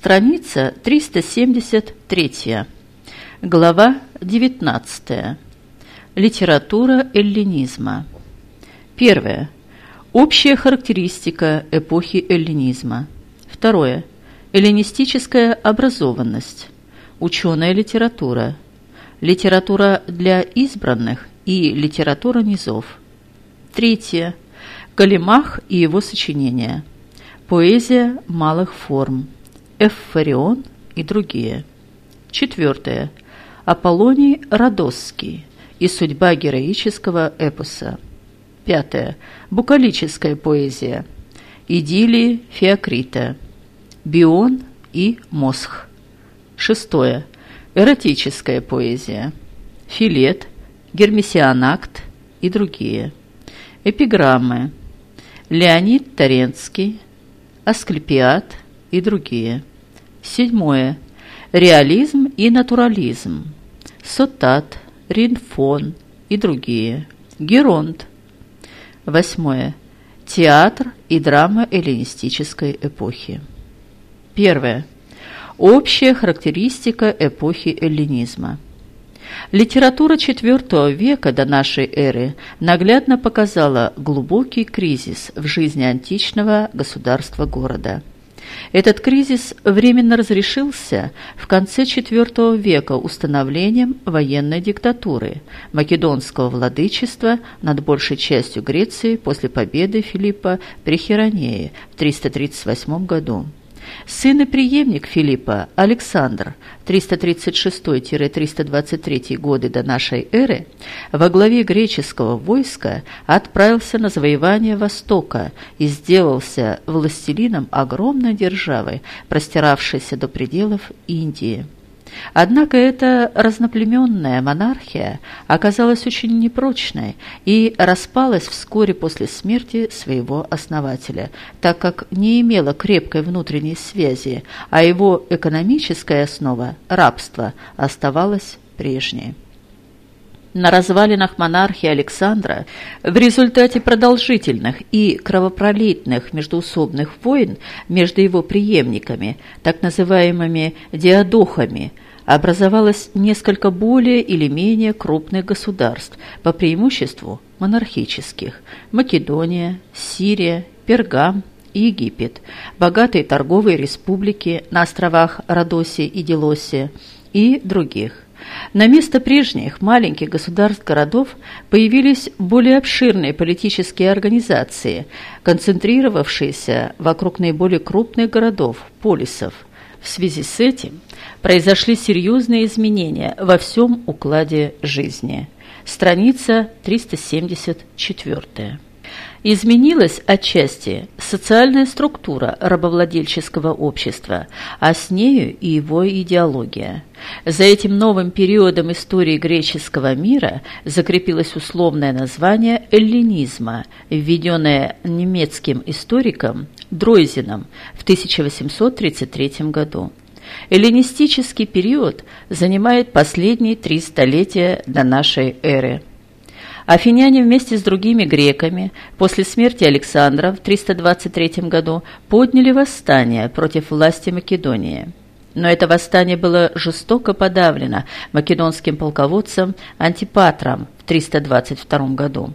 Страница 373. Глава 19. Литература эллинизма. Первое. Общая характеристика эпохи эллинизма. Второе. Эллинистическая образованность. Ученая литература. Литература для избранных и литература низов. Третье. Калимах и его сочинения. Поэзия малых форм. Эффарион и другие. Четвертое. Аполлоний Родосский и судьба героического эпоса. Пятое. Букалическая поэзия. Идиллии Феокрита. Бион и Мосх. Шестое. Эротическая поэзия. Филет, Гермесианакт и другие. Эпиграммы. Леонид Таренский, Асклепиад и другие. Седьмое. Реализм и натурализм. Сотат, Ринфон и другие. Геронт. Восьмое. Театр и драма эллинистической эпохи. Первое. Общая характеристика эпохи эллинизма. Литература IV века до нашей эры наглядно показала глубокий кризис в жизни античного государства-города – этот кризис временно разрешился в конце IV века установлением военной диктатуры македонского владычества над большей частью Греции после победы Филиппа при Херонее в 338 году. Сын и преемник Филиппа, Александр, 336-323 годы до нашей эры, во главе греческого войска отправился на завоевание Востока и сделался властелином огромной державы, простиравшейся до пределов Индии. Однако эта разноплеменная монархия оказалась очень непрочной и распалась вскоре после смерти своего основателя, так как не имела крепкой внутренней связи, а его экономическая основа – рабство – оставалась прежней. На развалинах монархии Александра в результате продолжительных и кровопролитных междоусобных войн между его преемниками, так называемыми диадохами, образовалось несколько более или менее крупных государств, по преимуществу монархических – Македония, Сирия, Пергам, Египет, богатые торговые республики на островах Родосе и Делосе и других – на место прежних маленьких государств-городов появились более обширные политические организации, концентрировавшиеся вокруг наиболее крупных городов, полисов. В связи с этим произошли серьезные изменения во всем укладе жизни. Страница 374. Изменилась отчасти социальная структура рабовладельческого общества, а с нею и его идеология. За этим новым периодом истории греческого мира закрепилось условное название эллинизма, введенное немецким историком Дройзеном в 1833 году. Эллинистический период занимает последние три столетия до нашей эры – Афиняне вместе с другими греками после смерти Александра в 323 году подняли восстание против власти Македонии. Но это восстание было жестоко подавлено македонским полководцем Антипатром в 322 году.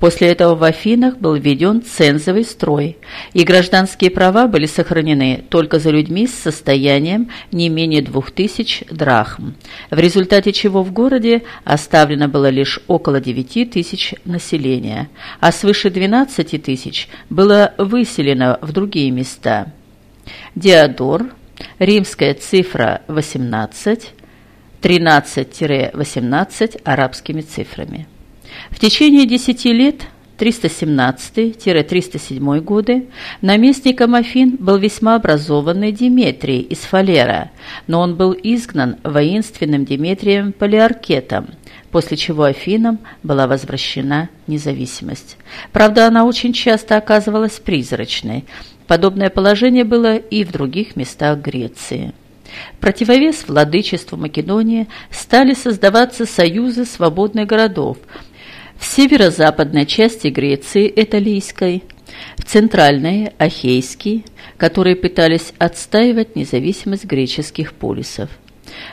После этого в Афинах был введен цензовый строй, и гражданские права были сохранены только за людьми с состоянием не менее двух тысяч драхм, в результате чего в городе оставлено было лишь около девяти тысяч населения, а свыше двенадцати тысяч было выселено в другие места. Диодор, римская цифра 18, 13-18 арабскими цифрами. В течение десяти лет 317-307 годы наместником Афин был весьма образованный Диметрий из Фалера, но он был изгнан воинственным Диметрием Полиаркетом, после чего Афинам была возвращена независимость. Правда, она очень часто оказывалась призрачной. Подобное положение было и в других местах Греции. Противовес владычеству Македонии стали создаваться союзы свободных городов – в северо-западной части Греции Эталийской, в центральной – Ахейский, которые пытались отстаивать независимость греческих полисов.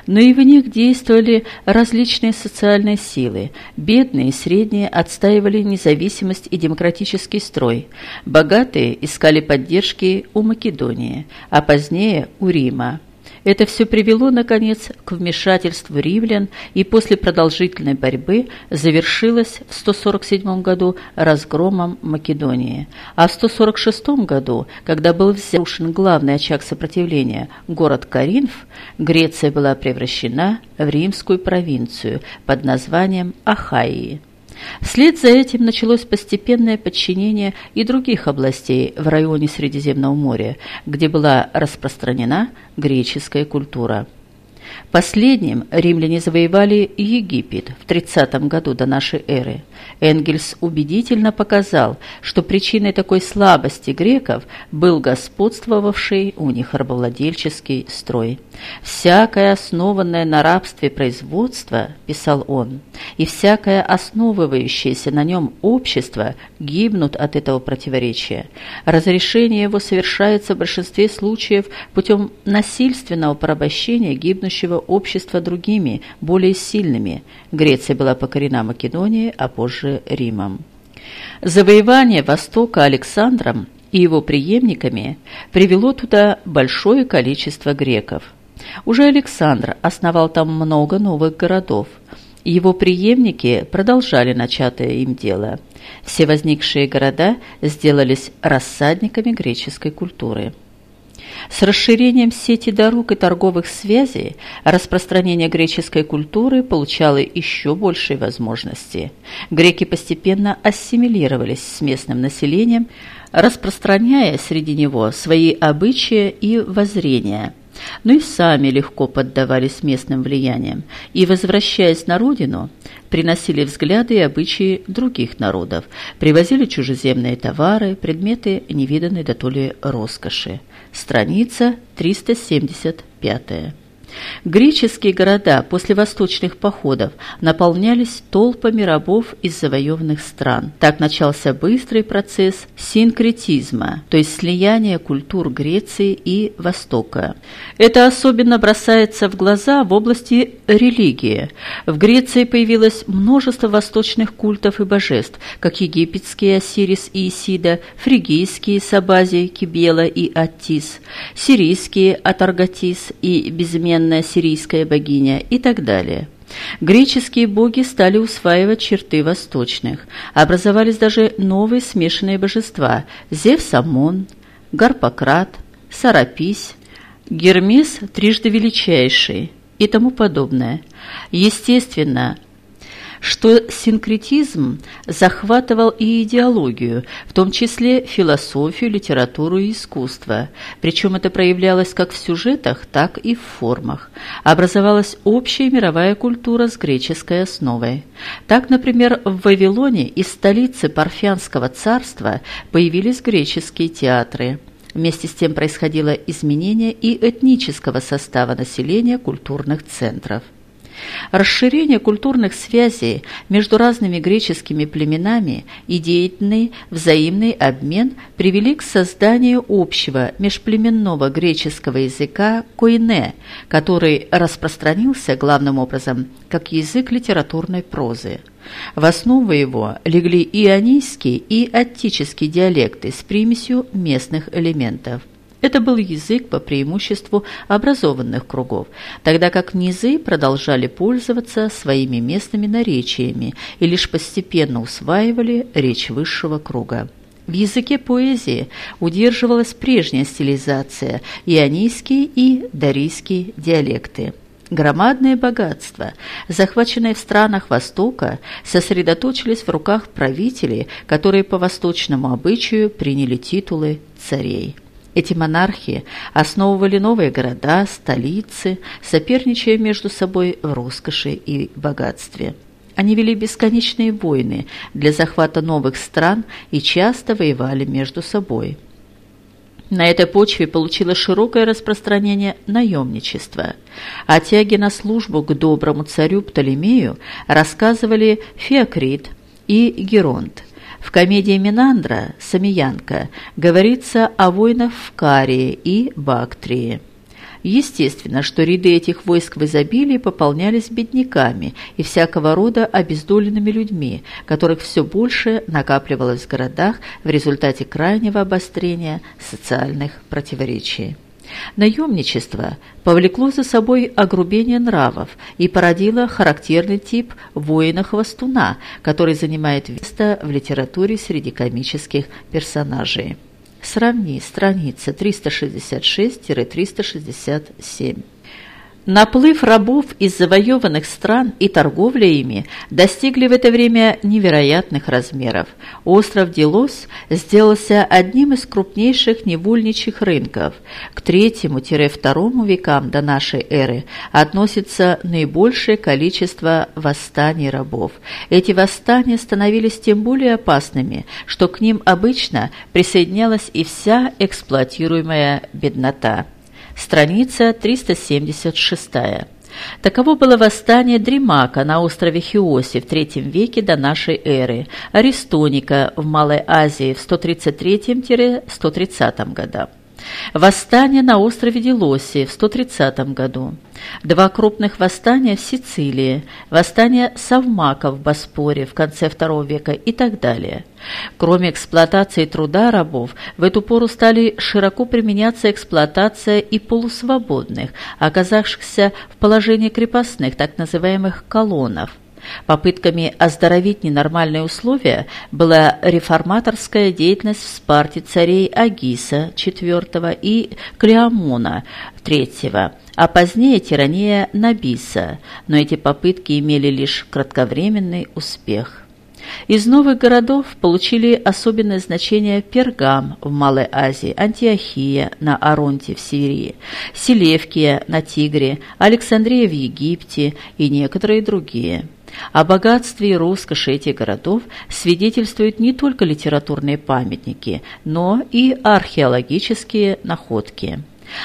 Но и в них действовали различные социальные силы. Бедные и средние отстаивали независимость и демократический строй. Богатые искали поддержки у Македонии, а позднее у Рима. Это все привело, наконец, к вмешательству римлян и после продолжительной борьбы завершилось в 147 году разгромом Македонии. А в 146 году, когда был взрушен главный очаг сопротивления, город Каринф, Греция была превращена в римскую провинцию под названием Ахайи. Вслед за этим началось постепенное подчинение и других областей в районе Средиземного моря, где была распространена греческая культура. Последним римляне завоевали Египет в 30 году до нашей эры. Энгельс убедительно показал, что причиной такой слабости греков был господствовавший у них рабовладельческий строй. «Всякое основанное на рабстве производство, — писал он, — и всякое основывающееся на нем общество гибнут от этого противоречия. Разрешение его совершается в большинстве случаев путем насильственного порабощения гибнущего общества другими, более сильными. Греция была покорена Македонией, а позже Римом. Завоевание Востока Александром и его преемниками привело туда большое количество греков. Уже Александр основал там много новых городов. Его преемники продолжали начатое им дело. Все возникшие города сделались рассадниками греческой культуры. С расширением сети дорог и торговых связей распространение греческой культуры получало еще большие возможности. Греки постепенно ассимилировались с местным населением, распространяя среди него свои обычаи и воззрения – но и сами легко поддавались местным влияниям и, возвращаясь на родину, приносили взгляды и обычаи других народов, привозили чужеземные товары, предметы невиданной дотоле роскоши. Страница 375. Греческие города после восточных походов наполнялись толпами рабов из завоеванных стран. Так начался быстрый процесс синкретизма, то есть слияния культур Греции и Востока. Это особенно бросается в глаза в области религии. В Греции появилось множество восточных культов и божеств, как египетские Осирис и Исида, фригийские Сабази, Кибела и Аттис, сирийские Атаргатис и безменные священная сирийская богиня и так далее. Греческие боги стали усваивать черты восточных. Образовались даже новые смешанные божества – Зевс-Амон, Гарпократ, Сарапись, Гермес трижды величайший и тому подобное. Естественно, что синкретизм захватывал и идеологию, в том числе философию, литературу и искусство. Причем это проявлялось как в сюжетах, так и в формах. Образовалась общая мировая культура с греческой основой. Так, например, в Вавилоне из столицы Парфянского царства появились греческие театры. Вместе с тем происходило изменение и этнического состава населения культурных центров. Расширение культурных связей между разными греческими племенами и деятельный взаимный обмен привели к созданию общего межплеменного греческого языка койне, который распространился главным образом как язык литературной прозы. В основу его легли ионийские и аттические диалекты с примесью местных элементов. Это был язык по преимуществу образованных кругов, тогда как низы продолжали пользоваться своими местными наречиями и лишь постепенно усваивали речь высшего круга. В языке поэзии удерживалась прежняя стилизация – ионийские и дарийские диалекты. Громадные богатства, захваченные в странах Востока, сосредоточились в руках правителей, которые по восточному обычаю приняли титулы царей. Эти монархии основывали новые города, столицы, соперничая между собой в роскоши и богатстве. Они вели бесконечные войны для захвата новых стран и часто воевали между собой. На этой почве получило широкое распространение наемничество. О тяге на службу к доброму царю Птолемею рассказывали Феокрит и Геронт – В комедии Минандра «Самиянка» говорится о войнах в Карии и Бактрии. Естественно, что ряды этих войск в изобилии пополнялись бедняками и всякого рода обездоленными людьми, которых все больше накапливалось в городах в результате крайнего обострения социальных противоречий. Наемничество повлекло за собой огрубение нравов и породило характерный тип воина-хвостуна, который занимает место в литературе среди комических персонажей. Сравни страницы 366-367. Наплыв рабов из завоеванных стран и торговля ими достигли в это время невероятных размеров. Остров Делос сделался одним из крупнейших невольничьих рынков. К третьему-второму векам до нашей эры относится наибольшее количество восстаний рабов. Эти восстания становились тем более опасными, что к ним обычно присоединялась и вся эксплуатируемая беднота страница 376. Таково было восстание Дримака на острове Хиоси в III веке до нашей эры, Аристоника в Малой Азии в 133-130 годах. Восстание на острове Делоси в 130 году. Два крупных восстания в Сицилии, восстание Савмака в Боспоре в конце II века и так далее. Кроме эксплуатации труда рабов, в эту пору стали широко применяться эксплуатация и полусвободных, оказавшихся в положении крепостных, так называемых колоннов. Попытками оздоровить ненормальные условия была реформаторская деятельность в Спарте царей Агиса IV и Клеомона III, а позднее тирания Набиса, но эти попытки имели лишь кратковременный успех. Из новых городов получили особенное значение Пергам в Малой Азии, Антиохия на Аронте в Сирии, Селевкия на Тигре, Александрия в Египте и некоторые другие. О богатстве и роскоши этих городов свидетельствуют не только литературные памятники, но и археологические находки.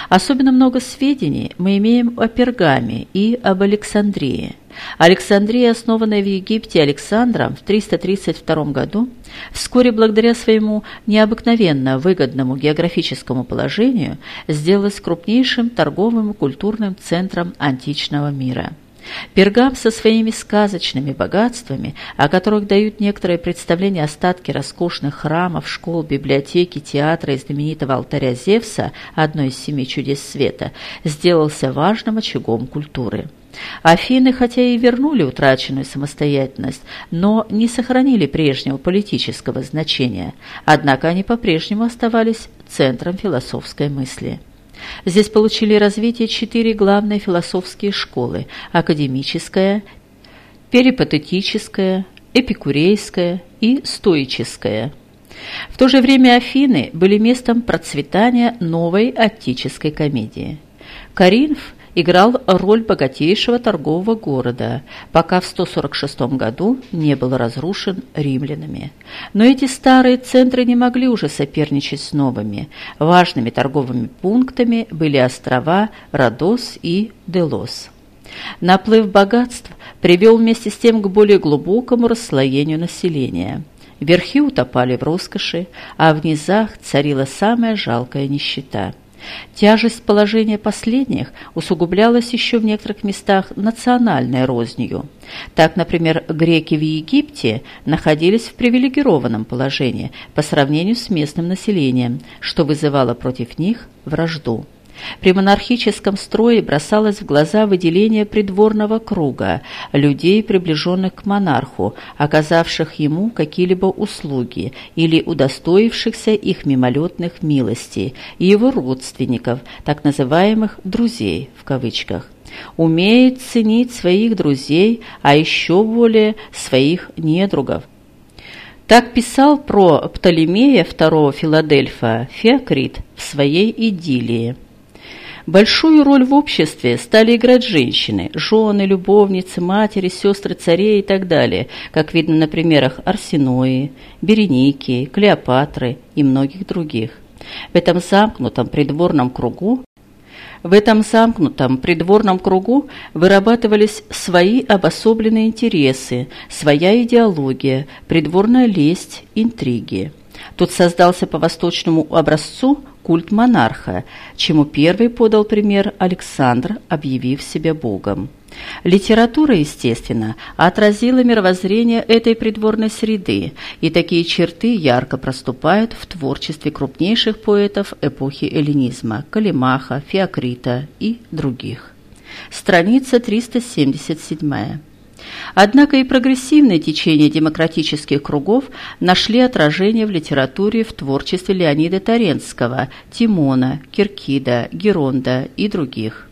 Особенно много сведений мы имеем о Пергаме и об Александрии. Александрия, основанная в Египте Александром в 332 году, вскоре благодаря своему необыкновенно выгодному географическому положению сделалась крупнейшим торговым и культурным центром античного мира. Пергам со своими сказочными богатствами, о которых дают некоторые представления остатки роскошных храмов, школ, библиотеки, театра и знаменитого алтаря Зевса, одной из семи чудес света, сделался важным очагом культуры. Афины, хотя и вернули утраченную самостоятельность, но не сохранили прежнего политического значения, однако они по-прежнему оставались центром философской мысли. Здесь получили развитие четыре главные философские школы – академическая, перипатетическая, эпикурейская и стоическая. В то же время Афины были местом процветания новой аттической комедии. Коринф играл роль богатейшего торгового города, пока в 146 году не был разрушен римлянами. Но эти старые центры не могли уже соперничать с новыми. Важными торговыми пунктами были острова Родос и Делос. Наплыв богатств привел вместе с тем к более глубокому расслоению населения. Верхи утопали в роскоши, а в низах царила самая жалкая нищета – Тяжесть положения последних усугублялась еще в некоторых местах национальной рознью. Так, например, греки в Египте находились в привилегированном положении по сравнению с местным населением, что вызывало против них вражду. При монархическом строе бросалось в глаза выделение придворного круга, людей, приближенных к монарху, оказавших ему какие-либо услуги или удостоившихся их мимолетных милостей, и его родственников, так называемых «друзей» в кавычках умеет ценить своих друзей, а еще более своих недругов. Так писал про Птолемея II Филадельфа Феокрит в своей идиллии. Большую роль в обществе стали играть женщины, жены, любовницы, матери, сестры царей и так далее, как видно на примерах Арсенои, Береники, Клеопатры и многих других. В этом замкнутом придворном кругу В этом замкнутом придворном кругу вырабатывались свои обособленные интересы, своя идеология, придворная лесть, интриги. Тут создался по восточному образцу культ монарха, чему первый подал пример Александр, объявив себя богом. Литература, естественно, отразила мировоззрение этой придворной среды, и такие черты ярко проступают в творчестве крупнейших поэтов эпохи эллинизма – Калимаха, Феокрита и других. Страница 377. Однако и прогрессивные течения демократических кругов нашли отражение в литературе в творчестве Леонида Таренского, Тимона, Киркида, Геронда и других.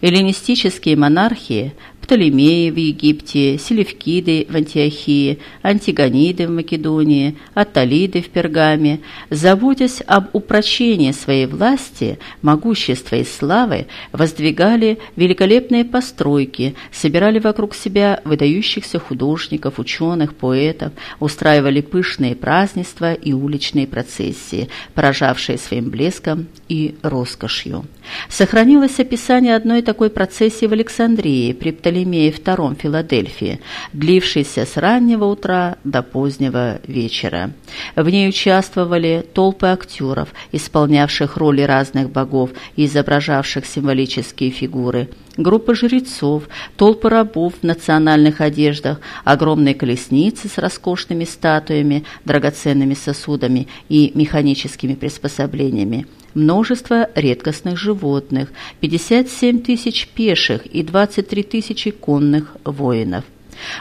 Эллинистические монархии Птолемеи в Египте, Селевкиды в Антиохии, Антигониды в Македонии, Аталиды в Пергаме, заботясь об упрочении своей власти, могущества и славы, воздвигали великолепные постройки, собирали вокруг себя выдающихся художников, ученых, поэтов, устраивали пышные празднества и уличные процессии, поражавшие своим блеском и роскошью. Сохранилось описание одной такой процессии в Александрии при Птолемее Птолемее II Филадельфии, длившейся с раннего утра до позднего вечера. В ней участвовали толпы актеров, исполнявших роли разных богов и изображавших символические фигуры, группы жрецов, толпы рабов в национальных одеждах, огромные колесницы с роскошными статуями, драгоценными сосудами и механическими приспособлениями, множество редкостных животных, 57 тысяч пеших и 23 тысячи конных воинов.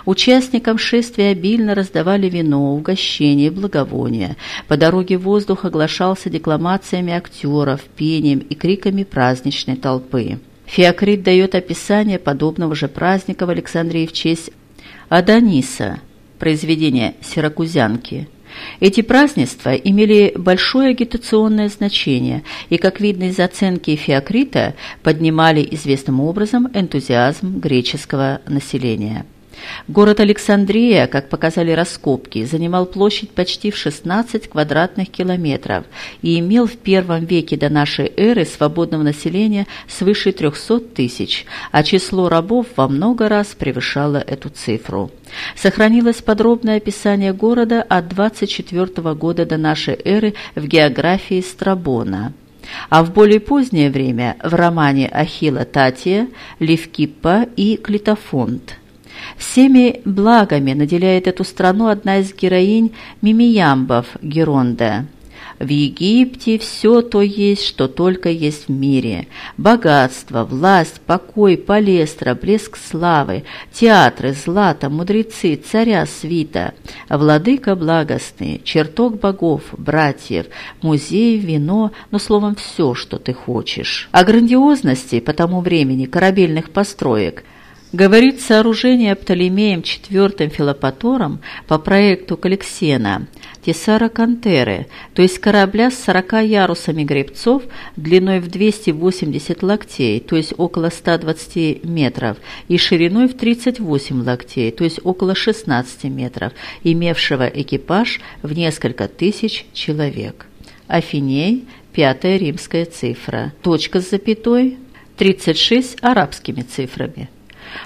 Участникам шествия обильно раздавали вино, угощения, благовония. По дороге воздух оглашался декламациями актеров, пением и криками праздничной толпы. Феокрит дает описание подобного же праздника в Александрии в честь Адониса, произведение «Сиракузянки», эти празднества имели большое агитационное значение и, как видно из оценки Феокрита, поднимали известным образом энтузиазм греческого населения. Город Александрия, как показали раскопки, занимал площадь почти в 16 квадратных километров и имел в первом веке до нашей эры свободного населения свыше 300 тысяч, а число рабов во много раз превышало эту цифру. Сохранилось подробное описание города от 24 года до нашей эры в географии Страбона а в более позднее время в романе Ахилла Татия, Левкиппа и Клитофонт. Всеми благами наделяет эту страну одна из героинь Мимиямбов Геронда. В Египте все то есть, что только есть в мире. Богатство, власть, покой, палестра, блеск славы, театры, злато, мудрецы, царя свита, владыка благостный, чертог богов, братьев, музей, вино, ну, словом, все, что ты хочешь. О грандиозности по тому времени корабельных построек – Говорит сооружение Птолемеем IV Филопатором по проекту Каликсена Тесара Кантеры, то есть корабля с 40 ярусами гребцов длиной в 280 локтей, то есть около 120 метров, и шириной в 38 локтей, то есть около 16 метров, имевшего экипаж в несколько тысяч человек. Афиней – пятая римская цифра. Точка с запятой – 36 арабскими цифрами.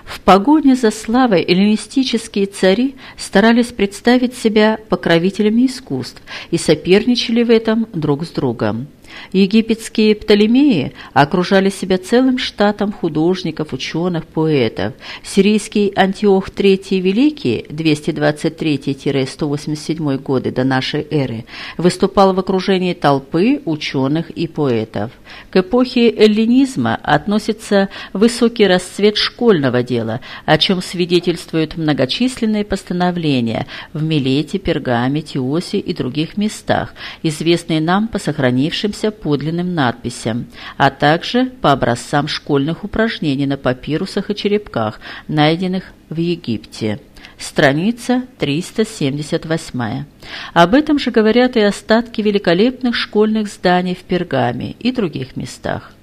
В погоне за славой эллинистические цари старались представить себя покровителями искусств и соперничали в этом друг с другом. Египетские Птолемеи окружали себя целым штатом художников, ученых, поэтов. Сирийский Антиох III Великий, 223-187 годы до нашей эры, выступал в окружении толпы ученых и поэтов. К эпохе эллинизма относится высокий расцвет школьного дела, о чем свидетельствуют многочисленные постановления в Милете, Пергаме, Теосе и других местах, известные нам по сохранившимся отличался подлинным надписям, а также по образцам школьных упражнений на папирусах и черепках, найденных в Египте. Страница 378. Об этом же говорят и остатки великолепных школьных зданий в Пергаме и других местах.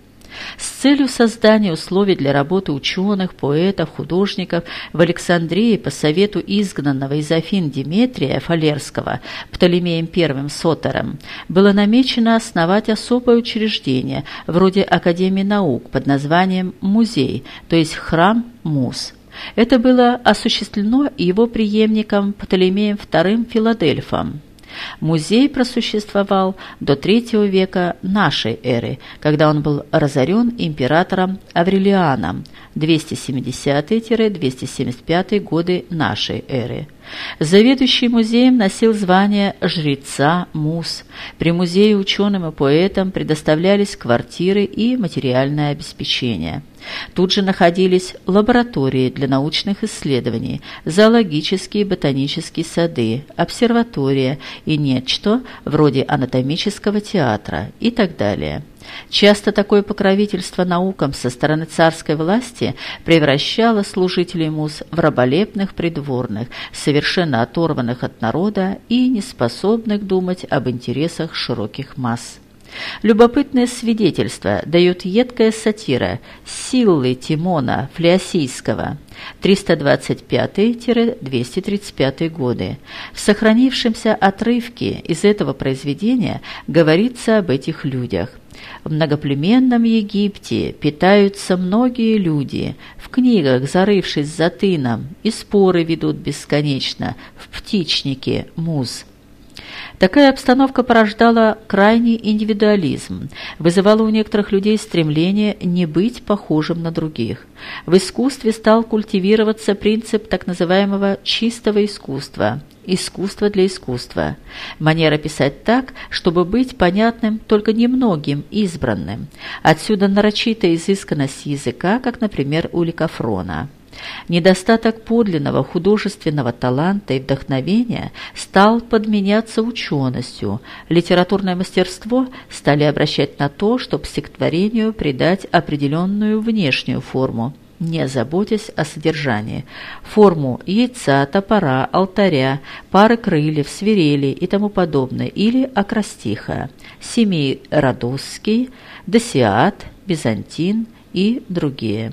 С целью создания условий для работы ученых, поэтов, художников в Александрии по совету изгнанного из Афин Диметрия Фалерского Птолемеем I Сотером было намечено основать особое учреждение вроде Академии наук под названием «Музей», то есть храм Муз. Это было осуществлено его преемником Птолемеем II Филадельфом. Музей просуществовал до III века нашей эры, когда он был разорен императором Аврелианом 270-275 годы нашей эры. Заведующий музеем носил звание жреца Мус. При музее ученым и поэтам предоставлялись квартиры и материальное обеспечение. Тут же находились лаборатории для научных исследований, зоологические и ботанические сады, обсерватория и нечто вроде анатомического театра и так далее. Часто такое покровительство наукам со стороны царской власти превращало служителей муз в раболепных придворных, совершенно оторванных от народа и неспособных думать об интересах широких масс. Любопытное свидетельство дает едкая сатира «Силы Тимона Флеосийского» 325-235 годы. В сохранившемся отрывке из этого произведения говорится об этих людях. В многоплеменном Египте питаются многие люди, в книгах, зарывшись за тыном, и споры ведут бесконечно, в птичнике муз – Такая обстановка порождала крайний индивидуализм, вызывала у некоторых людей стремление не быть похожим на других. В искусстве стал культивироваться принцип так называемого «чистого искусства», искусство для искусства. Манера писать так, чтобы быть понятным только немногим избранным. Отсюда нарочитая изысканность языка, как, например, у Ликофрона. Недостаток подлинного художественного таланта и вдохновения стал подменяться ученостью. Литературное мастерство стали обращать на то, чтобы стихотворению придать определенную внешнюю форму не заботясь о содержании. Форму яйца, топора, алтаря, пары крыльев, свирели и тому подобное, или акростиха, семей Родосский, Досиат, Византин и другие.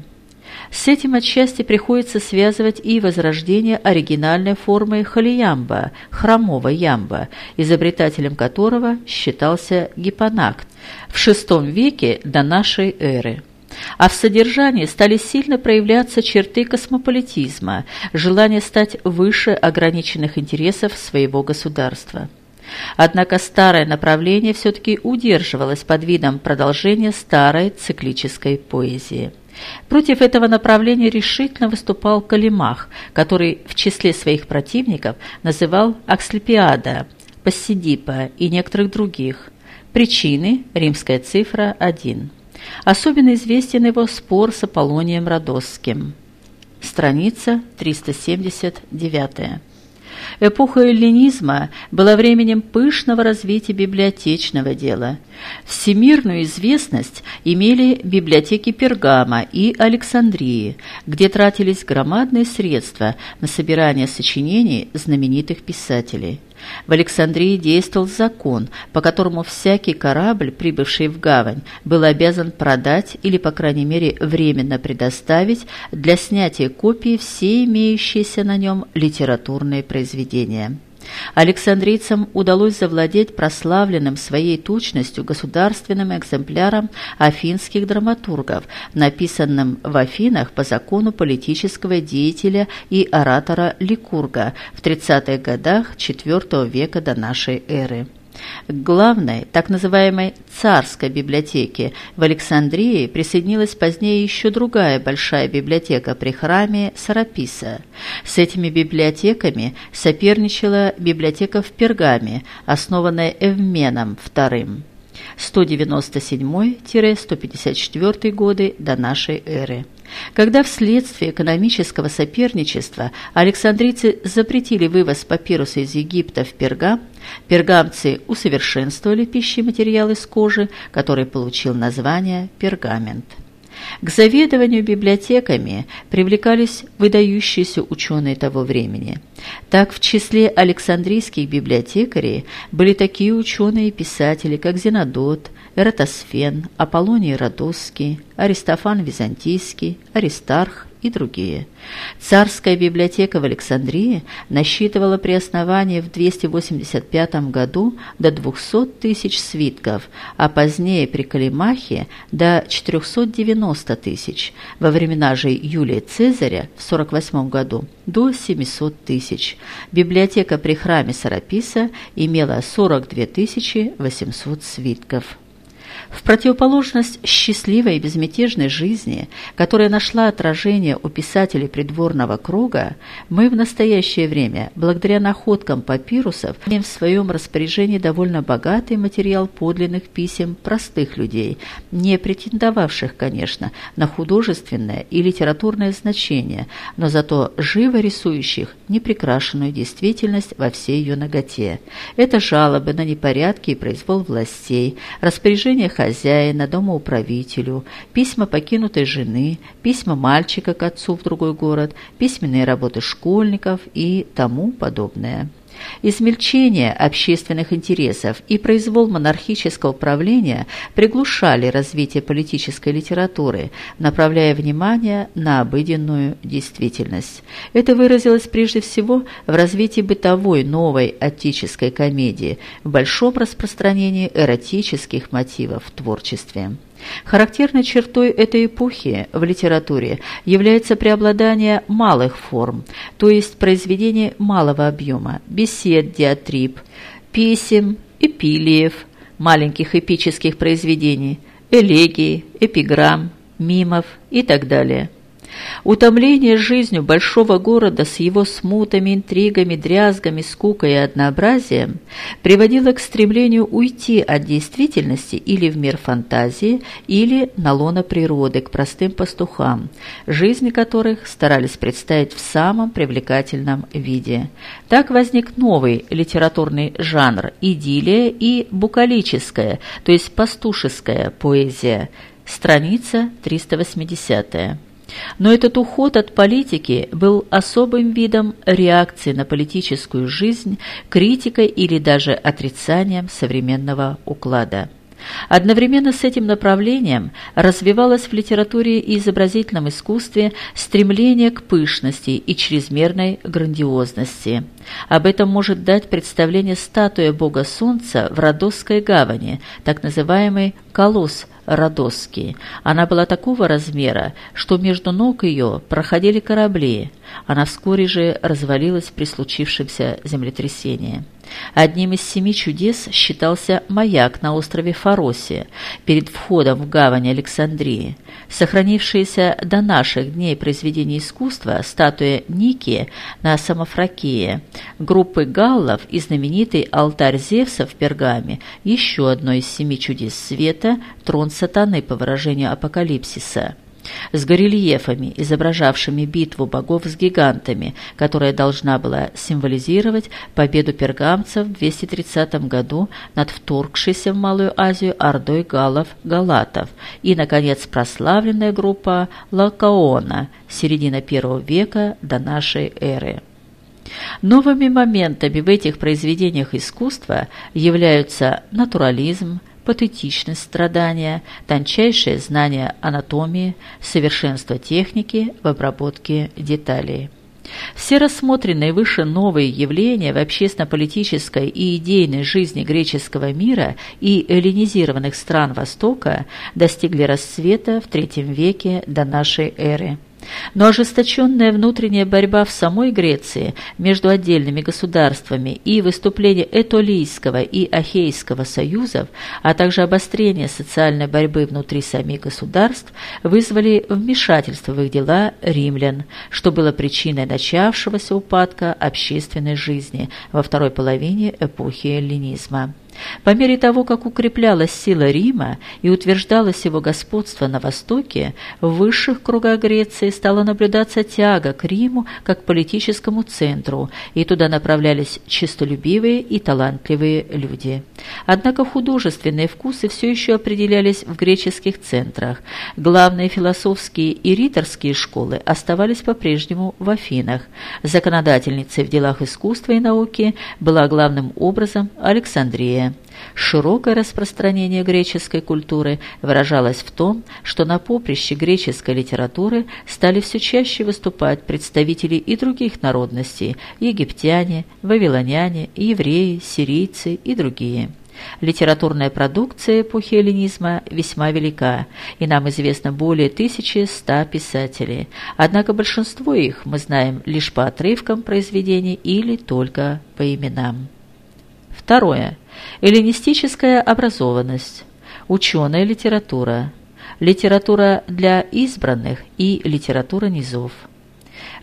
С этим отчасти приходится связывать и возрождение оригинальной формы халиямба, хромого ямба, изобретателем которого считался Гиппонакт в VI веке до нашей эры. А в содержании стали сильно проявляться черты космополитизма, желание стать выше ограниченных интересов своего государства. Однако старое направление все-таки удерживалось под видом продолжения старой циклической поэзии. Против этого направления решительно выступал Калимах, который в числе своих противников называл Акслепиада, Пассидипа и некоторых других. Причины – римская цифра 1. Особенно известен его спор с Аполлонием Родосским. Страница 379. Эпоха эллинизма была временем пышного развития библиотечного дела. Всемирную известность имели библиотеки Пергама и Александрии, где тратились громадные средства на собирание сочинений знаменитых писателей. В Александрии действовал закон, по которому всякий корабль, прибывший в гавань, был обязан продать или, по крайней мере, временно предоставить для снятия копии все имеющиеся на нем литературные произведения. Александрийцам удалось завладеть прославленным своей точностью государственным экземпляром афинских драматургов, написанным в Афинах по закону политического деятеля и оратора Ликурга в 30-х годах IV века до нашей эры. Главной, так называемой царской библиотеке в Александрии присоединилась позднее еще другая большая библиотека при храме Сараписа. С этими библиотеками соперничала библиотека в Пергаме, основанная Эвменом II. 197-154 годы до нашей эры. Когда вследствие экономического соперничества александрийцы запретили вывоз папируса из Египта в Пергам, пергамцы усовершенствовали пищематериал из кожи, который получил название пергамент. К заведованию библиотеками привлекались выдающиеся ученые того времени. Так, в числе александрийских библиотекарей были такие ученые и писатели, как Зенодот, Эратосфен, Аполлоний Родосский, Аристофан Византийский, Аристарх и другие. Царская библиотека в Александрии насчитывала при основании в 285 году до 200 тысяч свитков, а позднее при Калимахе до 490 тысяч, во времена же Юлия Цезаря в 48 году до 700 тысяч. Библиотека при храме Сараписа имела 42 800 свитков. В противоположность счастливой и безмятежной жизни, которая нашла отражение у писателей придворного круга, мы в настоящее время, благодаря находкам папирусов, имеем в своем распоряжении довольно богатый материал подлинных писем простых людей, не претендовавших, конечно, на художественное и литературное значение, но зато живо рисующих непрекрашенную действительность во всей ее ноготе. Это жалобы на непорядки и произвол властей, распоряжение хозяина, домоуправителю, письма покинутой жены, письма мальчика к отцу в другой город, письменные работы школьников и тому подобное. Измельчение общественных интересов и произвол монархического правления приглушали развитие политической литературы, направляя внимание на обыденную действительность. Это выразилось прежде всего в развитии бытовой новой отеческой комедии, в большом распространении эротических мотивов в творчестве. Характерной чертой этой эпохи в литературе является преобладание малых форм, то есть произведений малого объема, бесед, диатриб, писем, эпилиев, маленьких эпических произведений, элегий, эпиграмм, мимов и так далее – Утомление жизнью большого города с его смутами, интригами, дрязгами, скукой и однообразием приводило к стремлению уйти от действительности или в мир фантазии, или на лоно природы, к простым пастухам, жизни которых старались представить в самом привлекательном виде. Так возник новый литературный жанр – идиллия и букалическая, то есть пастушеская поэзия. Страница 380 но этот уход от политики был особым видом реакции на политическую жизнь, критикой или даже отрицанием современного уклада. Одновременно с этим направлением развивалось в литературе и изобразительном искусстве стремление к пышности и чрезмерной грандиозности. Об этом может дать представление статуя бога солнца в Родосской гавани, так называемый «колосс», Родосский. Она была такого размера, что между ног ее проходили корабли. Она вскоре же развалилась при случившемся землетрясении. Одним из семи чудес считался маяк на острове Фаросе перед входом в гавань Александрии. Сохранившиеся до наших дней произведения искусства статуя Ники на Самофракии, группы галлов и знаменитый алтарь Зевса в Пергаме, еще одно из семи чудес света, трон сатаны по выражению Апокалипсиса с горельефами, изображавшими битву богов с гигантами, которая должна была символизировать победу пергамцев в 230 году над вторгшейся в Малую Азию ордой галлов-галатов, и, наконец, прославленная группа Лакаона, середина первого века до нашей эры. Новыми моментами в этих произведениях искусства являются натурализм, патетичность страдания, тончайшее знание анатомии, совершенство техники в обработке деталей. Все рассмотренные выше новые явления в общественно-политической и идейной жизни греческого мира и эллинизированных стран Востока достигли расцвета в III веке до нашей эры. Но ожесточенная внутренняя борьба в самой Греции между отдельными государствами и выступление Этолийского и Ахейского союзов, а также обострение социальной борьбы внутри самих государств вызвали вмешательство в их дела римлян, что было причиной начавшегося упадка общественной жизни во второй половине эпохи эллинизма. По мере того, как укреплялась сила Рима и утверждалось его господство на Востоке, в высших кругах Греции стала наблюдаться тяга к Риму как политическому центру, и туда направлялись честолюбивые и талантливые люди. Однако художественные вкусы все еще определялись в греческих центрах. Главные философские и риторские школы оставались по-прежнему в Афинах. Законодательницей в делах искусства и науки была главным образом Александрия. Широкое распространение греческой культуры выражалось в том, что на поприще греческой литературы стали все чаще выступать представители и других народностей – египтяне, вавилоняне, евреи, сирийцы и другие. Литературная продукция эпохи эллинизма весьма велика, и нам известно более 1100 писателей, однако большинство их мы знаем лишь по отрывкам произведений или только по именам. Второе. Эллинистическая образованность, ученая литература, литература для избранных и литература низов.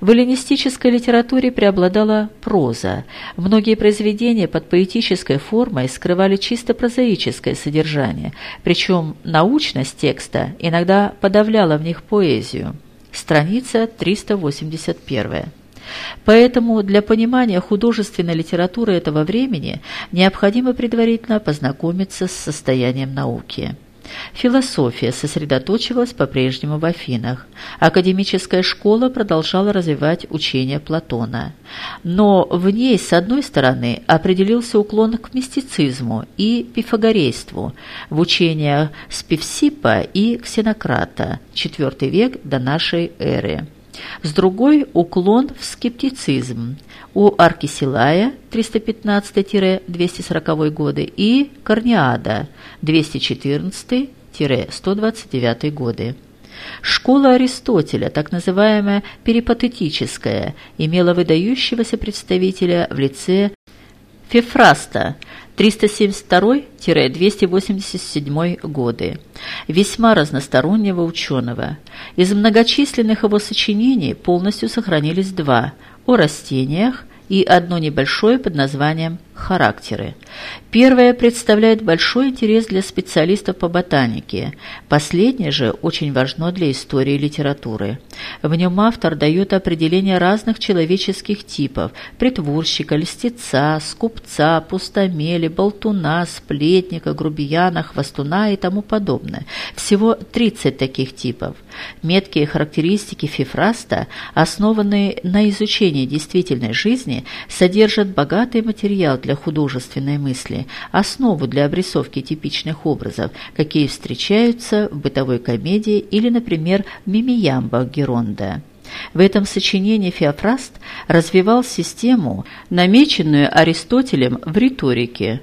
В эллинистической литературе преобладала проза. Многие произведения под поэтической формой скрывали чисто прозаическое содержание, причем научность текста иногда подавляла в них поэзию. Страница 381. Поэтому для понимания художественной литературы этого времени необходимо предварительно познакомиться с состоянием науки. Философия сосредоточивалась по-прежнему в Афинах. Академическая школа продолжала развивать учение Платона. Но в ней, с одной стороны, определился уклон к мистицизму и пифагорейству в учениях Спивсипа и Ксенократа, IV век до нашей эры с другой – уклон в скептицизм у Аркисилая 315-240 годы и Корниада 214-129 годы. Школа Аристотеля, так называемая перипатетическая, имела выдающегося представителя в лице Фефраста 372-287 годы, весьма разностороннего ученого. Из многочисленных его сочинений полностью сохранились два – о растениях и одно небольшое под названием «Характеры». Первое представляет большой интерес для специалистов по ботанике, последнее же очень важно для истории литературы. В нем автор дает определение разных человеческих типов – притворщика, льстеца, скупца, пустомели, болтуна, сплетника, грубияна, хвостуна и тому подобное. Всего 30 таких типов. Меткие характеристики Фифраста, основанные на изучении действительной жизни, содержат богатый материал для художественной мысли, основу для обрисовки типичных образов, какие встречаются в бытовой комедии или, например, в мимиямбах Геронда. В этом сочинении Феофраст развивал систему, намеченную Аристотелем в риторике.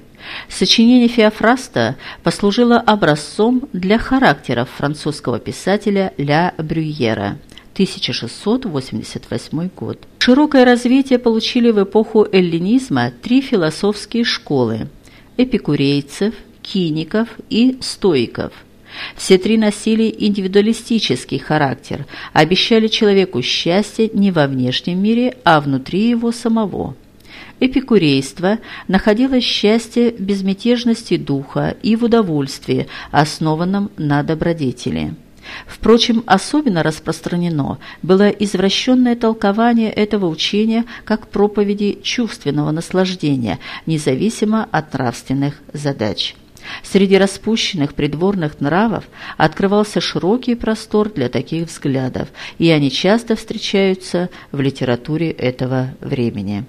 Сочинение Феофраста послужило образцом для характеров французского писателя Ля Брюера. 1688 год. Широкое развитие получили в эпоху эллинизма три философские школы – эпикурейцев, киников и стоиков. Все три носили индивидуалистический характер, обещали человеку счастье не во внешнем мире, а внутри его самого. Эпикурейство находило счастье в безмятежности духа и в удовольствии, основанном на добродетели. Впрочем, особенно распространено было извращенное толкование этого учения как проповеди чувственного наслаждения, независимо от нравственных задач. Среди распущенных придворных нравов открывался широкий простор для таких взглядов, и они часто встречаются в литературе этого времени.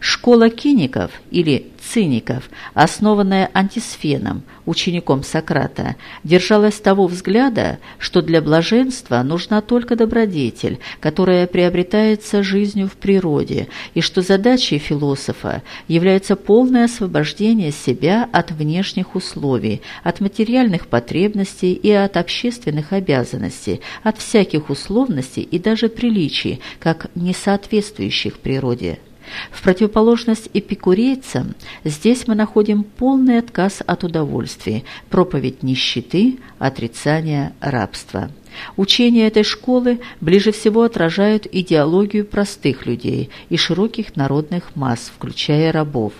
Школа киников или циников, основанная антисфеном, учеником Сократа, держалась того взгляда, что для блаженства нужна только добродетель, которая приобретается жизнью в природе, и что задачей философа является полное освобождение себя от внешних условий, от материальных потребностей и от общественных обязанностей, от всяких условностей и даже приличий, как несоответствующих природе. В противоположность эпикурейцам, здесь мы находим полный отказ от удовольствия, проповедь нищеты, отрицание рабства. Учения этой школы ближе всего отражают идеологию простых людей и широких народных масс, включая рабов.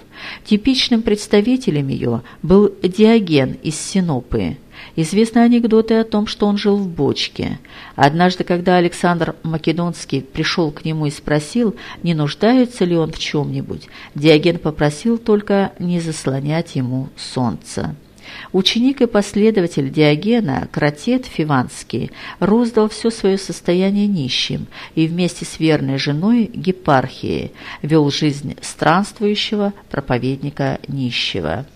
Типичным представителем ее был Диоген из Синопы. Известны анекдоты о том, что он жил в бочке. Однажды, когда Александр Македонский пришел к нему и спросил, не нуждается ли он в чем-нибудь, Диоген попросил только не заслонять ему солнце. Ученик и последователь Диогена, Кратет Фиванский, роздал все свое состояние нищим и вместе с верной женой Гепархией вел жизнь странствующего проповедника нищего.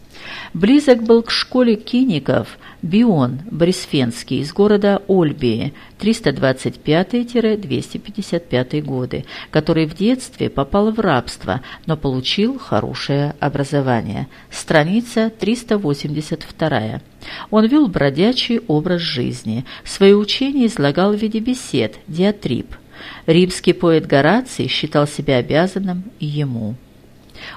Близок был к школе киников Бион Борисфенский из города Ольбии 325-255 годы, который в детстве попал в рабство, но получил хорошее образование. Страница 382. Он вел бродячий образ жизни. Свое учение излагал в виде бесед, диатриб. Римский поэт Гораций считал себя обязанным ему.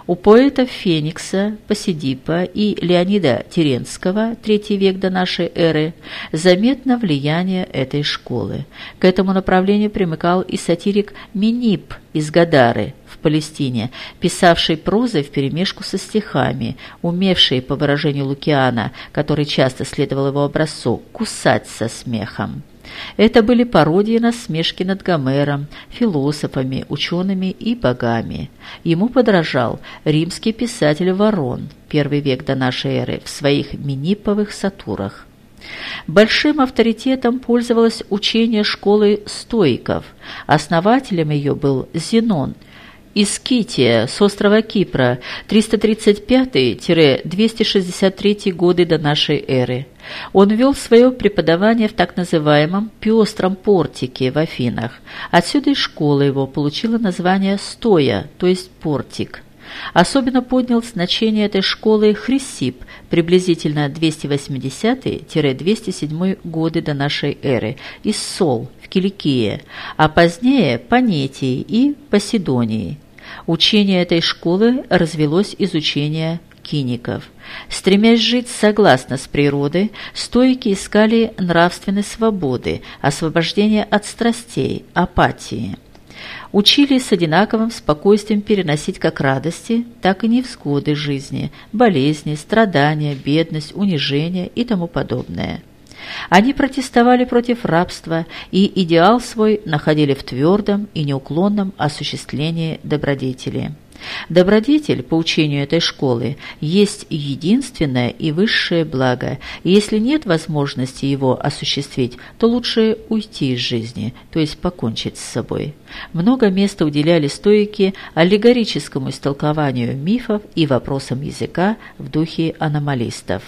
У поэтов Феникса, Посидипа и Леонида Теренского, третий век до нашей эры, заметно влияние этой школы. К этому направлению примыкал и сатирик Минип из Гадары в Палестине, писавший прозой вперемешку со стихами, умевший, по выражению Лукиана, который часто следовал его образцу, кусать со смехом. Это были пародии на смешки над Гомером, философами, учеными и богами. Ему подражал римский писатель Ворон, первый век до нашей эры, в своих миниповых сатурах. Большим авторитетом пользовалось учение школы стоиков. Основателем ее был Зенон – из Кития с острова Кипра 335-263 годы до нашей эры. Он вел свое преподавание в так называемом «пестром портике» в Афинах. Отсюда и школа его получила название «стоя», то есть «портик». Особенно поднял значение этой школы Хрисип, приблизительно 280-207 годы до нашей эры, из Сол в Киликии, а позднее Панетии и Поседонии. Учение этой школы развелось из учения киников. Стремясь жить согласно с природой, стойки искали нравственной свободы, освобождения от страстей, апатии. Учили с одинаковым спокойствием переносить как радости, так и невзгоды жизни, болезни, страдания, бедность, унижение и тому подобное. Они протестовали против рабства и идеал свой находили в твердом и неуклонном осуществлении добродетели. Добродетель, по учению этой школы, есть единственное и высшее благо, и если нет возможности его осуществить, то лучше уйти из жизни, то есть покончить с собой. Много места уделяли стоики аллегорическому истолкованию мифов и вопросам языка в духе аномалистов.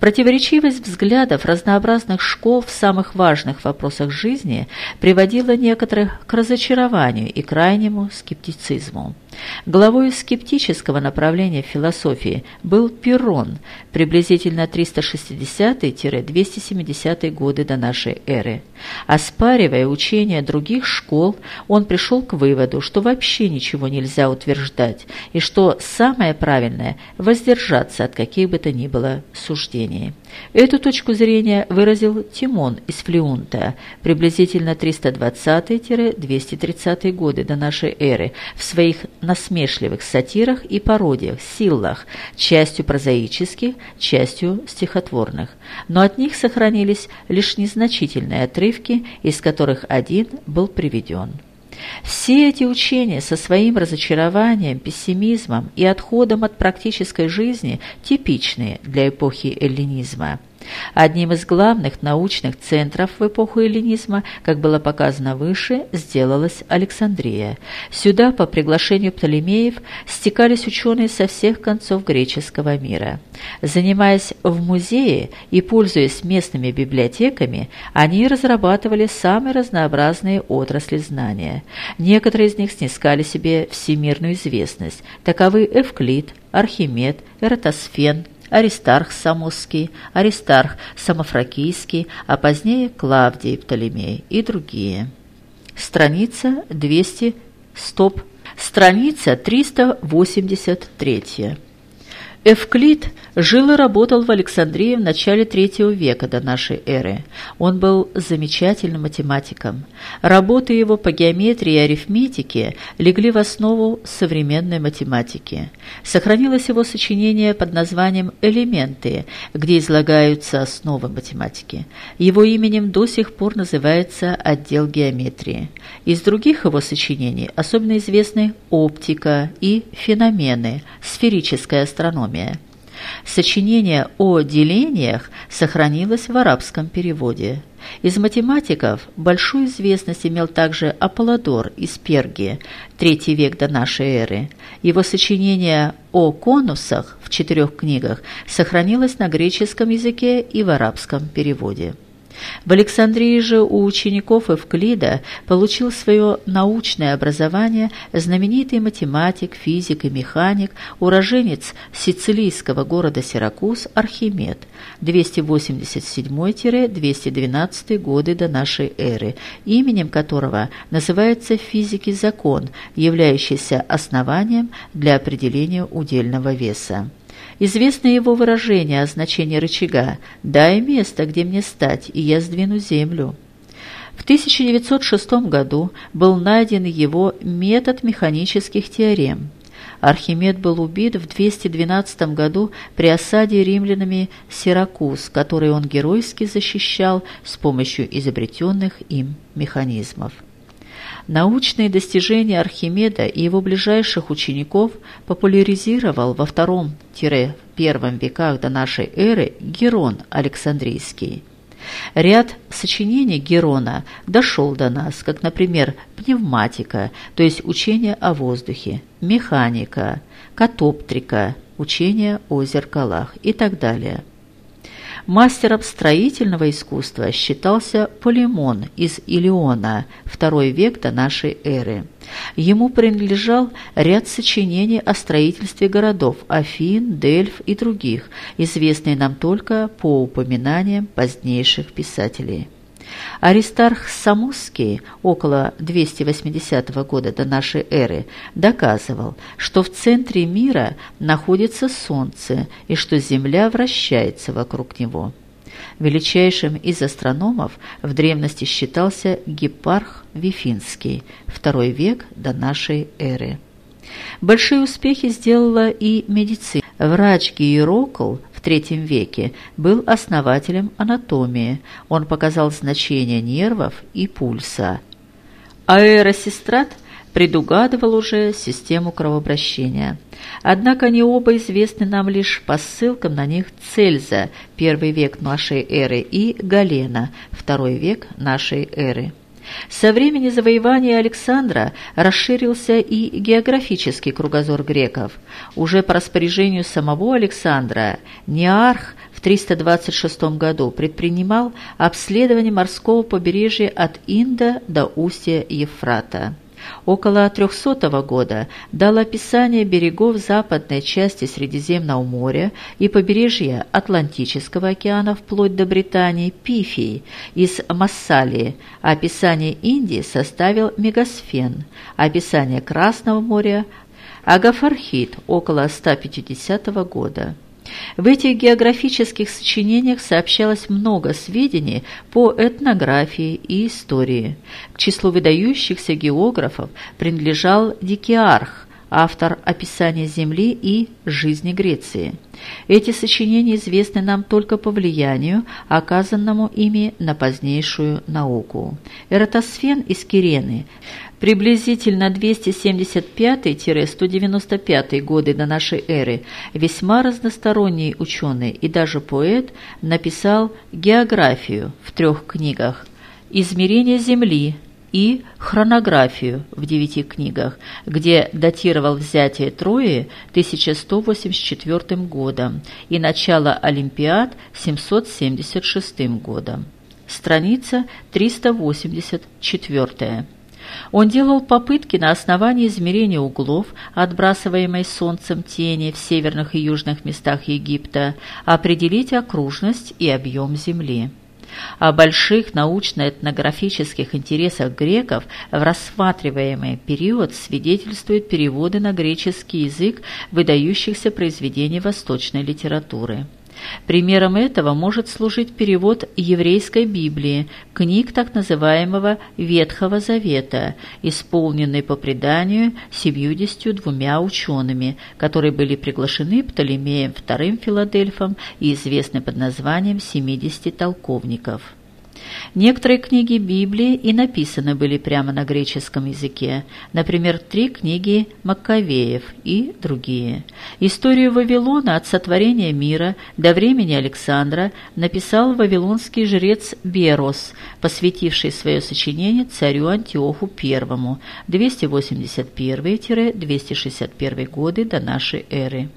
Противоречивость взглядов разнообразных школ в самых важных вопросах жизни приводила некоторых к разочарованию и крайнему скептицизму. Главой скептического направления философии был Пирон, приблизительно 360-270 годы до нашей эры. Оспаривая учения других школ, он пришел к выводу, что вообще ничего нельзя утверждать, и что самое правильное – воздержаться от каких бы то ни было суждений. Эту точку зрения выразил Тимон из Флеунта, приблизительно 320-230 годы до нашей эры, в своих насмешливых сатирах и пародиях, силлах, частью прозаических, частью стихотворных. Но от них сохранились лишь незначительные отрывки, из которых один был приведен. Все эти учения со своим разочарованием, пессимизмом и отходом от практической жизни типичные для эпохи эллинизма – Одним из главных научных центров в эпоху эллинизма, как было показано выше, сделалась Александрия. Сюда, по приглашению Птолемеев, стекались ученые со всех концов греческого мира. Занимаясь в музее и пользуясь местными библиотеками, они разрабатывали самые разнообразные отрасли знания. Некоторые из них снискали себе всемирную известность. Таковы Эвклид, Архимед, Эратосфен, Аристарх Самосский, Аристарх Самофракийский, а позднее Клавдий Птолемей и другие. Страница 200, стоп, страница 383. Эвклид Жил и работал в Александрии в начале третьего века до нашей эры. Он был замечательным математиком. Работы его по геометрии и арифметике легли в основу современной математики. Сохранилось его сочинение под названием «Элементы», где излагаются основы математики. Его именем до сих пор называется отдел геометрии. Из других его сочинений особенно известны «Оптика» и «Феномены», «Сферическая астрономия». Сочинение о делениях сохранилось в арабском переводе. Из математиков большую известность имел также Аполлодор из Пергии, третий век до нашей эры. Его сочинение о конусах в четырех книгах сохранилось на греческом языке и в арабском переводе. В Александрии же у учеников Эвклида получил свое научное образование знаменитый математик, физик и механик, уроженец сицилийского города Сиракуз Архимед, 287-212 годы до нашей эры, именем которого называется в физике закон, являющийся основанием для определения удельного веса. Известно его выражение о значении рычага «дай место, где мне стать, и я сдвину землю». В 1906 году был найден его метод механических теорем. Архимед был убит в 212 году при осаде римлянами Сиракуз, который он геройски защищал с помощью изобретенных им механизмов. Научные достижения Архимеда и его ближайших учеников популяризировал во втором-первом веках до нашей эры Герон Александрийский. Ряд сочинений Герона дошел до нас, как, например, пневматика, то есть учение о воздухе, механика, катоптрика, учение о зеркалах и так далее – Мастером строительного искусства считался Полимон из Илиона, второй век до нашей эры. Ему принадлежал ряд сочинений о строительстве городов Афин, Дельф и других, известные нам только по упоминаниям позднейших писателей. Аристарх Самосский около 280 года до нашей эры доказывал, что в центре мира находится Солнце и что Земля вращается вокруг него. Величайшим из астрономов в древности считался Гепарх Вифинский, второй век до нашей эры. Большие успехи сделала и медицина. Врач Гиерокл III веке, был основателем анатомии. Он показал значение нервов и пульса. Аэросестрат предугадывал уже систему кровообращения. Однако они оба известны нам лишь по ссылкам на них Цельза, первый век нашей эры, и Галена, второй век нашей эры. Со времени завоевания Александра расширился и географический кругозор греков. Уже по распоряжению самого Александра Неарх в 326 году предпринимал обследование морского побережья от Инда до устья Ефрата около 300 года дал описание берегов западной части Средиземного моря и побережья Атлантического океана вплоть до Британии Пифии из Массалии, описание Индии составил Мегасфен, описание Красного моря Агафархит около 150 года. В этих географических сочинениях сообщалось много сведений по этнографии и истории. К числу выдающихся географов принадлежал Дикиарх, автор описания Земли и жизни Греции. Эти сочинения известны нам только по влиянию, оказанному ими на позднейшую науку. Эратосфен из Кирены приблизительно 275-195 годы до нашей эры, весьма разносторонний ученый и даже поэт написал географию в трех книгах «Измерение Земли», и хронографию в девяти книгах, где датировал взятие Трои 1184 годом и начало Олимпиад 776 годом. Страница 384. Он делал попытки на основании измерения углов, отбрасываемой солнцем тени в северных и южных местах Египта, определить окружность и объем Земли. О больших научно-этнографических интересах греков в рассматриваемый период свидетельствуют переводы на греческий язык выдающихся произведений восточной литературы. Примером этого может служить перевод еврейской Библии, книг так называемого Ветхого Завета, исполненный по преданию семьюдесятью двумя учеными, которые были приглашены Птолемеем II Филадельфом и известны под названием «семидесяти толковников». Некоторые книги Библии и написаны были прямо на греческом языке, например, три книги Маккавеев и другие. Историю Вавилона от сотворения мира до времени Александра написал вавилонский жрец Берос, посвятивший свое сочинение царю Антиоху I 281-261 годы до нашей эры.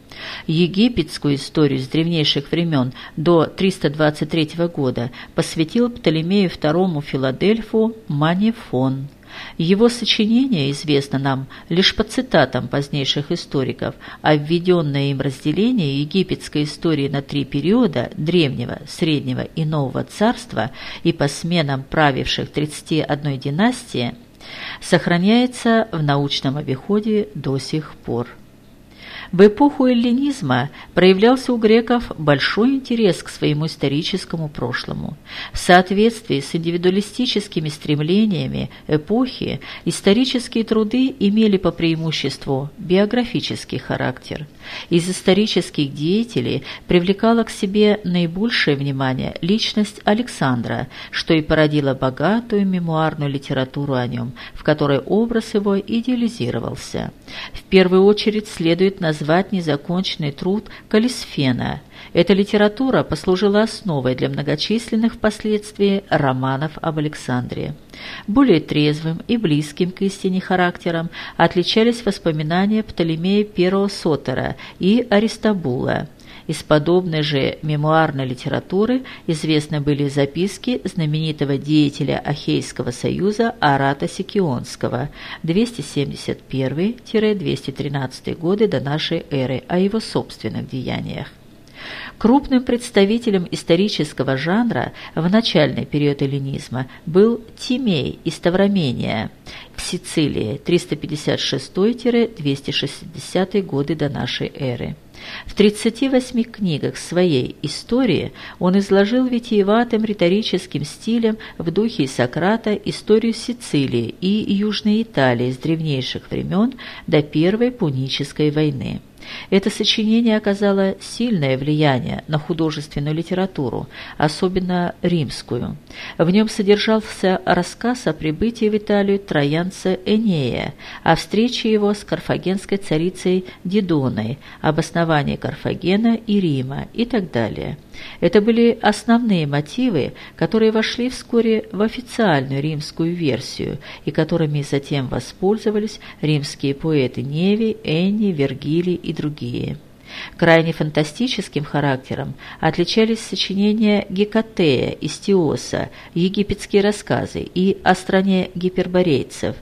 Египетскую историю с древнейших времен до 323 года посвятил Птолемею II Филадельфу Манифон. Его сочинение известно нам лишь по цитатам позднейших историков, а введенное им разделение египетской истории на три периода – Древнего, Среднего и Нового царства и по сменам правивших 31 династии – сохраняется в научном обиходе до сих пор. В эпоху эллинизма проявлялся у греков большой интерес к своему историческому прошлому. В соответствии с индивидуалистическими стремлениями эпохи исторические труды имели по преимуществу биографический характер. Из исторических деятелей привлекала к себе наибольшее внимание личность Александра, что и породило богатую мемуарную литературу о нем, в которой образ его идеализировался. В первую очередь следует назвать незаконченный труд Калисфена. Эта литература послужила основой для многочисленных впоследствии романов об Александре. Более трезвым и близким к истине характером отличались воспоминания Птолемея I Сотера и Аристабула. Из подобной же мемуарной литературы известны были записки знаменитого деятеля Ахейского союза Арата Сикионского 271-213 годы до нашей эры о его собственных деяниях. Крупным представителем исторического жанра в начальный период эллинизма был Тимей из Тавромения в Сицилии 356-260 годы до нашей эры. В 38 книгах своей истории он изложил витиеватым риторическим стилем в духе Сократа историю Сицилии и Южной Италии с древнейших времен до Первой Пунической войны. Это сочинение оказало сильное влияние на художественную литературу, особенно римскую. В нем содержался рассказ о прибытии в Италию троянца Энея, о встрече его с карфагенской царицей Дидоной, об основании Карфагена и Рима и так далее. Это были основные мотивы, которые вошли вскоре в официальную римскую версию и которыми затем воспользовались римские поэты Неви, Энни, Вергилий и другие. Крайне фантастическим характером отличались сочинения Гекатея из Теоса, египетские рассказы и о стране гиперборейцев.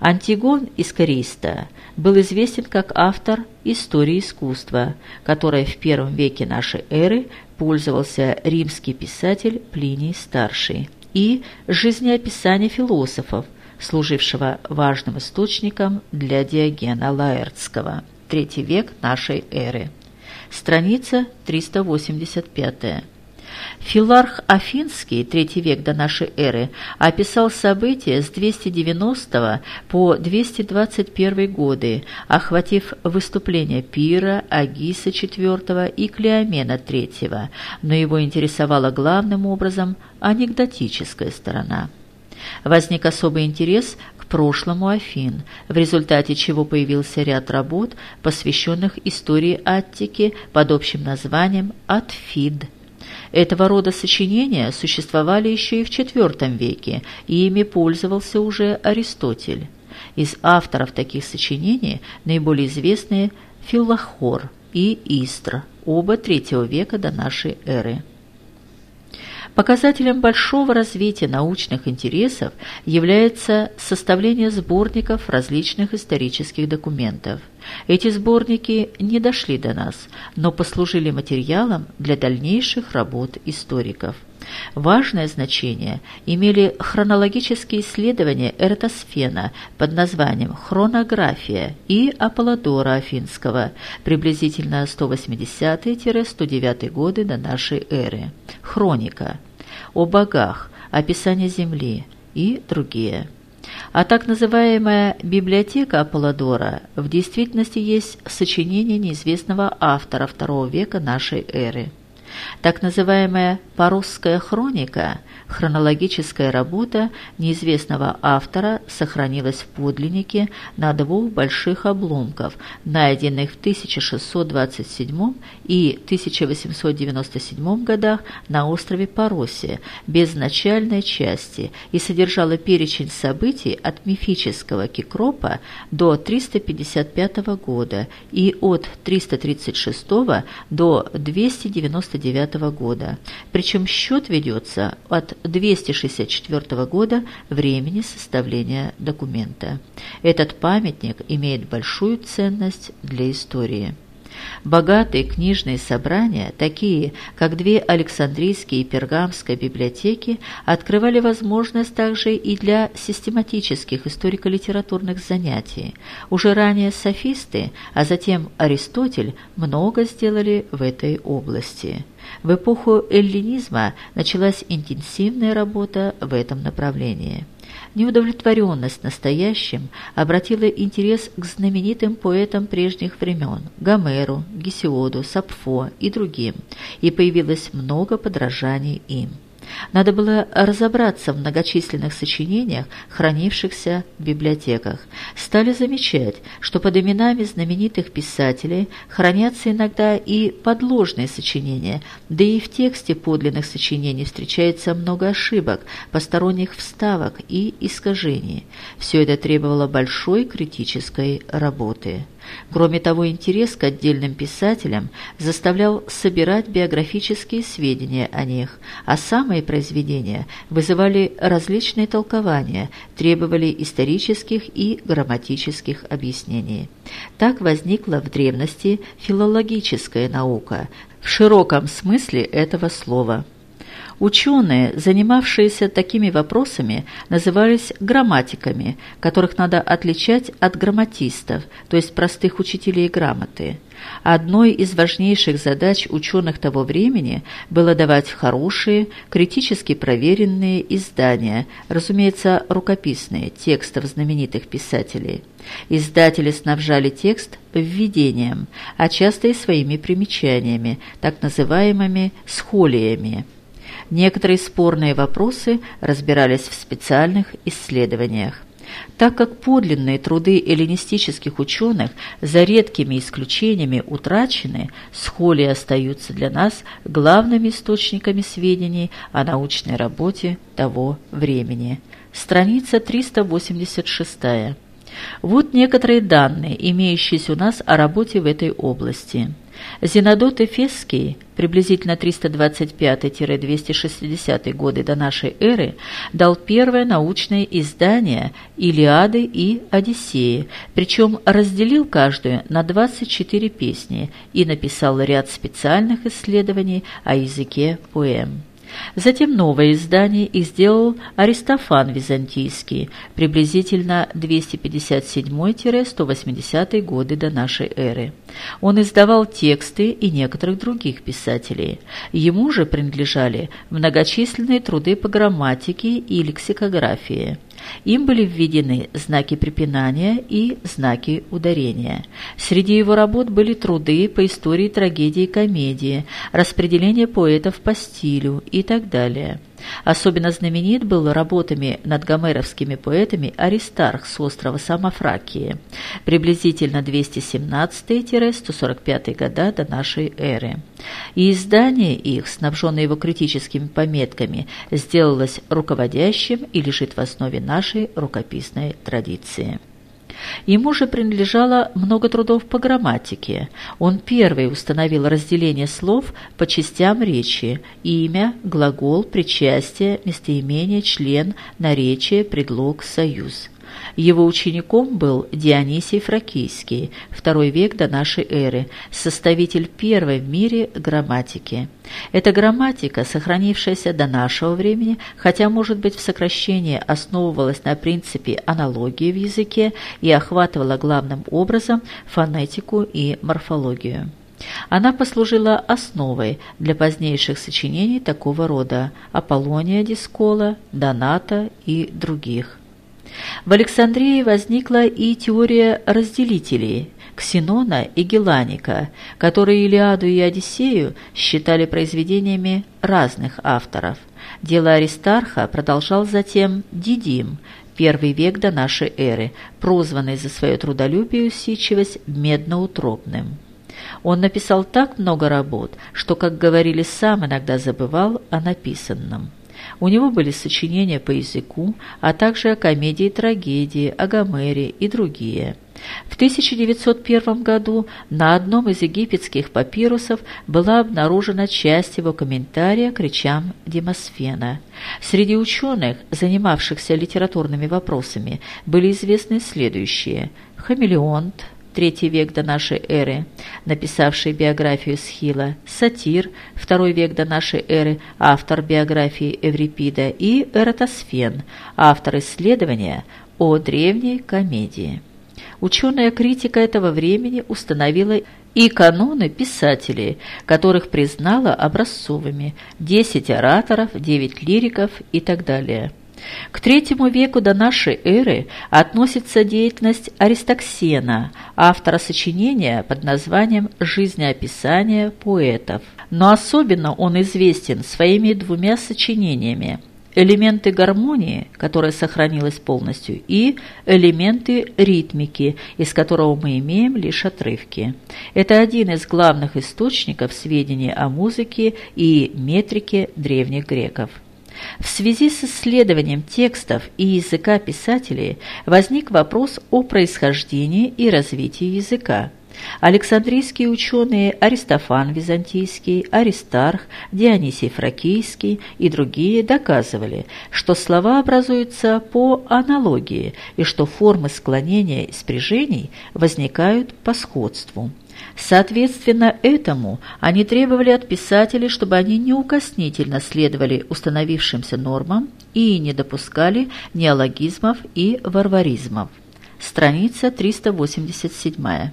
Антигон из Користа был известен как автор истории искусства, которой в первом веке нашей эры пользовался римский писатель Плиний Старший, и жизнеописание философов, служившего важным источником для Диогена Лаэртского, третий век нашей эры. Страница 385. Филарх Афинский, третий век до нашей эры, описал события с 290 по 221 годы, охватив выступления Пира, Агиса IV и Клеомена III, но его интересовала главным образом анекдотическая сторона. Возник особый интерес к прошлому Афин, в результате чего появился ряд работ, посвященных истории Аттики под общим названием «Атфид». Этого рода сочинения существовали еще и в IV веке, и ими пользовался уже Аристотель. Из авторов таких сочинений наиболее известные Филохор и Истра, оба III века до нашей эры. Показателем большого развития научных интересов является составление сборников различных исторических документов. Эти сборники не дошли до нас, но послужили материалом для дальнейших работ историков. Важное значение имели хронологические исследования Эратосфена под названием «Хронография» и Аполлодора Афинского, приблизительно 180-109 годы до нашей эры, «Хроника», «О богах», «Описание Земли» и другие. А так называемая библиотека Аполлодора в действительности есть сочинение неизвестного автора II века нашей эры. Так называемая «Парусская хроника» Хронологическая работа неизвестного автора сохранилась в подлиннике на двух больших обломках, найденных в 1627 и 1897 годах на острове Паросе, без начальной части, и содержала перечень событий от мифического Кикропа до 355 года и от 336 до 299 года. Причем счет ведется от 264 года времени составления документа. Этот памятник имеет большую ценность для истории. Богатые книжные собрания, такие как две Александрийские и Пергамские библиотеки, открывали возможность также и для систематических историко-литературных занятий. Уже ранее софисты, а затем Аристотель много сделали в этой области. В эпоху эллинизма началась интенсивная работа в этом направлении. Неудовлетворенность настоящим обратила интерес к знаменитым поэтам прежних времен – Гомеру, Гесиоду, Сапфо и другим, и появилось много подражаний им. Надо было разобраться в многочисленных сочинениях, хранившихся в библиотеках. Стали замечать, что под именами знаменитых писателей хранятся иногда и подложные сочинения, да и в тексте подлинных сочинений встречается много ошибок, посторонних вставок и искажений. Все это требовало большой критической работы. Кроме того, интерес к отдельным писателям заставлял собирать биографические сведения о них, а самые произведения вызывали различные толкования, требовали исторических и грамматических объяснений. Так возникла в древности филологическая наука в широком смысле этого слова – Ученые, занимавшиеся такими вопросами, назывались грамматиками, которых надо отличать от грамматистов, то есть простых учителей грамоты. Одной из важнейших задач ученых того времени было давать хорошие, критически проверенные издания, разумеется, рукописные, текстов знаменитых писателей. Издатели снабжали текст введением, а часто и своими примечаниями, так называемыми схолиями. Некоторые спорные вопросы разбирались в специальных исследованиях. Так как подлинные труды эллинистических ученых за редкими исключениями утрачены, схоли остаются для нас главными источниками сведений о научной работе того времени. Страница 386. Вот некоторые данные, имеющиеся у нас о работе в этой области. Зенодот Эфесский, приблизительно 325-260 годы до нашей эры, дал первое научное издание «Илиады» и «Одиссеи», причем разделил каждую на 24 песни и написал ряд специальных исследований о языке поэм. Затем новое издание их сделал Аристофан Византийский, приблизительно 257-180 годы до нашей эры. Он издавал тексты и некоторых других писателей. Ему же принадлежали многочисленные труды по грамматике и лексикографии. Им были введены знаки препинания и знаки ударения. Среди его работ были труды по истории трагедии и комедии, распределение поэтов по стилю и так далее. Особенно знаменит был работами над гомеровскими поэтами Аристарх с острова Самофракии, приблизительно 217-145 года до нашей эры. И издание их, снабженное его критическими пометками, сделалось руководящим и лежит в основе нашей рукописной традиции. Ему же принадлежало много трудов по грамматике. Он первый установил разделение слов по частям речи – имя, глагол, причастие, местоимение, член, наречие, предлог, союз – Его учеником был Дионисий Фракийский, второй век до нашей эры, составитель первой в мире грамматики. Эта грамматика, сохранившаяся до нашего времени, хотя, может быть, в сокращении основывалась на принципе аналогии в языке и охватывала главным образом фонетику и морфологию. Она послужила основой для позднейших сочинений такого рода Аполлония Дискола, Доната и других. В Александрии возникла и теория разделителей Ксенона и Геланика, которые Илиаду и Одиссею считали произведениями разных авторов. Дело Аристарха продолжал затем Дидим, первый век до нашей эры, прозванный за свое трудолюбие и усидчивость медноутробным. Он написал так много работ, что, как говорили, сам иногда забывал о написанном. У него были сочинения по языку, а также о комедии трагедии, о Гомере и другие. В 1901 году на одном из египетских папирусов была обнаружена часть его комментария к речам Демосфена. Среди ученых, занимавшихся литературными вопросами, были известны следующие – Хамелеонт, III век до нашей эры, написавший биографию Схила, Сатир, II век до нашей эры, автор биографии Эврипида, и Эратосфен, автор исследования о древней комедии. Ученая критика этого времени установила и каноны писателей, которых признала образцовыми, 10 ораторов, 9 лириков и так далее. К третьему веку до нашей эры относится деятельность Аристоксена, автора сочинения под названием «Жизнеописание поэтов». Но особенно он известен своими двумя сочинениями элементы гармонии, которая сохранилась полностью, и элементы ритмики, из которого мы имеем лишь отрывки. Это один из главных источников сведений о музыке и метрике древних греков. В связи с исследованием текстов и языка писателей возник вопрос о происхождении и развитии языка. Александрийские ученые Аристофан Византийский, Аристарх, Дионисий Фракийский и другие доказывали, что слова образуются по аналогии и что формы склонения и спряжений возникают по сходству. Соответственно этому они требовали от писателей, чтобы они неукоснительно следовали установившимся нормам и не допускали неологизмов и варваризмов. Страница 387.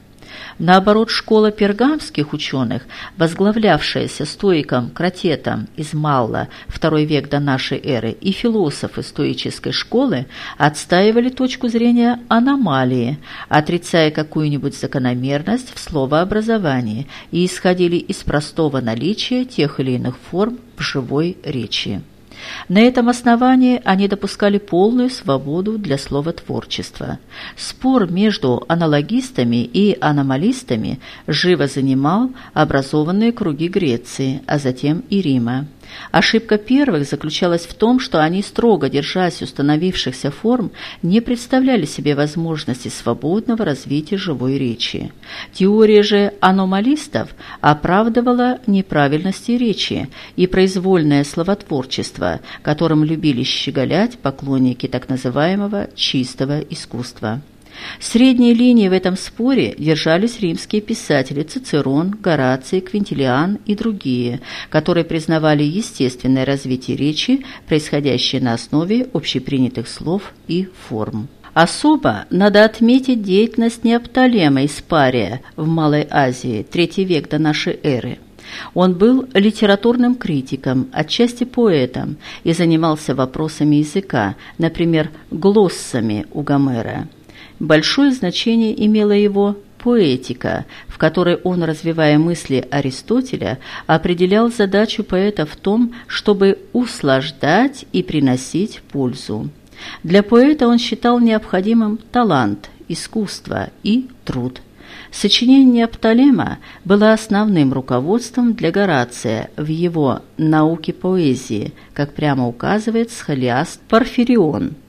Наоборот, школа пергамских ученых, возглавлявшаяся стоиком Кратетом из Малла, второй век до нашей эры, и философы стоической школы отстаивали точку зрения аномалии, отрицая какую-нибудь закономерность в словообразовании и исходили из простого наличия тех или иных форм в живой речи. На этом основании они допускали полную свободу для словотворчества. Спор между аналогистами и аномалистами живо занимал образованные круги Греции, а затем и Рима. Ошибка первых заключалась в том, что они, строго держась установившихся форм, не представляли себе возможности свободного развития живой речи. Теория же аномалистов оправдывала неправильности речи и произвольное словотворчество, которым любили щеголять поклонники так называемого «чистого искусства». Средние линии в этом споре держались римские писатели Цицерон, Гораций, Квинтилиан и другие, которые признавали естественное развитие речи, происходящее на основе общепринятых слов и форм. Особо надо отметить деятельность Неоптолема из Пария в Малой Азии, третий век до нашей эры. Он был литературным критиком, отчасти поэтом, и занимался вопросами языка, например, глоссами у Гомера. Большое значение имела его поэтика, в которой он, развивая мысли Аристотеля, определял задачу поэта в том, чтобы услаждать и приносить пользу. Для поэта он считал необходимым талант, искусство и труд. Сочинение Птолема было основным руководством для Горация в его «Науке поэзии», как прямо указывает схолиаст Порфирион –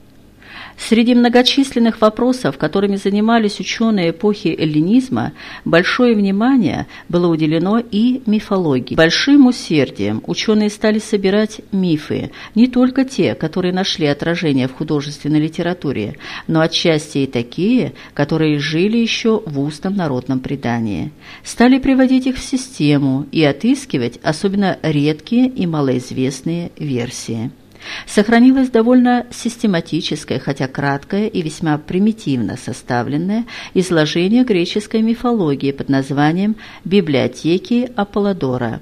Среди многочисленных вопросов, которыми занимались ученые эпохи эллинизма, большое внимание было уделено и мифологии. Большим усердием ученые стали собирать мифы, не только те, которые нашли отражение в художественной литературе, но отчасти и такие, которые жили еще в устном народном предании. Стали приводить их в систему и отыскивать особенно редкие и малоизвестные версии. Сохранилось довольно систематическое, хотя краткое и весьма примитивно составленное изложение греческой мифологии под названием «Библиотеки Аполлодора».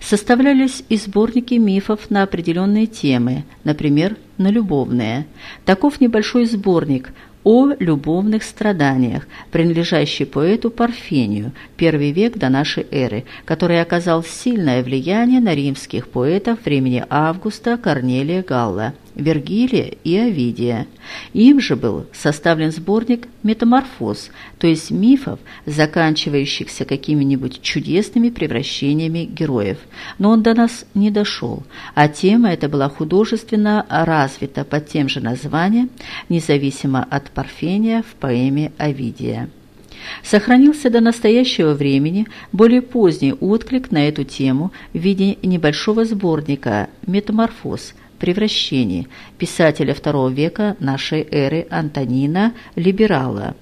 Составлялись и сборники мифов на определенные темы, например, на любовные. Таков небольшой сборник о любовных страданиях, принадлежащий поэту Парфению, первый век до нашей эры, который оказал сильное влияние на римских поэтов времени Августа Корнелия Галла – Вергилия и Овидия. Им же был составлен сборник «Метаморфоз», то есть мифов, заканчивающихся какими-нибудь чудесными превращениями героев. Но он до нас не дошел, а тема эта была художественно развита под тем же названием, независимо от Парфения в поэме Овидия. Сохранился до настоящего времени более поздний отклик на эту тему в виде небольшого сборника «Метаморфоз», превращении писателя II века нашей эры Антонина Либерала.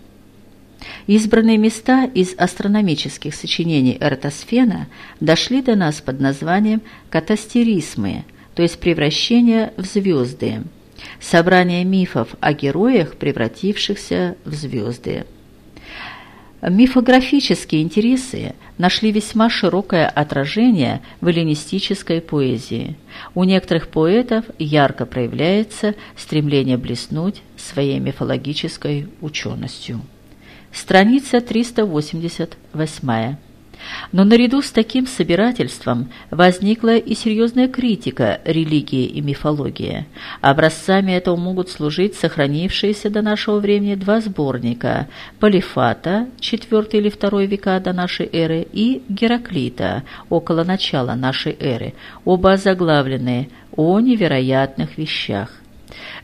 Избранные места из астрономических сочинений Эратосфена дошли до нас под названием «катастерисмы», то есть превращение в звезды, собрание мифов о героях, превратившихся в звезды. Мифографические интересы нашли весьма широкое отражение в эллинистической поэзии. У некоторых поэтов ярко проявляется стремление блеснуть своей мифологической ученостью. Страница 388. Но наряду с таким собирательством возникла и серьезная критика религии и мифологии. Образцами этого могут служить сохранившиеся до нашего времени два сборника – Полифата, IV или II века до нашей эры, и Гераклита, около начала нашей эры, оба заглавленные «О невероятных вещах».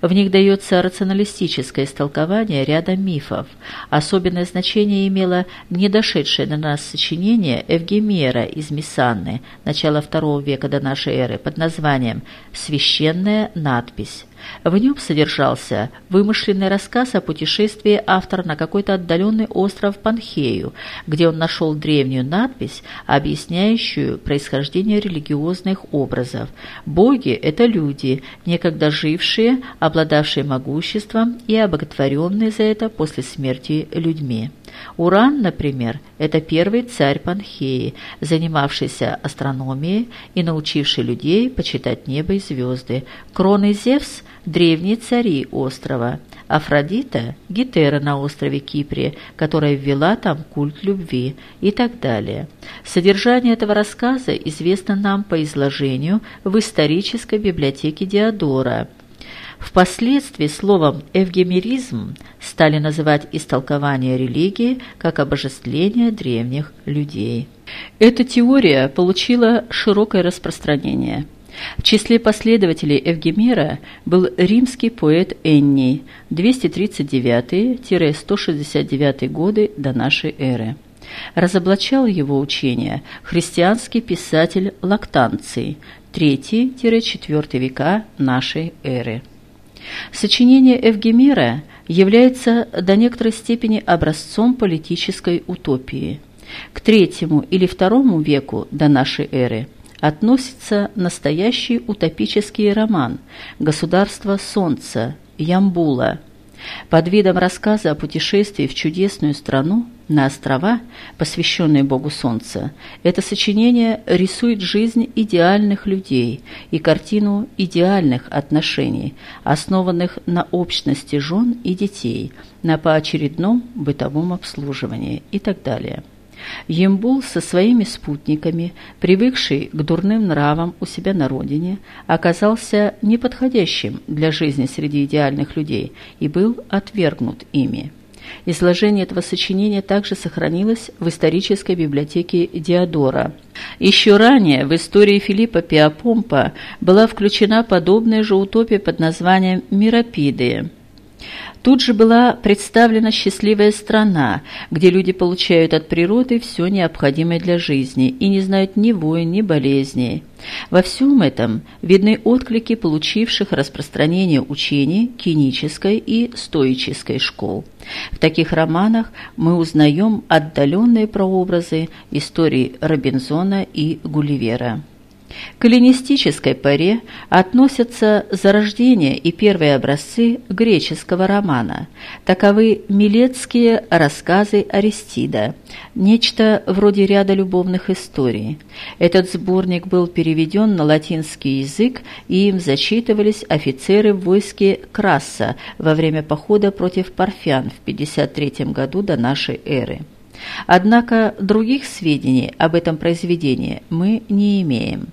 В них дается рационалистическое истолкование ряда мифов. Особенное значение имело недошедшее до нас сочинение Евгемера из Мессанны, начала II века до нашей эры, под названием «Священная надпись». В нем содержался вымышленный рассказ о путешествии автора на какой-то отдаленный остров Панхею, где он нашел древнюю надпись, объясняющую происхождение религиозных образов. Боги – это люди, некогда жившие, обладавшие могуществом и обоготворенные за это после смерти людьми. Уран, например, это первый царь Панхеи, занимавшийся астрономией и научивший людей почитать небо и звезды. Крон и Зевс – древние цари острова. Афродита – Гетера на острове Кипре, которая ввела там культ любви и так далее. Содержание этого рассказа известно нам по изложению в исторической библиотеке Диодора – Впоследствии словом «эвгемеризм» стали называть истолкование религии как обожествление древних людей. Эта теория получила широкое распространение. В числе последователей Евгемера был римский поэт Энний 239-169 годы до нашей эры. Разоблачал его учение христианский писатель Лактанций 3-4 века нашей эры. Сочинение Евгемера является до некоторой степени образцом политической утопии. К третьему или второму веку до нашей эры относится настоящий утопический роман «Государство Солнца» Ямбула – под видом рассказа о путешествии в чудесную страну на острова, посвященные Богу Солнца, это сочинение рисует жизнь идеальных людей и картину идеальных отношений, основанных на общности жен и детей, на поочередном бытовом обслуживании и так далее. Ембул со своими спутниками, привыкший к дурным нравам у себя на родине, оказался неподходящим для жизни среди идеальных людей и был отвергнут ими. Изложение этого сочинения также сохранилось в исторической библиотеке Диодора. Еще ранее в истории Филиппа Пиапомпа была включена подобная же утопия под названием «Миропидия». Тут же была представлена счастливая страна, где люди получают от природы все необходимое для жизни и не знают ни войн, ни болезней. Во всем этом видны отклики получивших распространение учений кинической и стоической школ. В таких романах мы узнаем отдаленные прообразы истории Робинзона и Гулливера. К эллинистической паре относятся зарождение и первые образцы греческого романа. Таковы милетские рассказы Аристида, нечто вроде ряда любовных историй. Этот сборник был переведен на латинский язык, и им зачитывались офицеры в войске Краса во время похода против парфян в 53 году до нашей эры. Однако других сведений об этом произведении мы не имеем.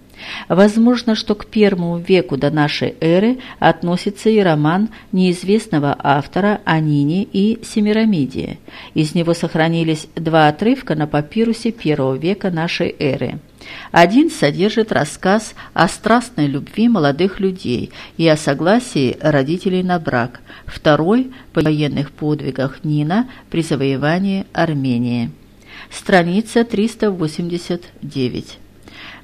Возможно, что к первому веку до нашей эры относится и роман неизвестного автора о Нине и Семирамиде. Из него сохранились два отрывка на папирусе первого века нашей эры. Один содержит рассказ о страстной любви молодых людей и о согласии родителей на брак, второй – по военных подвигах Нина при завоевании Армении. Страница 389.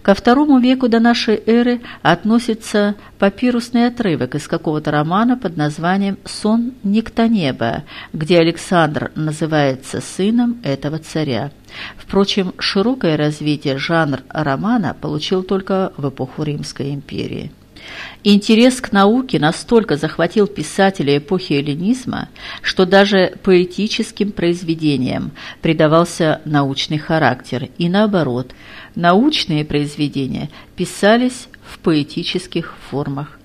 Ко второму веку до нашей эры относится папирусный отрывок из какого-то романа под названием «Сон Никтонеба», где Александр называется сыном этого царя. Впрочем, широкое развитие жанр романа получил только в эпоху Римской империи. Интерес к науке настолько захватил писателя эпохи эллинизма, что даже поэтическим произведениям придавался научный характер, и наоборот, научные произведения писались в поэтических формах.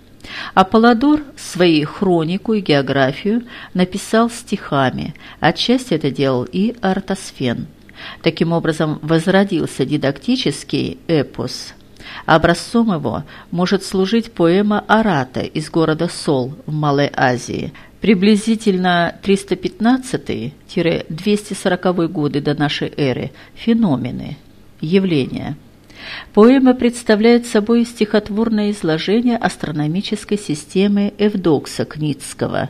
Аполлодор свои хронику и географию написал стихами, отчасти это делал и Артосфен. Таким образом возродился дидактический эпос – Образцом его может служить поэма «Арата» из города Сол в Малой Азии, приблизительно 315-240 годы до нашей эры, феномены, явления. Поэма представляет собой стихотворное изложение астрономической системы Эвдокса Кницкого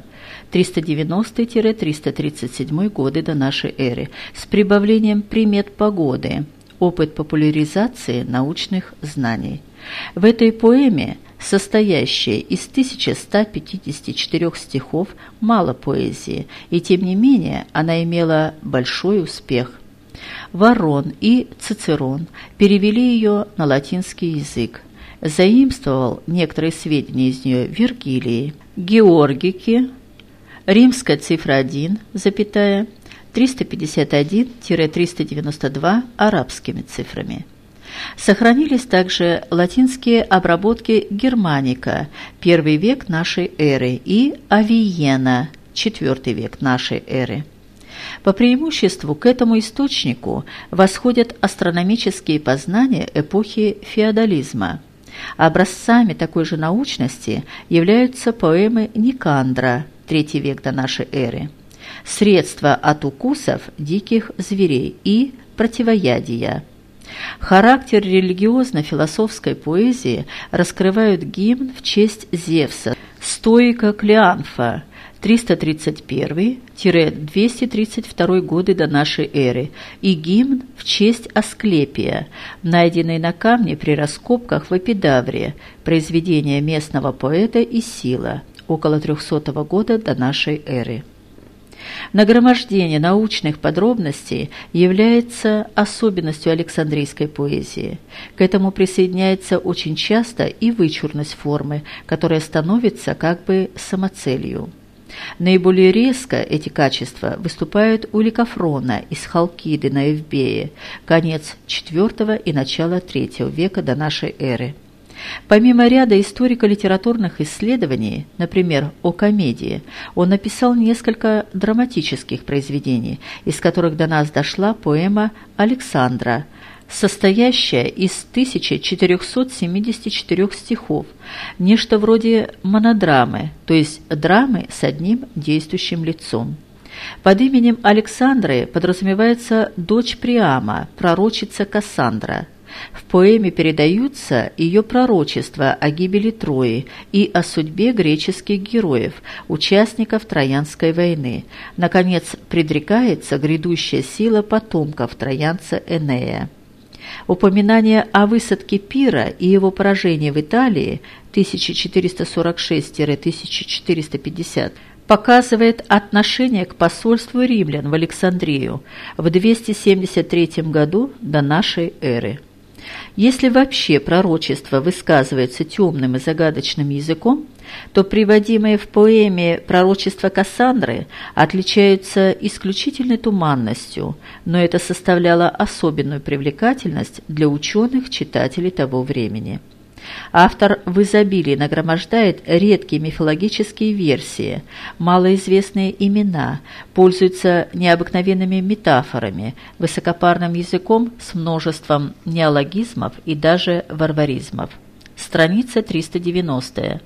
390-337 годы до нашей эры с прибавлением примет погоды – опыт популяризации научных знаний. В этой поэме, состоящей из 1154 стихов, мало поэзии, и тем не менее она имела большой успех. Ворон и Цицерон перевели ее на латинский язык. Заимствовал некоторые сведения из нее Вергилии, Георгики, римская цифра 1, запятая, 351-392 арабскими цифрами. Сохранились также латинские обработки германика, первый век нашей эры, и авиена, четвертый век нашей эры. По преимуществу к этому источнику восходят астрономические познания эпохи феодализма. Образцами такой же научности являются поэмы Никандра, третий век до нашей эры средства от укусов диких зверей и противоядия. Характер религиозно-философской поэзии раскрывают гимн в честь Зевса, стоика Клеанфа, 331-232 годы до нашей эры, и гимн в честь Асклепия, найденный на камне при раскопках в Эпидавре, произведение местного поэта Исила, около 300 года до нашей эры. Нагромождение научных подробностей является особенностью Александрийской поэзии. К этому присоединяется очень часто и вычурность формы, которая становится как бы самоцелью. Наиболее резко эти качества выступают у Ликофрона из Халкиды на Евбее, конец IV и начало III века до нашей эры. Помимо ряда историко-литературных исследований, например, о комедии, он написал несколько драматических произведений, из которых до нас дошла поэма «Александра», состоящая из 1474 стихов, нечто вроде монодрамы, то есть драмы с одним действующим лицом. Под именем Александры подразумевается дочь Приама, пророчица Кассандра – В поэме передаются ее пророчества о гибели Трои и о судьбе греческих героев, участников Троянской войны. Наконец, предрекается грядущая сила потомков троянца Энея. Упоминание о высадке Пира и его поражении в Италии 1446-1450 показывает отношение к посольству римлян в Александрию в 273 году до нашей эры. Если вообще пророчество высказывается темным и загадочным языком, то приводимые в поэме пророчества Кассандры отличаются исключительной туманностью, но это составляло особенную привлекательность для ученых-читателей того времени. Автор в изобилии нагромождает редкие мифологические версии, малоизвестные имена, пользуется необыкновенными метафорами, высокопарным языком с множеством неологизмов и даже варваризмов. Страница 390.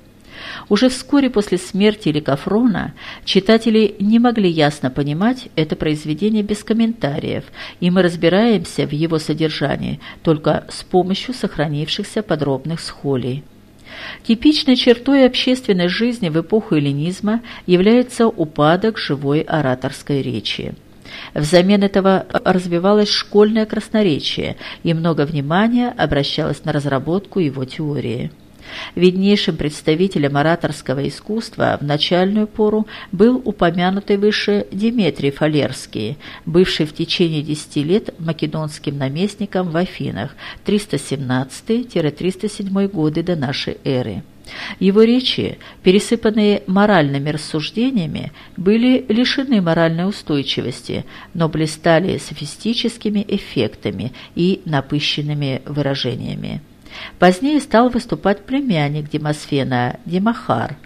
Уже вскоре после смерти Ликофрона читатели не могли ясно понимать это произведение без комментариев, и мы разбираемся в его содержании только с помощью сохранившихся подробных схолей. Типичной чертой общественной жизни в эпоху эллинизма является упадок живой ораторской речи. Взамен этого развивалось школьное красноречие, и много внимания обращалось на разработку его теории. Виднейшим представителем ораторского искусства в начальную пору был упомянутый выше Диметрий Фалерский, бывший в течение десяти лет македонским наместником в Афинах 317-307 годы до нашей эры. Его речи, пересыпанные моральными рассуждениями, были лишены моральной устойчивости, но блистали софистическими эффектами и напыщенными выражениями. Позднее стал выступать племянник Демосфена Демахар,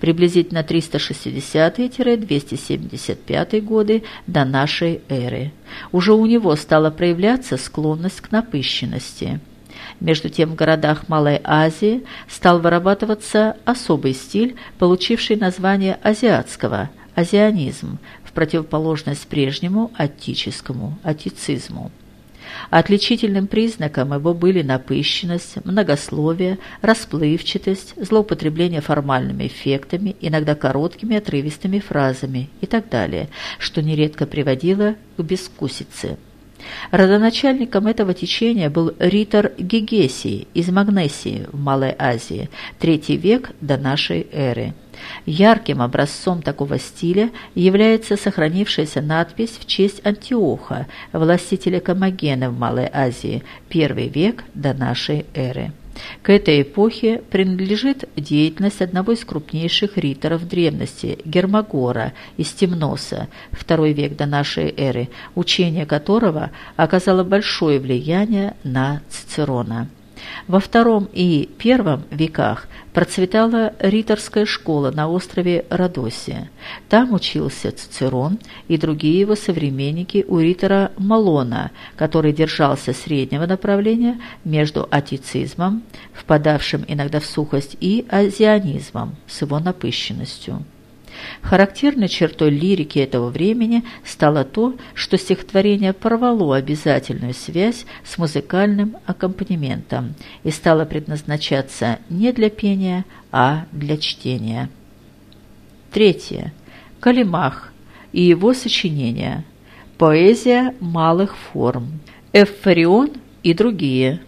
приблизительно 360-275 годы до нашей эры. Уже у него стала проявляться склонность к напыщенности. Между тем в городах Малой Азии стал вырабатываться особый стиль, получивший название азиатского – азианизм, в противоположность прежнему аттическому – аттицизму. Отличительным признаком его были напыщенность, многословие, расплывчатость, злоупотребление формальными эффектами, иногда короткими отрывистыми фразами и так далее, что нередко приводило к бескусице. Родоначальником этого течения был ритор Гегесий из Магнесии в Малой Азии, третий век до нашей эры. Ярким образцом такого стиля является сохранившаяся надпись в честь Антиоха, властителя Комагена в Малой Азии, первый век до нашей эры. К этой эпохе принадлежит деятельность одного из крупнейших риторов древности – Гермогора из Темноса, второй век до нашей эры, учение которого оказало большое влияние на Цицерона. Во втором и первом веках процветала риторская школа на острове Родосия. Там учился Цицерон и другие его современники у ритора Малона, который держался среднего направления между атицизмом, впадавшим иногда в сухость, и азианизмом с его напыщенностью. Характерной чертой лирики этого времени стало то, что стихотворение порвало обязательную связь с музыкальным аккомпанементом и стало предназначаться не для пения, а для чтения. Третье. Калимах и его сочинения. Поэзия малых форм. Эвфорион и другие.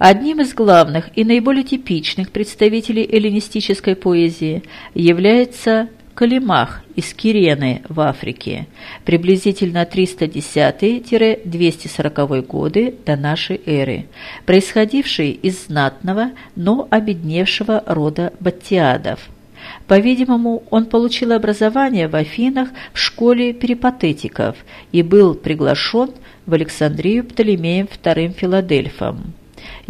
Одним из главных и наиболее типичных представителей эллинистической поэзии является Калимах из Кирены в Африке, приблизительно 310-240 годы до нашей эры, происходивший из знатного, но обедневшего рода баттиадов. По-видимому, он получил образование в Афинах в школе перипатетиков и был приглашен в Александрию Птолемеем II Филадельфом.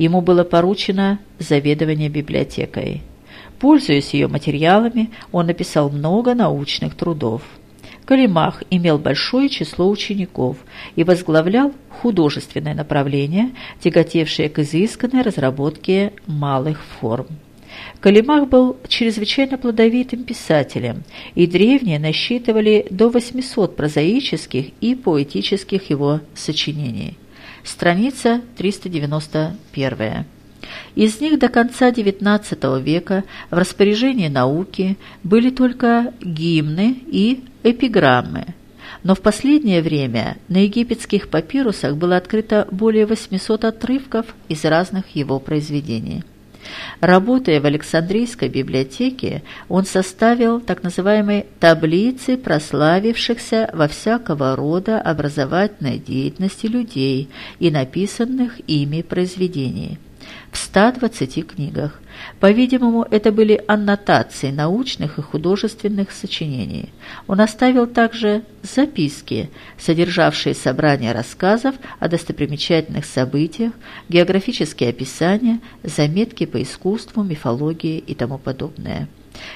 Ему было поручено заведование библиотекой. Пользуясь ее материалами, он написал много научных трудов. Калимах имел большое число учеников и возглавлял художественное направление, тяготевшее к изысканной разработке малых форм. Калимах был чрезвычайно плодовитым писателем, и древние насчитывали до 800 прозаических и поэтических его сочинений. Страница 391. Из них до конца XIX века в распоряжении науки были только гимны и эпиграммы, но в последнее время на египетских папирусах было открыто более 800 отрывков из разных его произведений. Работая в Александрийской библиотеке, он составил так называемые таблицы прославившихся во всякого рода образовательной деятельности людей и написанных ими произведений в 120 книгах. По-видимому, это были аннотации научных и художественных сочинений. Он оставил также записки, содержавшие собрания рассказов о достопримечательных событиях, географические описания, заметки по искусству, мифологии и тому подобное.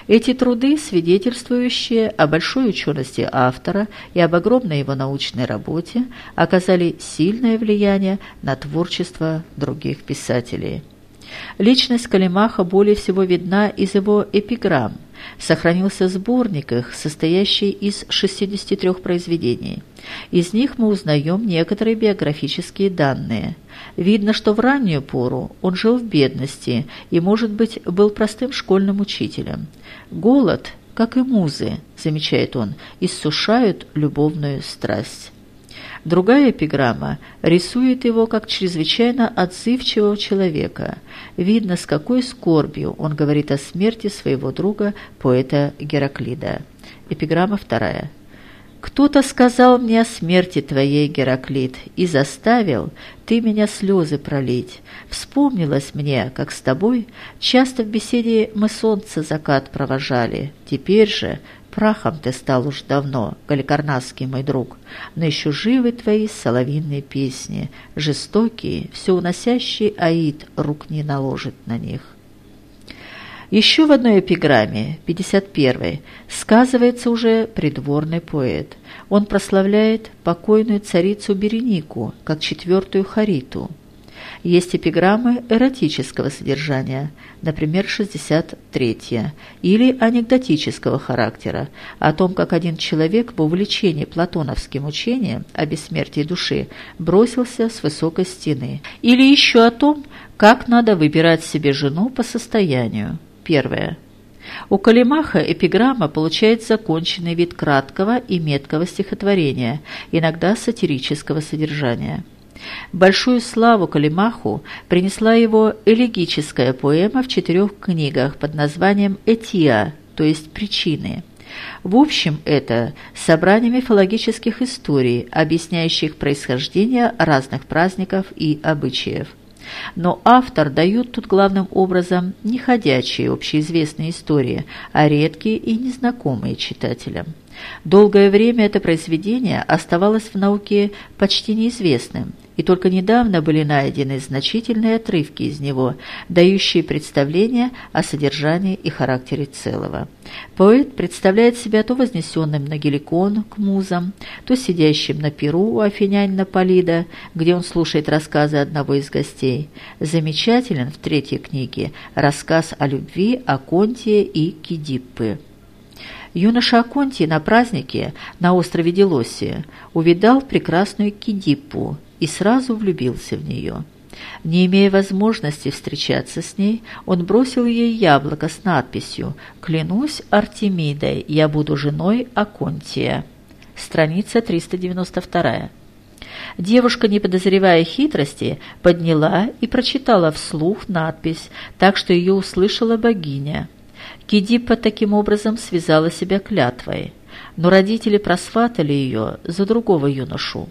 Эти труды, свидетельствующие о большой учености автора и об огромной его научной работе, оказали сильное влияние на творчество других писателей. Личность Калимаха более всего видна из его эпиграмм. Сохранился сборник их, состоящий из 63 произведений. Из них мы узнаем некоторые биографические данные. Видно, что в раннюю пору он жил в бедности и, может быть, был простым школьным учителем. Голод, как и музы, замечает он, иссушают любовную страсть. Другая эпиграмма рисует его как чрезвычайно отзывчивого человека. Видно, с какой скорбью он говорит о смерти своего друга, поэта Гераклида. Эпиграмма вторая. «Кто-то сказал мне о смерти твоей, Гераклит, и заставил ты меня слезы пролить. Вспомнилось мне, как с тобой часто в беседе мы солнце закат провожали. Теперь же Прахом ты стал уж давно, Галикарнасский мой друг, но еще живы твои соловинные песни, жестокие, все уносящий аид рук не наложит на них. Еще в одной эпиграмме, 51 сказывается уже придворный поэт. Он прославляет покойную царицу Беренику, как четвертую Хариту – есть эпиграммы эротического содержания, например, 63-я, или анекдотического характера, о том, как один человек в увлечении платоновским учением о бессмертии души бросился с высокой стены, или еще о том, как надо выбирать себе жену по состоянию. Первое. У Калимаха эпиграмма получает законченный вид краткого и меткого стихотворения, иногда сатирического содержания. Большую славу Калимаху принесла его элегическая поэма в четырех книгах под названием «Этия», то есть «Причины». В общем, это собрание мифологических историй, объясняющих происхождение разных праздников и обычаев. Но автор дает тут главным образом не ходячие общеизвестные истории, а редкие и незнакомые читателям. Долгое время это произведение оставалось в науке почти неизвестным, и только недавно были найдены значительные отрывки из него, дающие представление о содержании и характере целого. Поэт представляет себя то вознесенным на геликон к музам, то сидящим на перу у афинянина Полида, где он слушает рассказы одного из гостей. Замечателен в третьей книге рассказ о любви Аконтия и Кидиппы. Юноша Аконтий на празднике на острове Делосия увидал прекрасную Кидиппу и сразу влюбился в нее. Не имея возможности встречаться с ней, он бросил ей яблоко с надписью «Клянусь Артемидой, я буду женой Аконтия». Страница 392. Девушка, не подозревая хитрости, подняла и прочитала вслух надпись, так что ее услышала богиня. Кидипа таким образом связала себя клятвой, но родители просватали ее за другого юношу.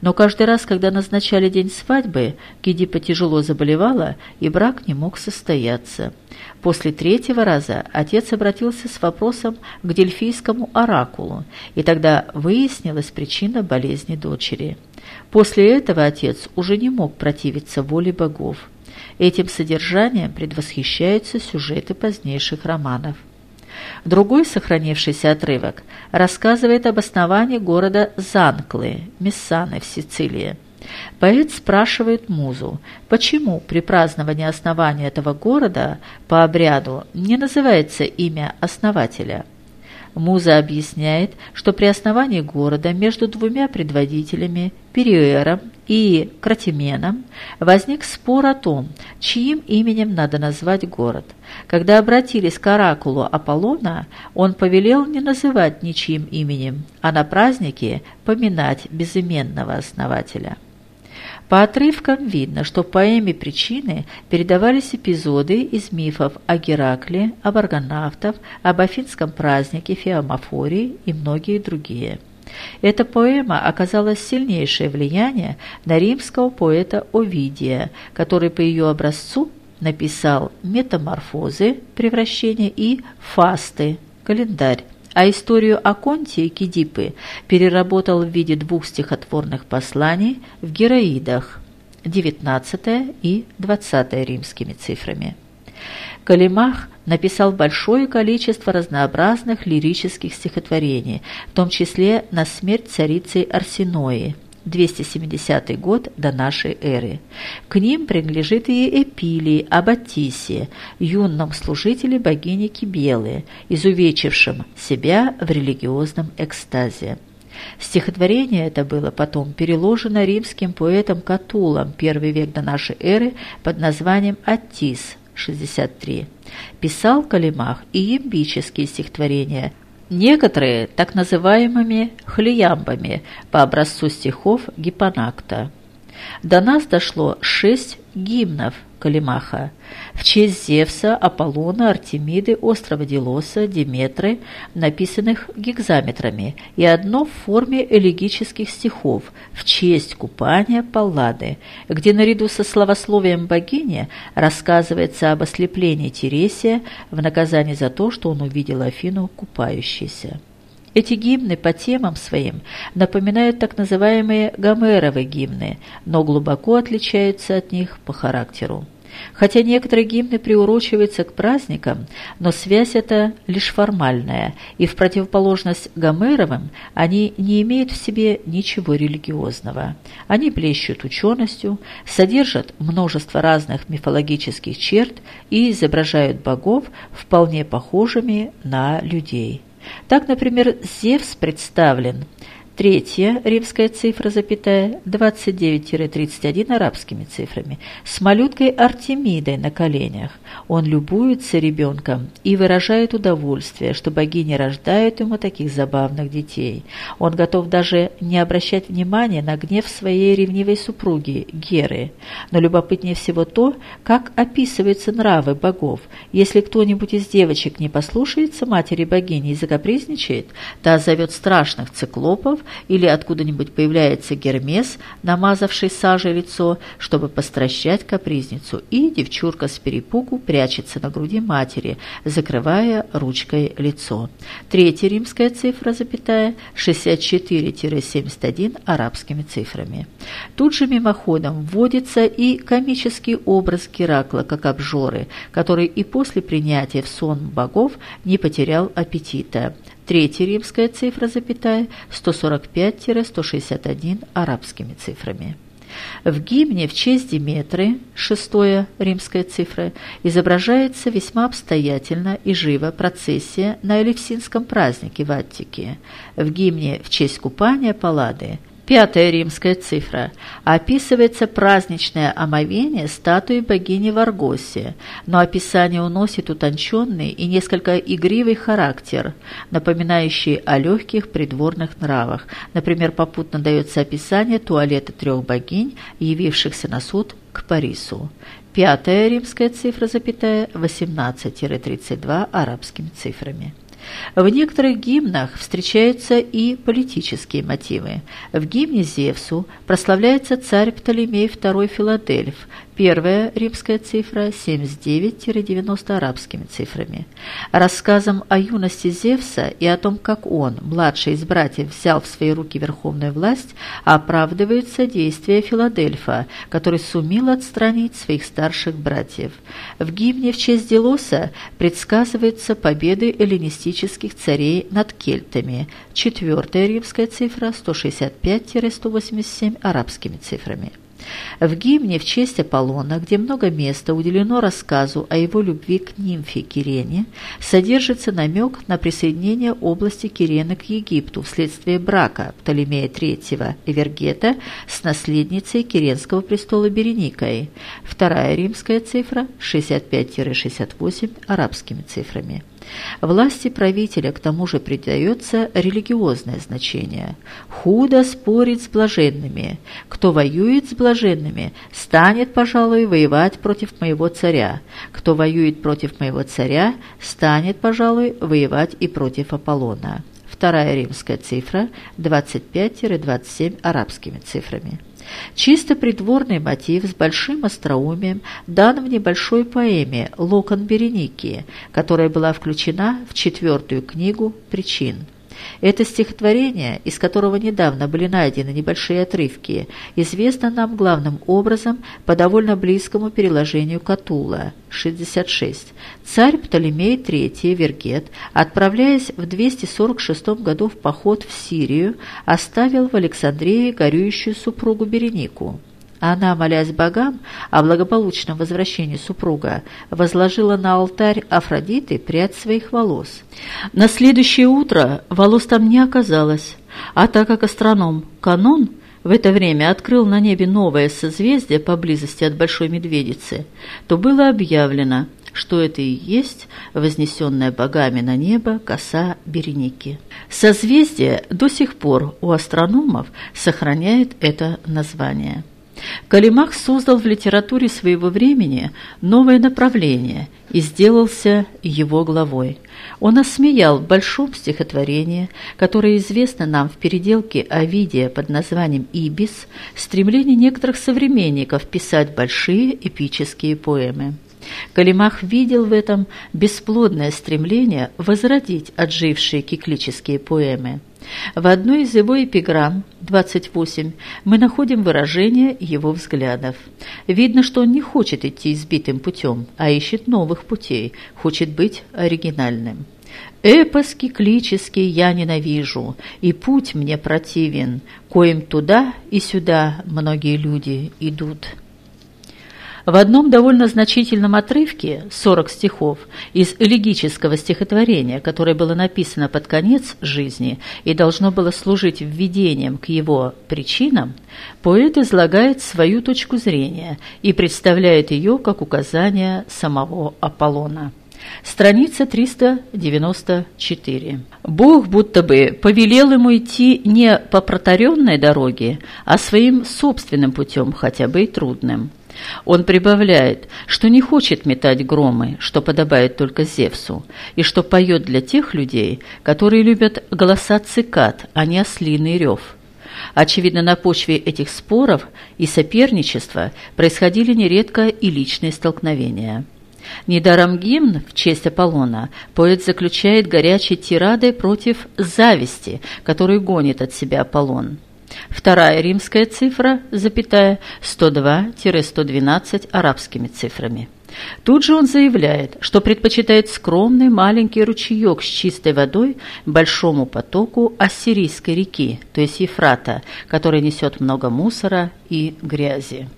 Но каждый раз, когда назначали день свадьбы, Кидипа тяжело заболевала, и брак не мог состояться. После третьего раза отец обратился с вопросом к дельфийскому оракулу, и тогда выяснилась причина болезни дочери. После этого отец уже не мог противиться воле богов. Этим содержанием предвосхищаются сюжеты позднейших романов. Другой сохранившийся отрывок рассказывает об основании города Занклы, Мессаны в Сицилии. Поэт спрашивает музу, почему при праздновании основания этого города по обряду не называется имя основателя. Муза объясняет, что при основании города между двумя предводителями, Периером и Кратименом возник спор о том, чьим именем надо назвать город. Когда обратились к оракулу Аполлона, он повелел не называть ничьим именем, а на празднике поминать безыменного основателя. По отрывкам видно, что в поэме «Причины» передавались эпизоды из мифов о Геракле, об аргонавтах, об афинском празднике Феомафории и многие другие. Эта поэма оказала сильнейшее влияние на римского поэта Овидия, который по ее образцу написал «Метаморфозы», «Превращение» и «Фасты», «Календарь», а историю о Конте и Кидипы переработал в виде двух стихотворных посланий в Героидах, 19 и 20 римскими цифрами. Калимах написал большое количество разнообразных лирических стихотворений, в том числе на смерть царицы Арсенои, 270 год до нашей эры. К ним принадлежит и Эпилий об Атисе, юном служителе богини Кибелы, изувечившем себя в религиозном экстазе. Стихотворение это было потом переложено римским поэтом Катулом, первый век до нашей эры, под названием «Атис», 63. Писал Калимах и ямбические стихотворения, некоторые так называемыми хлиямбами по образцу стихов Гиппонакта. До нас дошло шесть гимнов Калимаха в честь Зевса, Аполлона, Артемиды, острова Делоса, Диметры, написанных гигзаметрами, и одно в форме элегических стихов в честь купания Паллады, где наряду со словословием богини рассказывается об ослеплении Тересия в наказании за то, что он увидел Афину купающейся. Эти гимны по темам своим напоминают так называемые Гомеровы гимны, но глубоко отличаются от них по характеру. Хотя некоторые гимны приурочиваются к праздникам, но связь эта лишь формальная, и в противоположность Гомеровым они не имеют в себе ничего религиозного. Они плещут ученостью, содержат множество разных мифологических черт и изображают богов вполне похожими на людей. Так, например, Зевс представлен Третья римская цифра, запятая, 29-31 арабскими цифрами, с малюткой Артемидой на коленях. Он любуется ребенком и выражает удовольствие, что богини рождают ему таких забавных детей. Он готов даже не обращать внимания на гнев своей ревнивой супруги Геры. Но любопытнее всего то, как описываются нравы богов. Если кто-нибудь из девочек не послушается матери богини и закапризничает, та зовет страшных циклопов, или откуда-нибудь появляется Гермес, намазавший сажей лицо, чтобы постращать капризницу, и девчурка с перепугу прячется на груди матери, закрывая ручкой лицо. Третья римская цифра, запятая, 64-71 арабскими цифрами. Тут же мимоходом вводится и комический образ Геракла как обжоры, который и после принятия в сон богов не потерял аппетита. Третья римская цифра, запятая, 145-161 арабскими цифрами. В гимне в честь Диметры, шестая римская цифра, изображается весьма обстоятельно и живо процессия на Элевсинском празднике в Аттике. В гимне в честь купания Паллады Пятая римская цифра. Описывается праздничное омовение статуи богини Варгоси, но описание уносит утонченный и несколько игривый характер, напоминающий о легких придворных нравах. Например, попутно дается описание туалета трех богинь, явившихся на суд к Парису. Пятая римская цифра, запятая, 18-32 арабскими цифрами. В некоторых гимнах встречаются и политические мотивы. В гимне Зевсу прославляется царь Птолемей II Филадельф, Первая римская цифра 79-90 арабскими цифрами. Рассказом о юности Зевса и о том, как он, младший из братьев, взял в свои руки верховную власть, оправдываются действия Филадельфа, который сумел отстранить своих старших братьев. В гимне в честь Делоса предсказываются победы эллинистических царей над кельтами. Четвертая римская цифра 165-187 арабскими цифрами. В гимне в честь Аполлона, где много места уделено рассказу о его любви к нимфе Кирене, содержится намек на присоединение области Кирены к Египту вследствие брака Птолемея III Эвергета с наследницей Киренского престола Береникой. Вторая римская цифра 65-68 арабскими цифрами. Власти правителя к тому же придается религиозное значение. Худо спорить с блаженными. Кто воюет с блаженными, станет, пожалуй, воевать против моего царя. Кто воюет против моего царя, станет, пожалуй, воевать и против Аполлона. Вторая римская цифра 25-27 арабскими цифрами. Чисто придворный мотив с большим остроумием дан в небольшой поэме «Локон Береники», которая была включена в четвертую книгу «Причин». Это стихотворение, из которого недавно были найдены небольшие отрывки, известно нам главным образом по довольно близкому переложению Катула, 66. Царь Птолемей III Вергет, отправляясь в 246 году в поход в Сирию, оставил в Александрии горюющую супругу Беренику. Она, молясь богам о благополучном возвращении супруга, возложила на алтарь Афродиты прядь своих волос. На следующее утро волос там не оказалось, а так как астроном Канон в это время открыл на небе новое созвездие поблизости от Большой Медведицы, то было объявлено, что это и есть вознесенная богами на небо коса Береники. Созвездие до сих пор у астрономов сохраняет это название. Калимах создал в литературе своего времени новое направление и сделался его главой. Он осмеял в большом стихотворении, которое известно нам в переделке Овидия под названием «Ибис», стремление некоторых современников писать большие эпические поэмы. Калимах видел в этом бесплодное стремление возродить отжившие киклические поэмы. В одной из его эпиграмм, 28, мы находим выражение его взглядов. Видно, что он не хочет идти избитым путем, а ищет новых путей, хочет быть оригинальным. «Эпос киклический я ненавижу, и путь мне противен, коим туда и сюда многие люди идут». В одном довольно значительном отрывке, 40 стихов, из элегического стихотворения, которое было написано под конец жизни и должно было служить введением к его причинам, поэт излагает свою точку зрения и представляет ее как указание самого Аполлона. Страница 394. Бог будто бы повелел ему идти не по протаренной дороге, а своим собственным путем, хотя бы и трудным. Он прибавляет, что не хочет метать громы, что подобает только Зевсу, и что поет для тех людей, которые любят голоса цикад, а не ослиный рев. Очевидно, на почве этих споров и соперничества происходили нередко и личные столкновения. Недаром гимн в честь Аполлона поэт заключает горячей тирадой против зависти, которую гонит от себя Аполлон. Вторая римская цифра, запятая, 102-112 арабскими цифрами. Тут же он заявляет, что предпочитает скромный маленький ручеек с чистой водой большому потоку Ассирийской реки, то есть Ефрата, который несет много мусора и грязи.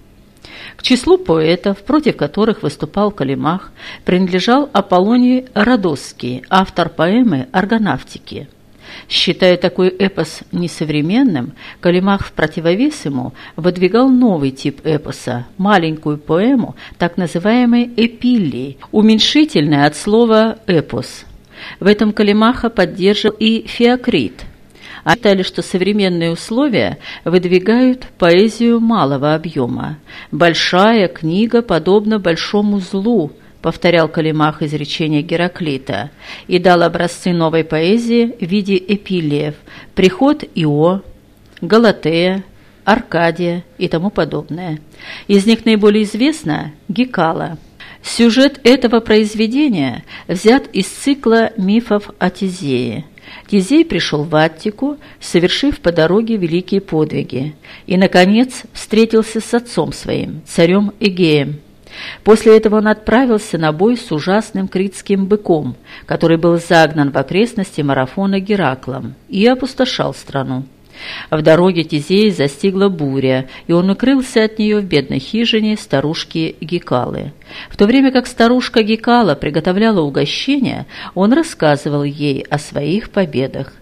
К числу поэтов, против которых выступал Калимах, принадлежал Аполлоний Родосский, автор поэмы «Аргонавтики». Считая такой эпос несовременным, Калимах в противовес ему выдвигал новый тип эпоса – маленькую поэму, так называемой эпиллии, уменьшительная от слова «эпос». В этом Калимаха поддерживал и Феокрит – а считали, что современные условия выдвигают поэзию малого объема. Большая книга подобна большому злу – повторял Калимах изречение Гераклита, и дал образцы новой поэзии в виде эпилиев, приход Ио, Галатея, Аркадия и тому подобное. Из них наиболее известна Гекала. Сюжет этого произведения взят из цикла мифов о Тизее. Тизей пришел в Аттику, совершив по дороге великие подвиги, и, наконец, встретился с отцом своим, царем Эгеем, После этого он отправился на бой с ужасным критским быком, который был загнан в окрестности марафона Гераклом, и опустошал страну. В дороге Тизея застигла буря, и он укрылся от нее в бедной хижине старушки Гекалы. В то время как старушка Гекала приготовляла угощение, он рассказывал ей о своих победах.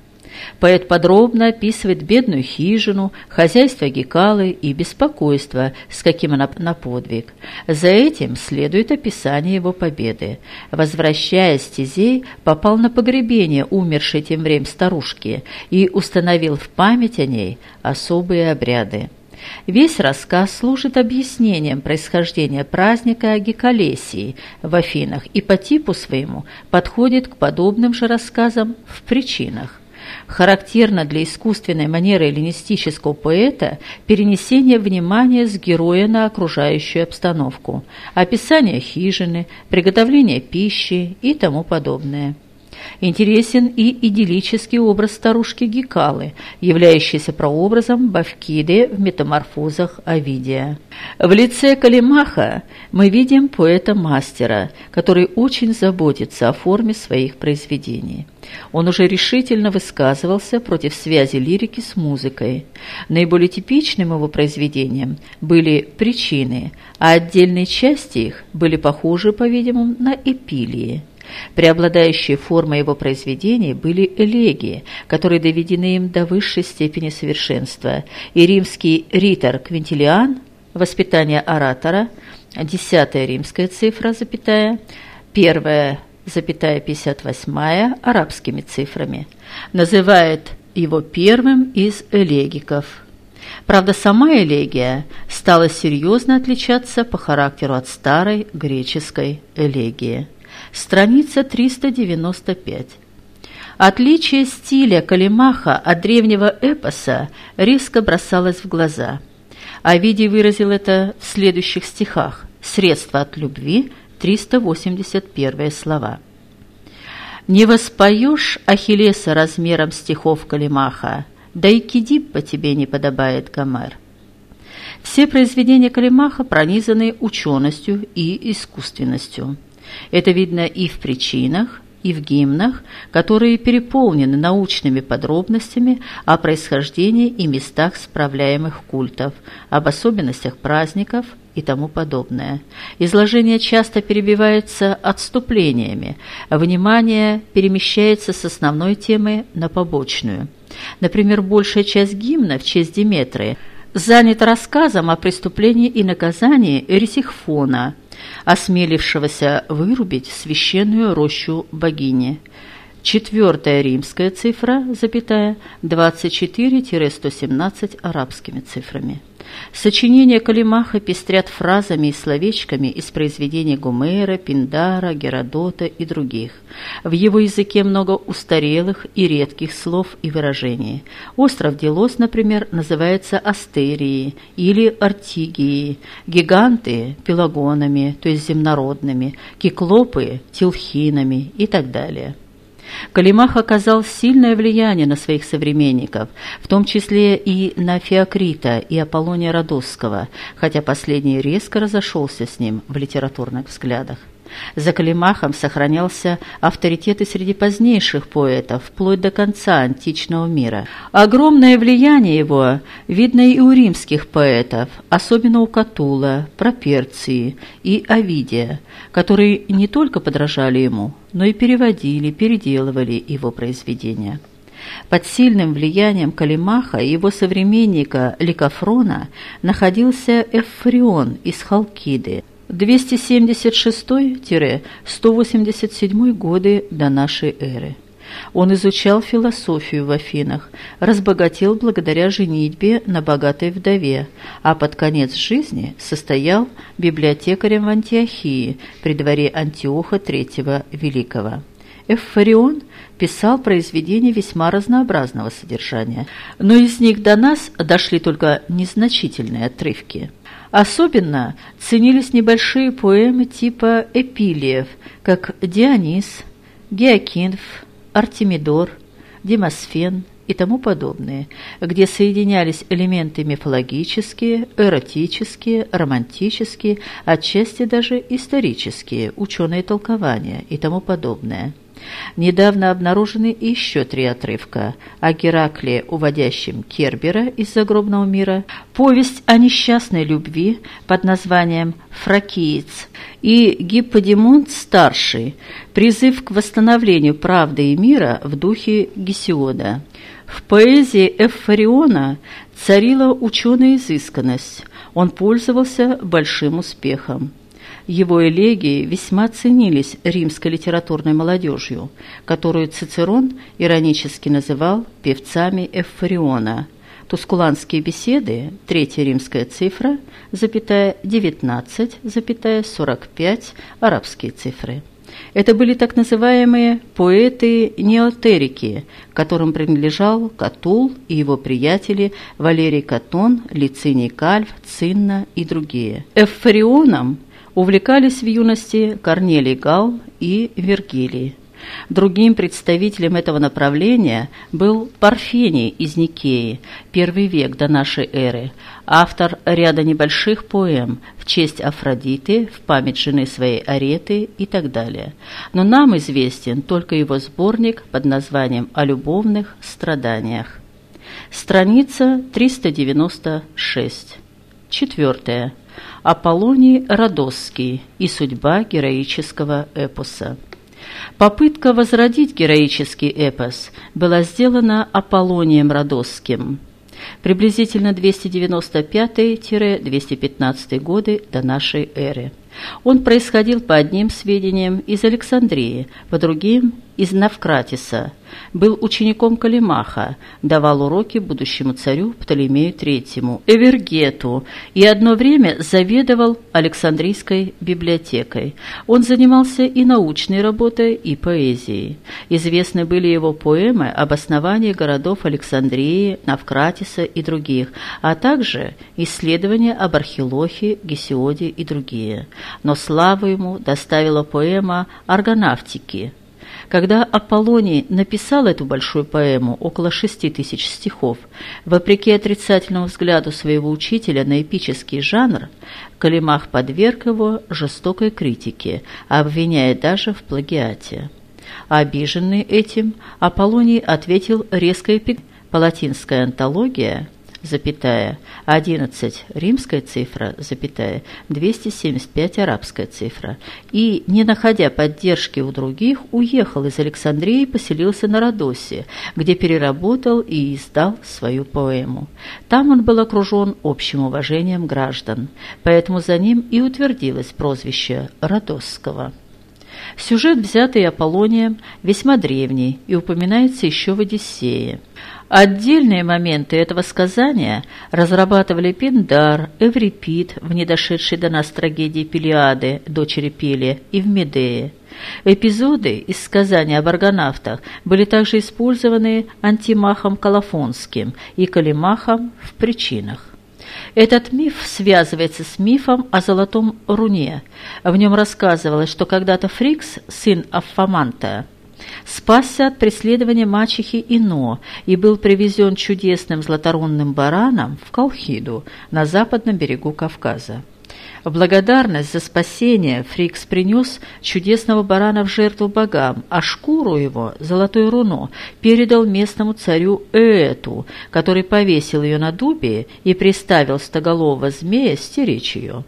Поэт подробно описывает бедную хижину, хозяйство Гекалы и беспокойство, с каким она на подвиг. За этим следует описание его победы. Возвращаясь, Тизей попал на погребение умершей тем временем старушки и установил в память о ней особые обряды. Весь рассказ служит объяснением происхождения праздника Гекалесии в Афинах и по типу своему подходит к подобным же рассказам в причинах. Характерно для искусственной манеры эллинистического поэта перенесение внимания с героя на окружающую обстановку, описание хижины, приготовление пищи и тому подобное. Интересен и идиллический образ старушки Гекалы, являющийся прообразом Бавкиды в метаморфозах Овидия. В лице Калимаха мы видим поэта-мастера, который очень заботится о форме своих произведений. Он уже решительно высказывался против связи лирики с музыкой. Наиболее типичным его произведением были причины, а отдельные части их были похожи, по-видимому, на эпилии. Преобладающей формой его произведений были элегии, которые доведены им до высшей степени совершенства, и римский ритор Квинтилиан «Воспитание оратора», десятая римская цифра, запятая, первая, запятая 58 арабскими цифрами, называет его первым из элегиков – Правда, сама элегия стала серьезно отличаться по характеру от старой греческой элегии страница 395. Отличие стиля Калимаха от древнего эпоса резко бросалось в глаза. Овидий выразил это в следующих стихах «Средства от любви» 381 слова. «Не воспоешь Ахиллеса размером стихов Калимаха, да и Кидип по тебе не подобает, Гомер». Все произведения Калимаха пронизаны ученостью и искусственностью. Это видно и в причинах, и в гимнах, которые переполнены научными подробностями о происхождении и местах справляемых культов, об особенностях праздников и тому подобное. Изложение часто перебивается отступлениями, а внимание перемещается с основной темы на побочную. Например, большая часть гимна в честь Диметры занята рассказом о преступлении и наказании Эрисихфона – осмелившегося вырубить священную рощу богини. Четвертая римская цифра, запятая, 24-117 арабскими цифрами. Сочинения Калимаха пестрят фразами и словечками из произведений Гомера, Пиндара, Геродота и других. В его языке много устарелых и редких слов и выражений. Остров Делос, например, называется Астерией или Артигией, гиганты – пелагонами, то есть земнородными, киклопы – тилхинами и так далее. Калимах оказал сильное влияние на своих современников, в том числе и на Феокрита и Аполлония Родосского, хотя последний резко разошелся с ним в литературных взглядах. За Калимахом сохранялся авторитет и среди позднейших поэтов, вплоть до конца античного мира. Огромное влияние его видно и у римских поэтов, особенно у Катула, Проперции и Овидия, которые не только подражали ему, но и переводили, переделывали его произведения. Под сильным влиянием Калимаха и его современника Ликофрона находился Эфрион из Халкиды – 276-187 годы до нашей эры. Он изучал философию в Афинах, разбогател благодаря женитьбе на богатой вдове, а под конец жизни состоял библиотекарем в Антиохии при дворе Антиоха III Великого. Эффарион писал произведения весьма разнообразного содержания, но из них до нас дошли только незначительные отрывки – Особенно ценились небольшие поэмы типа эпилиев, как «Дионис», «Геокинф», «Артемидор», «Демосфен» и тому подобные, где соединялись элементы мифологические, эротические, романтические, отчасти даже исторические, ученые толкования и тому подобное – Недавно обнаружены еще три отрывка о Геракле, уводящем Кербера из загробного мира, повесть о несчастной любви под названием «Фракиец» и Гипподимонт Старший, призыв к восстановлению правды и мира в духе Гесиода. В поэзии Эффариона царила ученая изысканность, он пользовался большим успехом. Его элегии весьма ценились римской литературной молодежью, которую Цицерон иронически называл певцами Эффариона. Тускуланские беседы, третья римская цифра, запятая 19, запятая 45, арабские цифры. Это были так называемые поэты-неотерики, которым принадлежал Катул и его приятели Валерий Катон, Лициний Кальв, Цинна и другие. Эффарионом увлекались в юности Корнелий Гал и Вергилий. Другим представителем этого направления был Парфений из Никеи, первый век до нашей эры, автор ряда небольших поэм в честь Афродиты, в память жены своей Ареты и так далее. Но нам известен только его сборник под названием «О любовных страданиях». Страница 396. Четвертое. Аполлоний Родосский и судьба героического эпоса. Попытка возродить героический эпос была сделана Аполлонием Родосским приблизительно 295-215 годы до нашей эры. Он происходил по одним сведениям из Александрии, по другим – из Навкратиса, был учеником Калимаха, давал уроки будущему царю Птолемею III, Эвергету и одно время заведовал Александрийской библиотекой. Он занимался и научной работой, и поэзией. Известны были его поэмы об основании городов Александрии, Навкратиса и других, а также исследования об Архилохе, Гесиоде и другие но славу ему доставила поэма «Аргонавтики». Когда Аполлоний написал эту большую поэму, около шести тысяч стихов, вопреки отрицательному взгляду своего учителя на эпический жанр, Калимах подверг его жестокой критике, обвиняя даже в плагиате. Обиженный этим, Аполлоний ответил резкой эпик... Палатинская антология запятая, 11 римская цифра, запятая, 275 арабская цифра. И, не находя поддержки у других, уехал из Александрии и поселился на Родосе, где переработал и издал свою поэму. Там он был окружен общим уважением граждан, поэтому за ним и утвердилось прозвище Родосского. Сюжет, взятый Аполлонием, весьма древний и упоминается еще в «Одиссее». Отдельные моменты этого сказания разрабатывали Пиндар, Эврипид в недошедшей до нас трагедии Пелиады, дочери Пелия, и в Медее. Эпизоды из сказания об аргонавтах были также использованы Антимахом Калафонским и Калимахом в причинах. Этот миф связывается с мифом о золотом руне. В нем рассказывалось, что когда-то Фрикс, сын Аффаманта, спасся от преследования мачехи Ино и был привезен чудесным златорунным бараном в Колхиду на западном берегу Кавказа. В благодарность за спасение Фрикс принес чудесного барана в жертву богам, а шкуру его, золотое руно, передал местному царю Ээту, который повесил ее на дубе и приставил стоголового змея стеречь ее.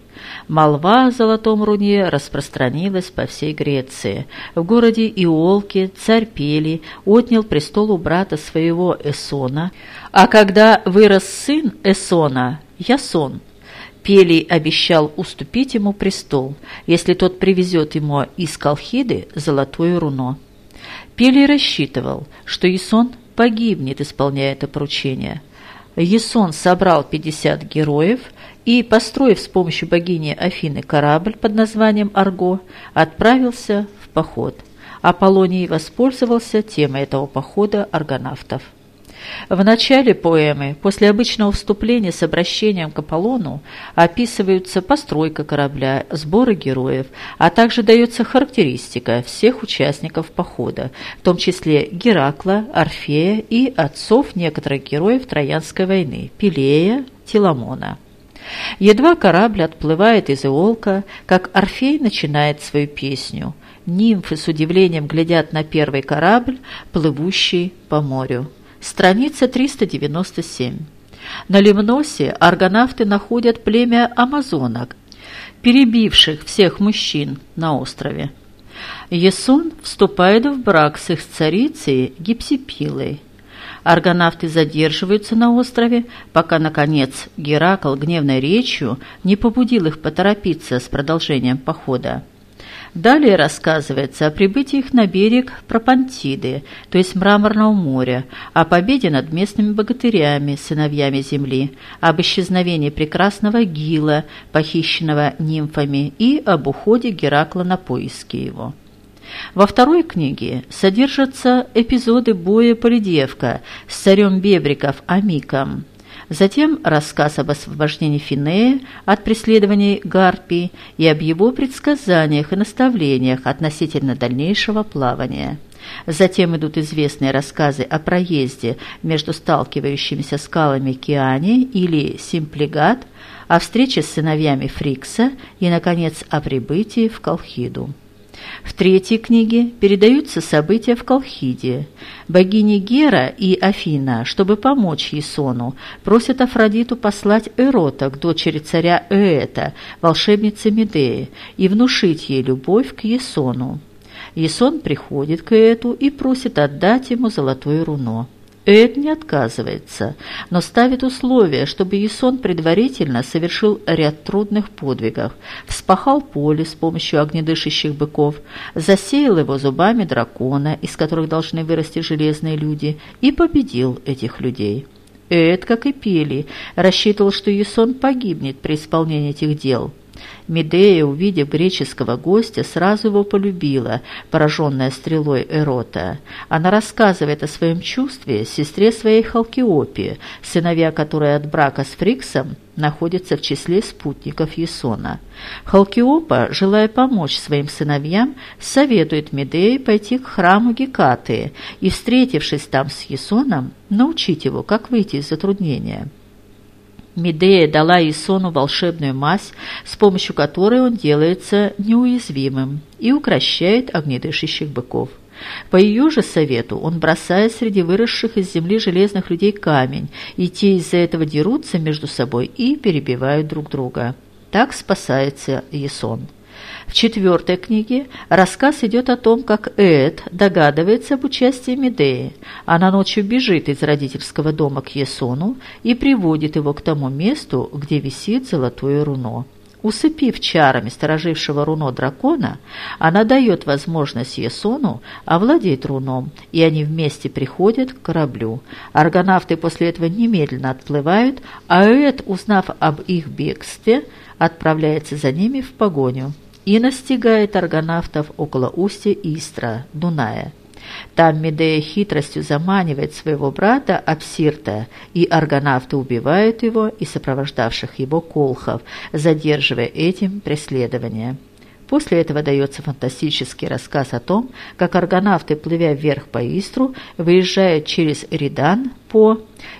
Молва о золотом руне распространилась по всей Греции. В городе Иолке царь Пели отнял престол у брата своего Эсона, а когда вырос сын Эсона, Ясон, Пелий обещал уступить ему престол, если тот привезет ему из Колхиды золотое руно. Пелий рассчитывал, что Ясон погибнет, исполняя это поручение. Ясон собрал 50 героев и, построив с помощью богини Афины корабль под названием Арго, отправился в поход. Аполлоний воспользовался темой этого похода аргонавтов. В начале поэмы, после обычного вступления с обращением к Аполлону, описываются постройка корабля, сборы героев, а также дается характеристика всех участников похода, в том числе Геракла, Орфея и отцов некоторых героев Троянской войны – Пелея, Теламона. Едва корабль отплывает из Иолка, как Орфей начинает свою песню – Нимфы с удивлением глядят на первый корабль, плывущий по морю. Страница 397. На Лимносе аргонавты находят племя амазонок, перебивших всех мужчин на острове. Есон вступает в брак с их царицей Гипсипилой. Аргонавты задерживаются на острове, пока, наконец, Геракл гневной речью не побудил их поторопиться с продолжением похода. Далее рассказывается о прибытии их на берег Пропантиды, то есть Мраморного моря, о победе над местными богатырями, сыновьями земли, об исчезновении прекрасного Гила, похищенного нимфами, и об уходе Геракла на поиски его. Во второй книге содержатся эпизоды боя Полидевка с царем Бебриков Амиком, Затем рассказ об освобождении Финея от преследований Гарпии и об его предсказаниях и наставлениях относительно дальнейшего плавания. Затем идут известные рассказы о проезде между сталкивающимися скалами Киани или Симплигат, о встрече с сыновьями Фрикса и, наконец, о прибытии в Колхиду. В третьей книге передаются события в Колхиде. Богини Гера и Афина, чтобы помочь Есону, просят Афродиту послать Эрота к дочери царя Ээта, волшебнице Медеи, и внушить ей любовь к Есону. Есон приходит к Ээту и просит отдать ему золотое руно. Эд не отказывается, но ставит условие, чтобы Ясон предварительно совершил ряд трудных подвигов, вспахал поле с помощью огнедышащих быков, засеял его зубами дракона, из которых должны вырасти железные люди, и победил этих людей. Эд, как и Пели, рассчитывал, что Ясон погибнет при исполнении этих дел – Медея, увидев греческого гостя, сразу его полюбила, пораженная стрелой Эрота. Она рассказывает о своем чувстве сестре своей Халкиопе, сыновья которой от брака с Фриксом находятся в числе спутников Есона. Халкиопа, желая помочь своим сыновьям, советует Медее пойти к храму Гекаты и, встретившись там с Есоном, научить его, как выйти из затруднения. Медея дала Исону волшебную мазь, с помощью которой он делается неуязвимым и укращает огнедышащих быков. По ее же совету он бросает среди выросших из земли железных людей камень, и те из-за этого дерутся между собой и перебивают друг друга. Так спасается Исон. В четвертой книге рассказ идет о том, как Эд догадывается об участии Медеи. Она ночью бежит из родительского дома к Есону и приводит его к тому месту, где висит золотое руно. Усыпив чарами сторожившего руно дракона, она дает возможность Есону овладеть руном, и они вместе приходят к кораблю. Аргонавты после этого немедленно отплывают, а Эд, узнав об их бегстве, отправляется за ними в погоню и настигает аргонавтов около устья Истра, Дуная. Там Медея хитростью заманивает своего брата Апсирта, и аргонавты убивают его и сопровождавших его колхов, задерживая этим преследование. После этого дается фантастический рассказ о том, как аргонавты, плывя вверх по Истру, выезжают через Ридан по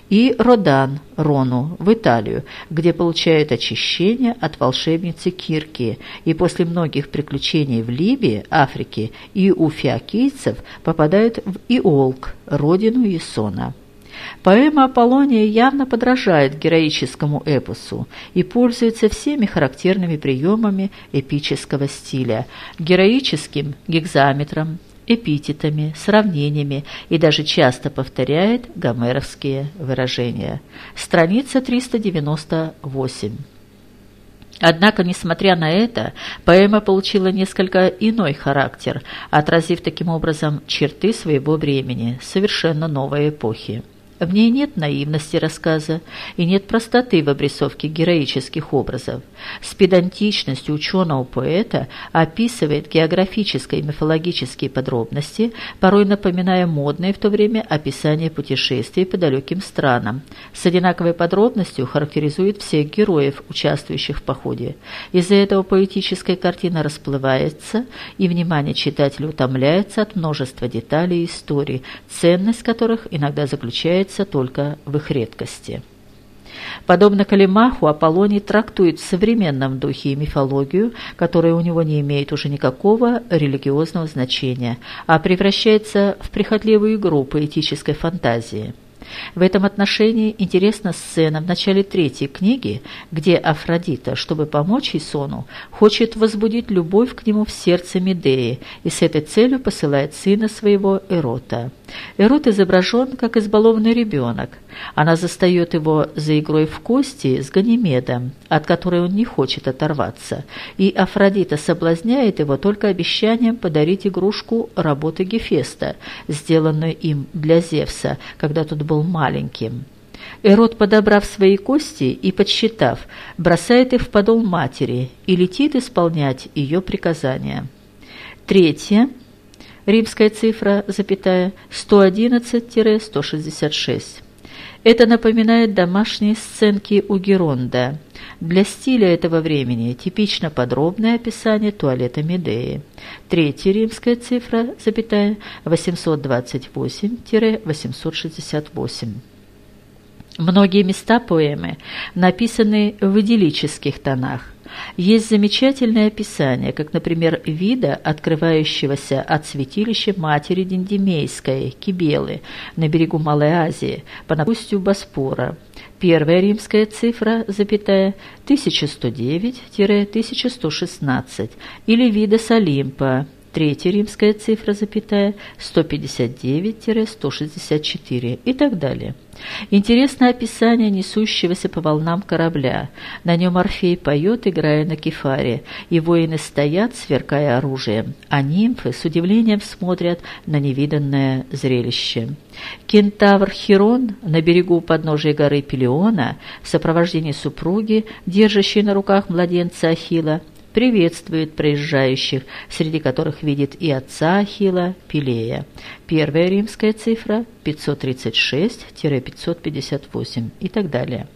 и Родан Рону в Италию, где получают очищение от волшебницы Кирки, и после многих приключений в Либии, Африке и у фиокийцев попадают в Иолк, родину Есона. Поэма Аполлония явно подражает героическому эпосу и пользуется всеми характерными приемами эпического стиля – героическим гекзаметром, эпитетами, сравнениями и даже часто повторяет гомеровские выражения. Страница 398. Однако, несмотря на это, поэма получила несколько иной характер, отразив таким образом черты своего времени, совершенно новой эпохи. В ней нет наивности рассказа и нет простоты в обрисовке героических образов. С педантичностью ученого-поэта описывает географические и мифологические подробности, порой напоминая модные в то время описания путешествий по далеким странам. С одинаковой подробностью характеризует всех героев, участвующих в походе. Из-за этого поэтическая картина расплывается, и внимание читателя утомляется от множества деталей и историй, ценность которых иногда заключается только в их редкости. Подобно Калимаху, Аполлоний трактует в современном духе и мифологию, которая у него не имеет уже никакого религиозного значения, а превращается в прихотливую игру поэтической фантазии. В этом отношении интересна сцена в начале третьей книги, где Афродита, чтобы помочь Исону, хочет возбудить любовь к нему в сердце Медеи и с этой целью посылает сына своего Эрота. Эрот изображен как избалованный ребенок. Она застает его за игрой в кости с Ганимедом, от которой он не хочет оторваться, и Афродита соблазняет его только обещанием подарить игрушку работы Гефеста, сделанную им для Зевса, когда тот был маленьким. Эрот, подобрав свои кости и подсчитав, бросает их в подол матери и летит исполнять ее приказания. Третье – римская цифра, запятая, 111-166. Это напоминает домашние сценки у Геронда. Для стиля этого времени типично подробное описание туалета Медеи. Третья римская цифра, запятая, 828-868. Многие места поэмы написаны в идиллических тонах. Есть замечательное описание, как, например, вида, открывающегося от святилища матери Диндимейской, Кибелы, на берегу Малой Азии, по напустью Боспора. Первая римская цифра, запятая, 1109-1116, или вида с Олимпа, Третья римская цифра, запятая, 159-164 и так далее. Интересно описание несущегося по волнам корабля. На нем Орфей поет, играя на кефаре, и воины стоят, сверкая оружием, а нимфы с удивлением смотрят на невиданное зрелище. Кентавр Хирон на берегу подножия горы Пелиона в сопровождении супруги, держащей на руках младенца Ахила, приветствует проезжающих, среди которых видит и отца Ахила, Пилея. Первая римская цифра 536-558 и так далее.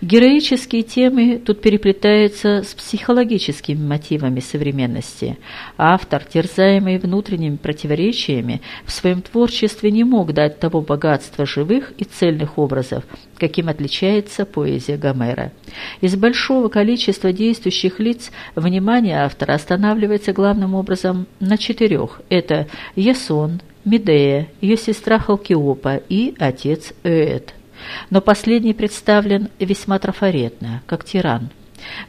Героические темы тут переплетаются с психологическими мотивами современности. Автор, терзаемый внутренними противоречиями, в своем творчестве не мог дать того богатства живых и цельных образов, каким отличается поэзия Гомера. Из большого количества действующих лиц внимание автора останавливается главным образом на четырех. Это Ясон, Медея, ее сестра Халкиопа и отец Эд но последний представлен весьма трафаретно, как тиран.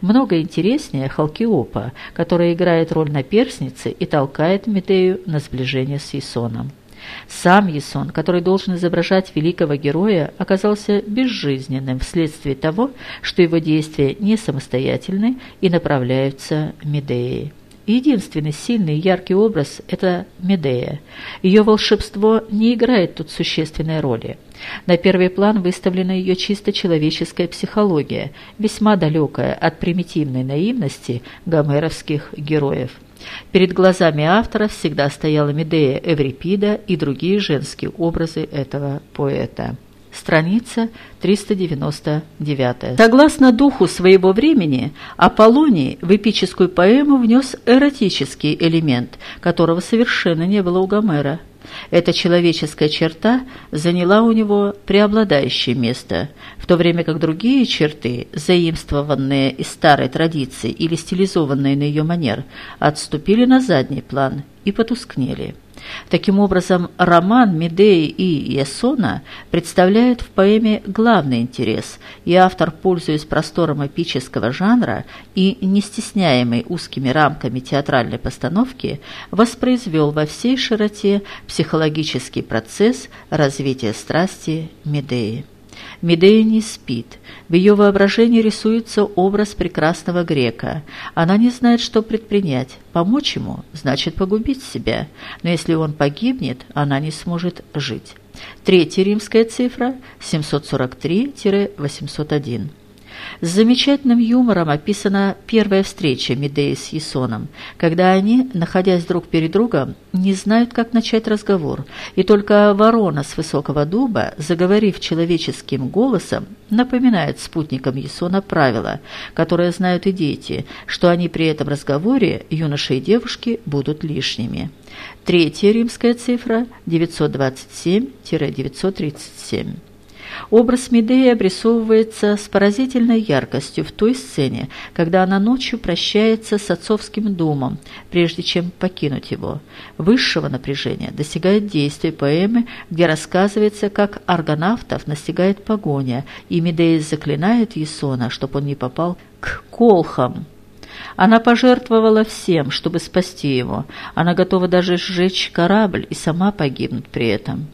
Много интереснее Халкиопа, которая играет роль наперсницы и толкает Медею на сближение с Ясоном. Сам Ясон, который должен изображать великого героя, оказался безжизненным вследствие того, что его действия не самостоятельны и направляются Медеей. Единственный сильный яркий образ – это Медея. Ее волшебство не играет тут существенной роли. На первый план выставлена ее чисто человеческая психология, весьма далекая от примитивной наивности гомеровских героев. Перед глазами автора всегда стояла Медея Эврипида и другие женские образы этого поэта страница 399. Согласно духу своего времени, Аполлоний в эпическую поэму внес эротический элемент, которого совершенно не было у Гомера. Эта человеческая черта заняла у него преобладающее место, в то время как другие черты, заимствованные из старой традиции или стилизованные на ее манер, отступили на задний план и потускнели. Таким образом, роман Медеи и Ясона представляет в поэме главный интерес, и автор, пользуясь простором эпического жанра и не стесняемый узкими рамками театральной постановки, воспроизвел во всей широте психологический процесс развития страсти Медеи. Медея не спит. В ее воображении рисуется образ прекрасного грека. Она не знает, что предпринять. Помочь ему значит погубить себя. Но если он погибнет, она не сможет жить. Третья римская цифра – 743-801. С замечательным юмором описана первая встреча Медеи с Ясоном, когда они, находясь друг перед другом, не знают, как начать разговор, и только ворона с высокого дуба, заговорив человеческим голосом, напоминает спутникам Ясона правила, которое знают и дети, что они при этом разговоре, юноши и девушки, будут лишними. Третья римская цифра – 927-937. Образ Медеи обрисовывается с поразительной яркостью в той сцене, когда она ночью прощается с отцовским домом, прежде чем покинуть его. Высшего напряжения достигает действие поэмы, где рассказывается, как аргонавтов настигает погоня, и Медея заклинает Есона, чтобы он не попал к колхам. Она пожертвовала всем, чтобы спасти его. Она готова даже сжечь корабль и сама погибнуть при этом.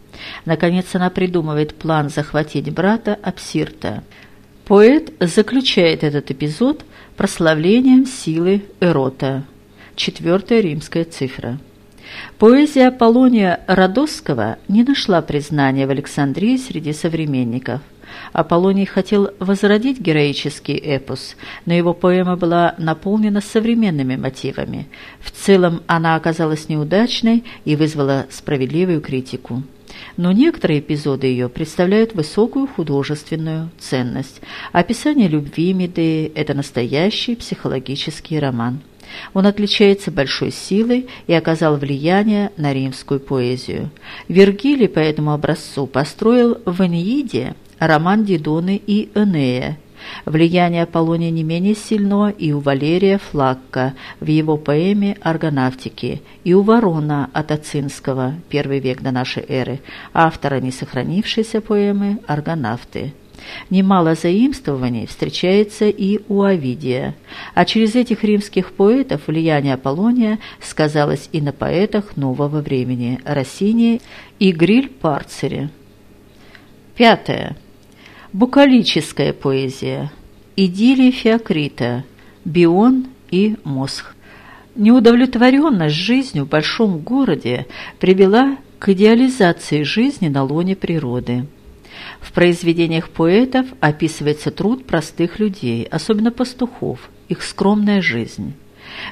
Наконец она придумывает план захватить брата Апсирта. Поэт заключает этот эпизод прославлением силы Эрота. Четвертая римская цифра. Поэзия Аполлония Родосского не нашла признания в Александрии среди современников – Аполлоний хотел возродить героический эпос, но его поэма была наполнена современными мотивами. В целом она оказалась неудачной и вызвала справедливую критику. Но некоторые эпизоды ее представляют высокую художественную ценность. Описание любви Медеи – это настоящий психологический роман. Он отличается большой силой и оказал влияние на римскую поэзию. Вергилий по этому образцу построил в Энеиде роман Дидоны и Энея. Влияние Аполлония не менее сильно и у Валерия Флакка в его поэме «Аргонавтики», и у Ворона от Ацинского, первый век до нашей эры, автора несохранившейся поэмы «Аргонавты». Немало заимствований встречается и у Овидия, а через этих римских поэтов влияние Аполлония сказалось и на поэтах нового времени – Россини и Гриль Парцере. Пятое. Букалическая поэзия. Идиллия Феокрита. Бион и Мосх. Неудовлетворенность жизнью в большом городе привела к идеализации жизни на лоне природы. В произведениях поэтов описывается труд простых людей, особенно пастухов, их скромная жизнь.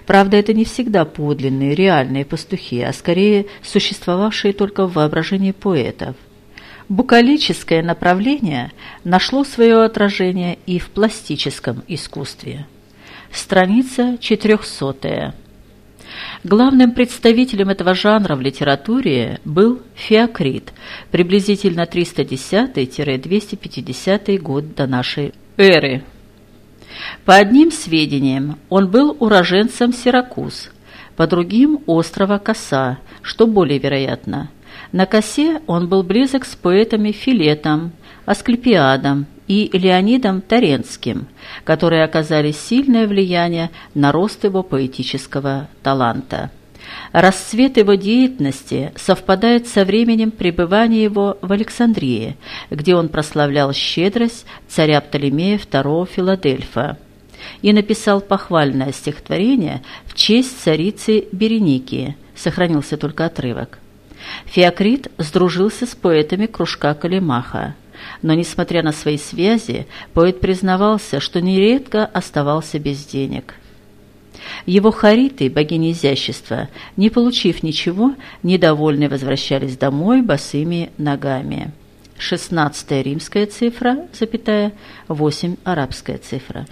Правда, это не всегда подлинные, реальные пастухи, а скорее существовавшие только в воображении поэтов. Букалическое направление нашло свое отражение и в пластическом искусстве. Страница 400. Главным представителем этого жанра в литературе был Феокрит, приблизительно 310-250 год до нашей эры. По одним сведениям, он был уроженцем Сиракуз, по другим – острова Коса, что более вероятно. На косе он был близок с поэтами Филетом, Асклепиадом и Леонидом Таренским, которые оказали сильное влияние на рост его поэтического таланта. Расцвет его деятельности совпадает со временем пребывания его в Александрии, где он прославлял щедрость царя Птолемея II Филадельфа и написал похвальное стихотворение в честь царицы Береники, сохранился только отрывок. Феокрит сдружился с поэтами кружка Калимаха. Но, несмотря на свои связи, поэт признавался, что нередко оставался без денег. Его хариты, богини изящества, не получив ничего, недовольны возвращались домой босыми ногами. Шестнадцатая римская цифра, запятая, восемь арабская цифра.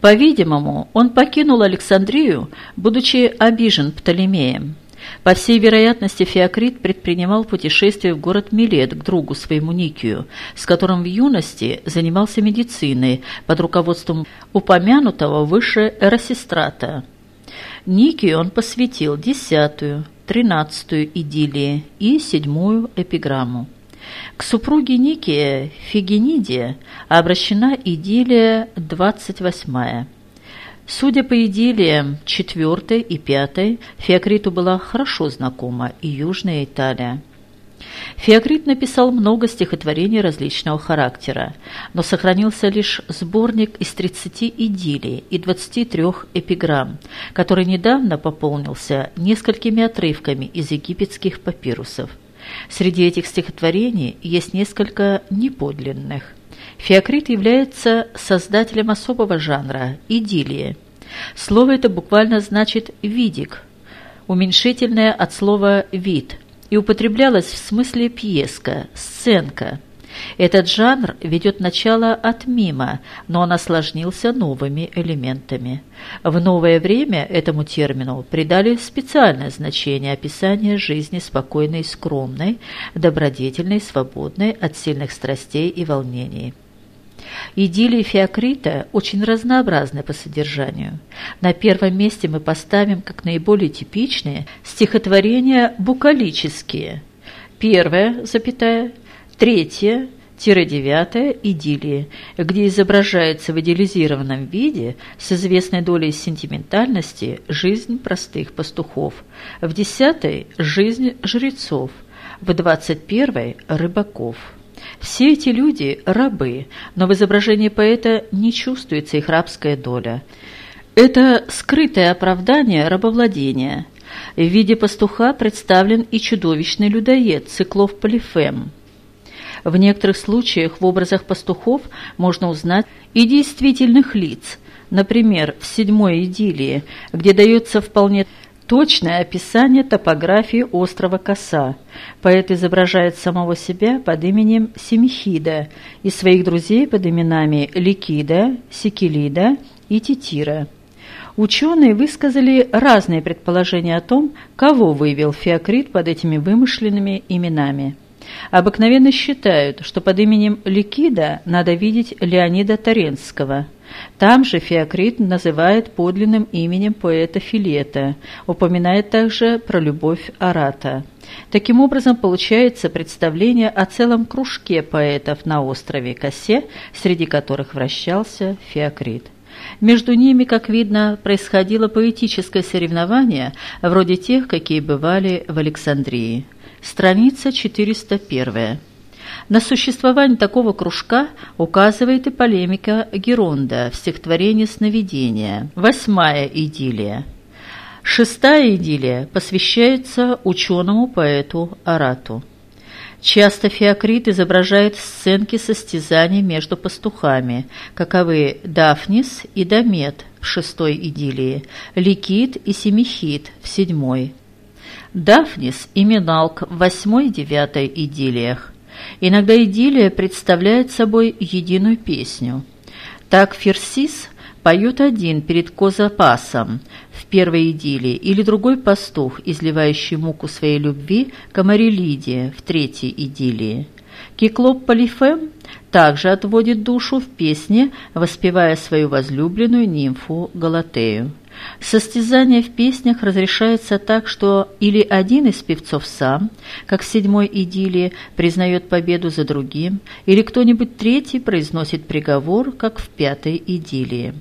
По-видимому, он покинул Александрию, будучи обижен Птолемеем. По всей вероятности, Феокрит предпринимал путешествие в город Милет к другу своему Никию, с которым в юности занимался медициной под руководством упомянутого выше Эросистрата. Никию он посвятил десятую, тринадцатую идиллии и седьмую эпиграмму. К супруге Никия Фигениде обращена идиллия двадцать восьмая. Судя по идиллиям четвертой и пятой, Феокриту была хорошо знакома и Южная Италия. Феокрит написал много стихотворений различного характера, но сохранился лишь сборник из 30 идиллий и 23 эпиграмм, который недавно пополнился несколькими отрывками из египетских папирусов. Среди этих стихотворений есть несколько неподлинных. Феокрит является создателем особого жанра – идиллии. Слово это буквально значит «видик», уменьшительное от слова «вид», и употреблялось в смысле пьеска, сценка. Этот жанр ведет начало от мима, но он осложнился новыми элементами. В новое время этому термину придали специальное значение описания жизни спокойной и скромной, добродетельной, свободной от сильных страстей и волнений. Идиллии Феокрита очень разнообразны по содержанию. На первом месте мы поставим как наиболее типичные стихотворения букалические. Первое, запятая, третье, девятая идиллии, где изображается в идеализированном виде с известной долей сентиментальности жизнь простых пастухов, в десятой – жизнь жрецов, в двадцать первой – рыбаков. Все эти люди – рабы, но в изображении поэта не чувствуется их рабская доля. Это скрытое оправдание рабовладения. В виде пастуха представлен и чудовищный людоед, циклов Полифем. В некоторых случаях в образах пастухов можно узнать и действительных лиц, например, в седьмой идиллии, где дается вполне Точное описание топографии острова Коса. Поэт изображает самого себя под именем Семихида и своих друзей под именами Ликида, Секелида и Титира. Ученые высказали разные предположения о том, кого выявил Феокрит под этими вымышленными именами. Обыкновенно считают, что под именем Ликида надо видеть Леонида Таренского – там же Феокрит называет подлинным именем поэта Филета, упоминает также про любовь Арата. Таким образом, получается представление о целом кружке поэтов на острове Косе, среди которых вращался Феокрит. Между ними, как видно, происходило поэтическое соревнование, вроде тех, какие бывали в Александрии. Страница 401. На существование такого кружка указывает и полемика Геронда в стихотворении «Сновидения». Восьмая идиллия. Шестая идиллия посвящается ученому поэту Арату. Часто Феокрит изображает сценки состязаний между пастухами, каковы Дафнис и Дамет в шестой идиллии, Ликит и Семихит в седьмой. Дафнис и Миналк в восьмой девятой идиллиях, Иногда идиллия представляет собой единую песню. Так Ферсис поет один перед Козапасом в первой идиллии или другой пастух, изливающий муку своей любви к в третьей идиллии. Киклоп Полифем также отводит душу в песне, воспевая свою возлюбленную нимфу Галатею. Состязание в песнях разрешается так, что или один из певцов сам, как в седьмой идиллии, признает победу за другим, или кто-нибудь третий произносит приговор, как в пятой идиллии.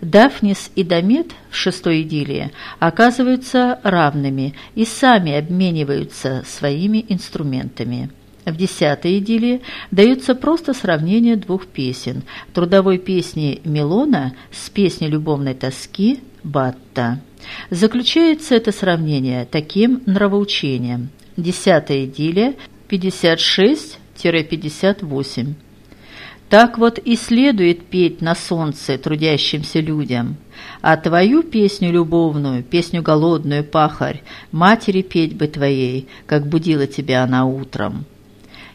Дафнис и Дамет в шестой идиллии оказываются равными и сами обмениваются своими инструментами. В десятой идиллии дается просто сравнение двух песен – трудовой песни Милона с песней любовной тоски Батта. Заключается это сравнение таким нравоучением. Десятая идиллия 56-58. Так вот и следует петь на солнце трудящимся людям. А твою песню любовную, песню голодную, пахарь, матери петь бы твоей, как будила тебя она утром.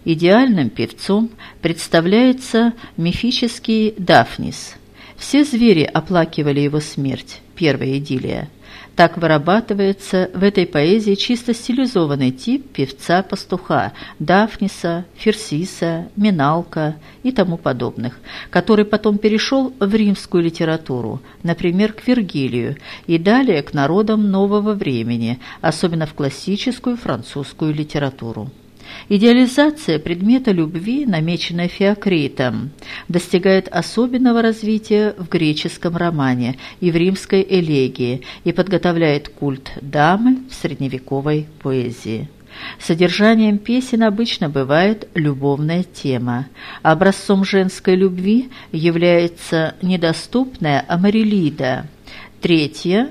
Идеальным певцом представляется мифический Дафнис. Все звери оплакивали его смерть, первая идиллия. Так вырабатывается в этой поэзии чисто стилизованный тип певца-пастуха Дафниса, Ферсиса, Миналка и тому подобных, который потом перешел в римскую литературу, например, к Вергилию, и далее к народам нового времени, особенно в классическую французскую литературу. Идеализация предмета любви, намеченная Феокритом, достигает особенного развития в греческом романе и в римской элегии и подготовляет культ дамы в средневековой поэзии. Содержанием песен обычно бывает любовная тема. Образцом женской любви является недоступная Амарилида. Третья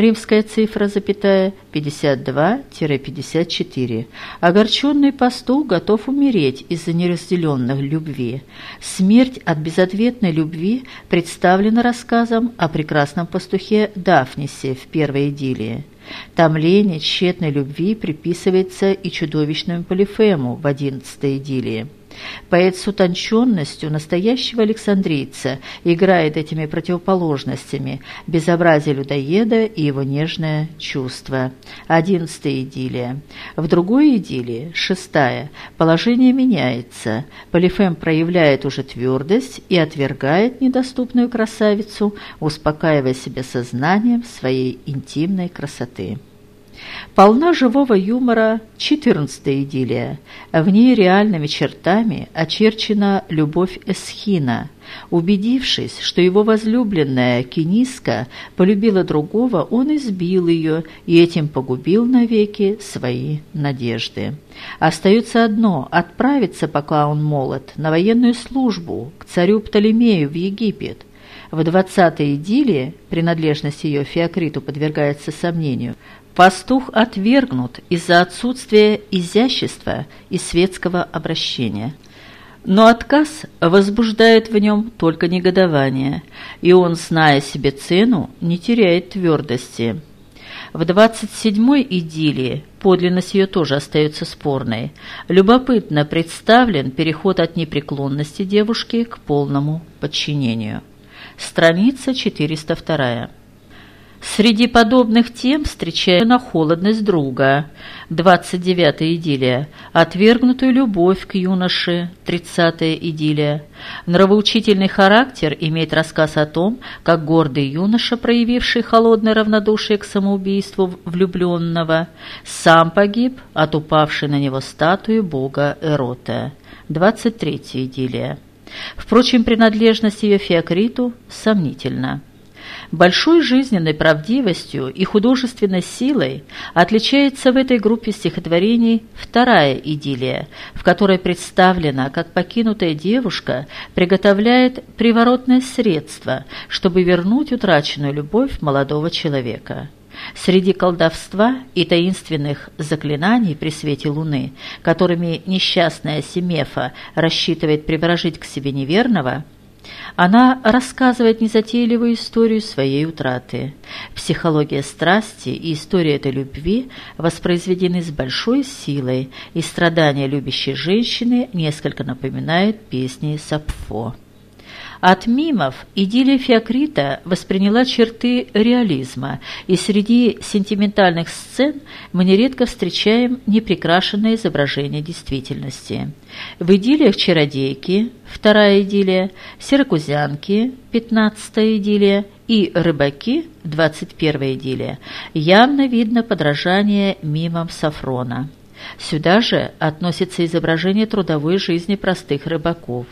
римская цифра, запятая, 52-54. Огорченный пастух готов умереть из-за неразделенных любви. Смерть от безответной любви представлена рассказом о прекрасном пастухе Дафнисе в первой идиллии. Томление тщетной любви приписывается и чудовищному Полифему в одиннадцатой идиллии. Поэт с утонченностью настоящего александрийца играет этими противоположностями – безобразие людоеда и его нежное чувство. Одиннадцатая идиллия. В другой идиллии, шестая, положение меняется. Полифем проявляет уже твердость и отвергает недоступную красавицу, успокаивая себя сознанием своей интимной красоты. Полна живого юмора четырнадцатая идиллия. В ней реальными чертами очерчена любовь Эсхина. Убедившись, что его возлюбленная Кениска полюбила другого, он избил ее и этим погубил навеки свои надежды. Остается одно – отправиться, пока он молод, на военную службу к царю Птолемею в Египет. В двадцатой идиллии принадлежность ее Феокриту подвергается сомнению. Пастух отвергнут из-за отсутствия изящества и светского обращения. Но отказ возбуждает в нем только негодование, и он, зная себе цену, не теряет твердости. В 27-й идиллии подлинность ее тоже остается спорной. Любопытно представлен переход от непреклонности девушки к полному подчинению. Страница 402. Среди подобных тем встречаю на холодность друга, 29-я идиллия, отвергнутую любовь к юноше, 30-я идиллия. Нравоучительный характер имеет рассказ о том, как гордый юноша, проявивший холодное равнодушие к самоубийству влюбленного, сам погиб от упавшей на него статуи бога Эрота, 23-я идиллия. Впрочем, принадлежность ее Феокриту сомнительна. Большой жизненной правдивостью и художественной силой отличается в этой группе стихотворений вторая идиллия, в которой представлена, как покинутая девушка приготовляет приворотное средство, чтобы вернуть утраченную любовь молодого человека. Среди колдовства и таинственных заклинаний при свете луны, которыми несчастная Семефа рассчитывает приворожить к себе неверного – она рассказывает незатейливую историю своей утраты. Психология страсти и история этой любви воспроизведены с большой силой, и страдания любящей женщины несколько напоминают песни Сапфо. От мимов идиллия Феокрита восприняла черты реализма, и среди сентиментальных сцен мы нередко встречаем неприкрашенное изображение действительности. В идиллиях чародейки, вторая идиллия, сиракузянки, пятнадцатая идиллия и рыбаки, двадцать первая идиллия, явно видно подражание мимам Сафрона. Сюда же относится изображение трудовой жизни простых рыбаков.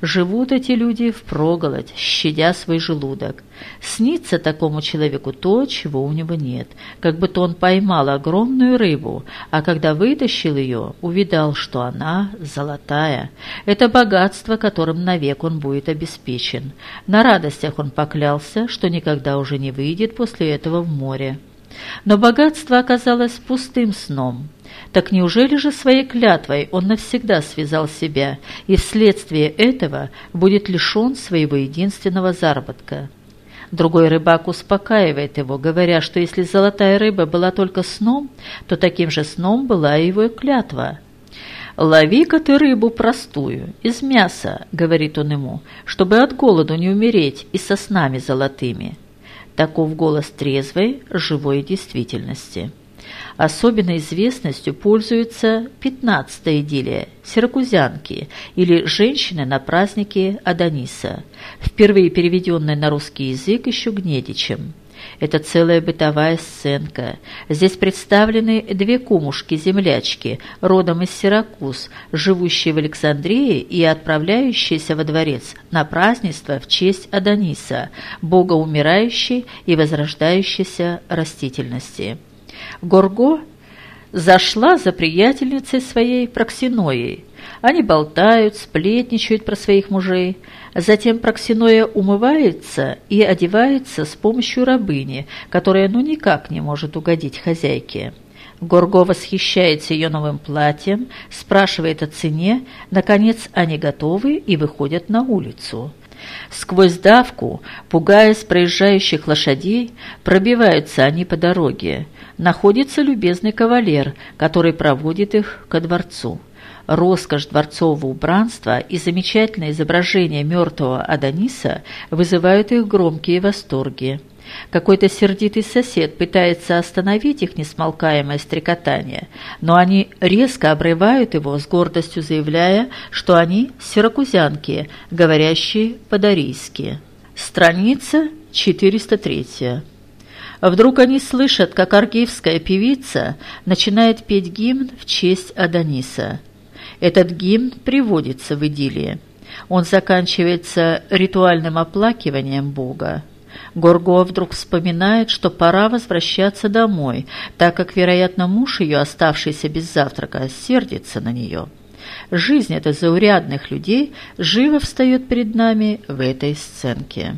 Живут эти люди впроголодь, щадя свой желудок. Снится такому человеку то, чего у него нет, как бы то он поймал огромную рыбу, а когда вытащил ее, увидал, что она золотая. Это богатство, которым навек он будет обеспечен. На радостях он поклялся, что никогда уже не выйдет после этого в море. Но богатство оказалось пустым сном. Так неужели же своей клятвой он навсегда связал себя и вследствие этого будет лишен своего единственного заработка? Другой рыбак успокаивает его, говоря, что если золотая рыба была только сном, то таким же сном была и его клятва. «Лови-ка ты рыбу простую, из мяса», — говорит он ему, «чтобы от голоду не умереть и со снами золотыми». Таков голос трезвой, живой действительности. Особенной известностью пользуется пятнадцатая идиллия «Сиракузянки» или «Женщины на празднике Адониса», впервые переведенная на русский язык еще Гнедичем. Это целая бытовая сценка. Здесь представлены две кумушки-землячки, родом из Сиракуз, живущие в Александрии и отправляющиеся во дворец на празднество в честь Адониса, бога умирающей и возрождающейся растительности. Горго зашла за приятельницей своей Проксиноей. Они болтают, сплетничают про своих мужей. Затем Проксиноя умывается и одевается с помощью рабыни, которая ну никак не может угодить хозяйке. Горго восхищается ее новым платьем, спрашивает о цене, наконец они готовы и выходят на улицу. Сквозь давку, пугаясь проезжающих лошадей, пробиваются они по дороге. Находится любезный кавалер, который проводит их ко дворцу. Роскошь дворцового убранства и замечательное изображение мертвого Адониса вызывают их громкие восторги. Какой-то сердитый сосед пытается остановить их несмолкаемое стрекотание, но они резко обрывают его, с гордостью заявляя, что они сиракузянки, говорящие по-дарийски. Страница 403. Вдруг они слышат, как аргивская певица начинает петь гимн в честь Адониса. Этот гимн приводится в идиллии. Он заканчивается ритуальным оплакиванием Бога. Горго вдруг вспоминает, что пора возвращаться домой, так как, вероятно, муж ее, оставшийся без завтрака, сердится на нее. Жизнь этой заурядных людей живо встает перед нами в этой сценке.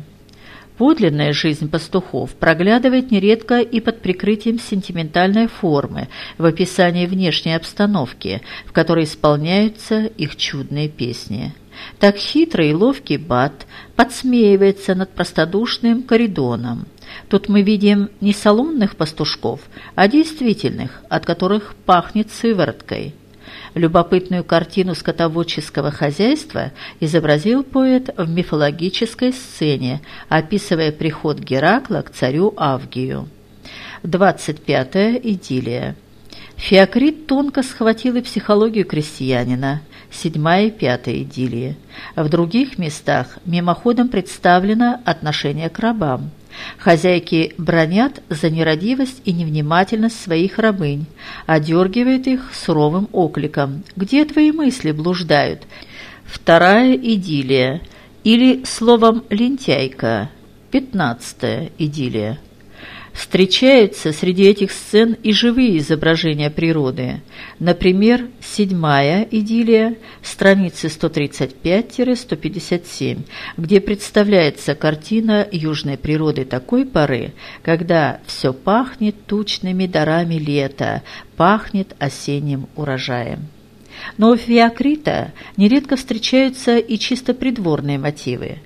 Подлинная жизнь пастухов проглядывает нередко и под прикрытием сентиментальной формы в описании внешней обстановки, в которой исполняются их чудные песни. Так хитрый и ловкий Бат подсмеивается над простодушным коридоном. Тут мы видим не салонных пастушков, а действительных, от которых пахнет сывороткой. Любопытную картину скотоводческого хозяйства изобразил поэт в мифологической сцене, описывая приход Геракла к царю Авгию. 25-я идиллия. Феокрит тонко схватил и психологию крестьянина, седьмая и пятая идиллии. В других местах мимоходом представлено отношение к рабам. Хозяйки бронят за нерадивость и невнимательность своих рабынь, одергивает их суровым окликом. «Где твои мысли блуждают?» Вторая идиллия, или словом «лентяйка», пятнадцатая идиллия. Встречаются среди этих сцен и живые изображения природы. Например, седьмая идиллия, страницы 135-157, где представляется картина южной природы такой поры, когда все пахнет тучными дарами лета, пахнет осенним урожаем. Но у Феокрита нередко встречаются и чисто придворные мотивы.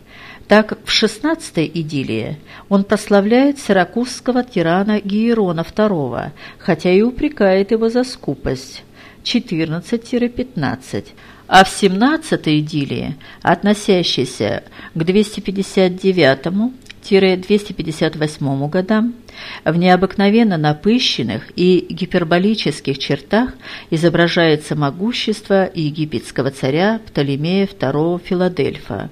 Так, в шестнадцатой идиллии он прославляет сиракузского тирана Гиерона II, хотя и упрекает его за скупость. 14-15, а в 17-й идиллии, относящейся к 259-258 годам, в необыкновенно напыщенных и гиперболических чертах изображается могущество египетского царя Птолемея II Филадельфа.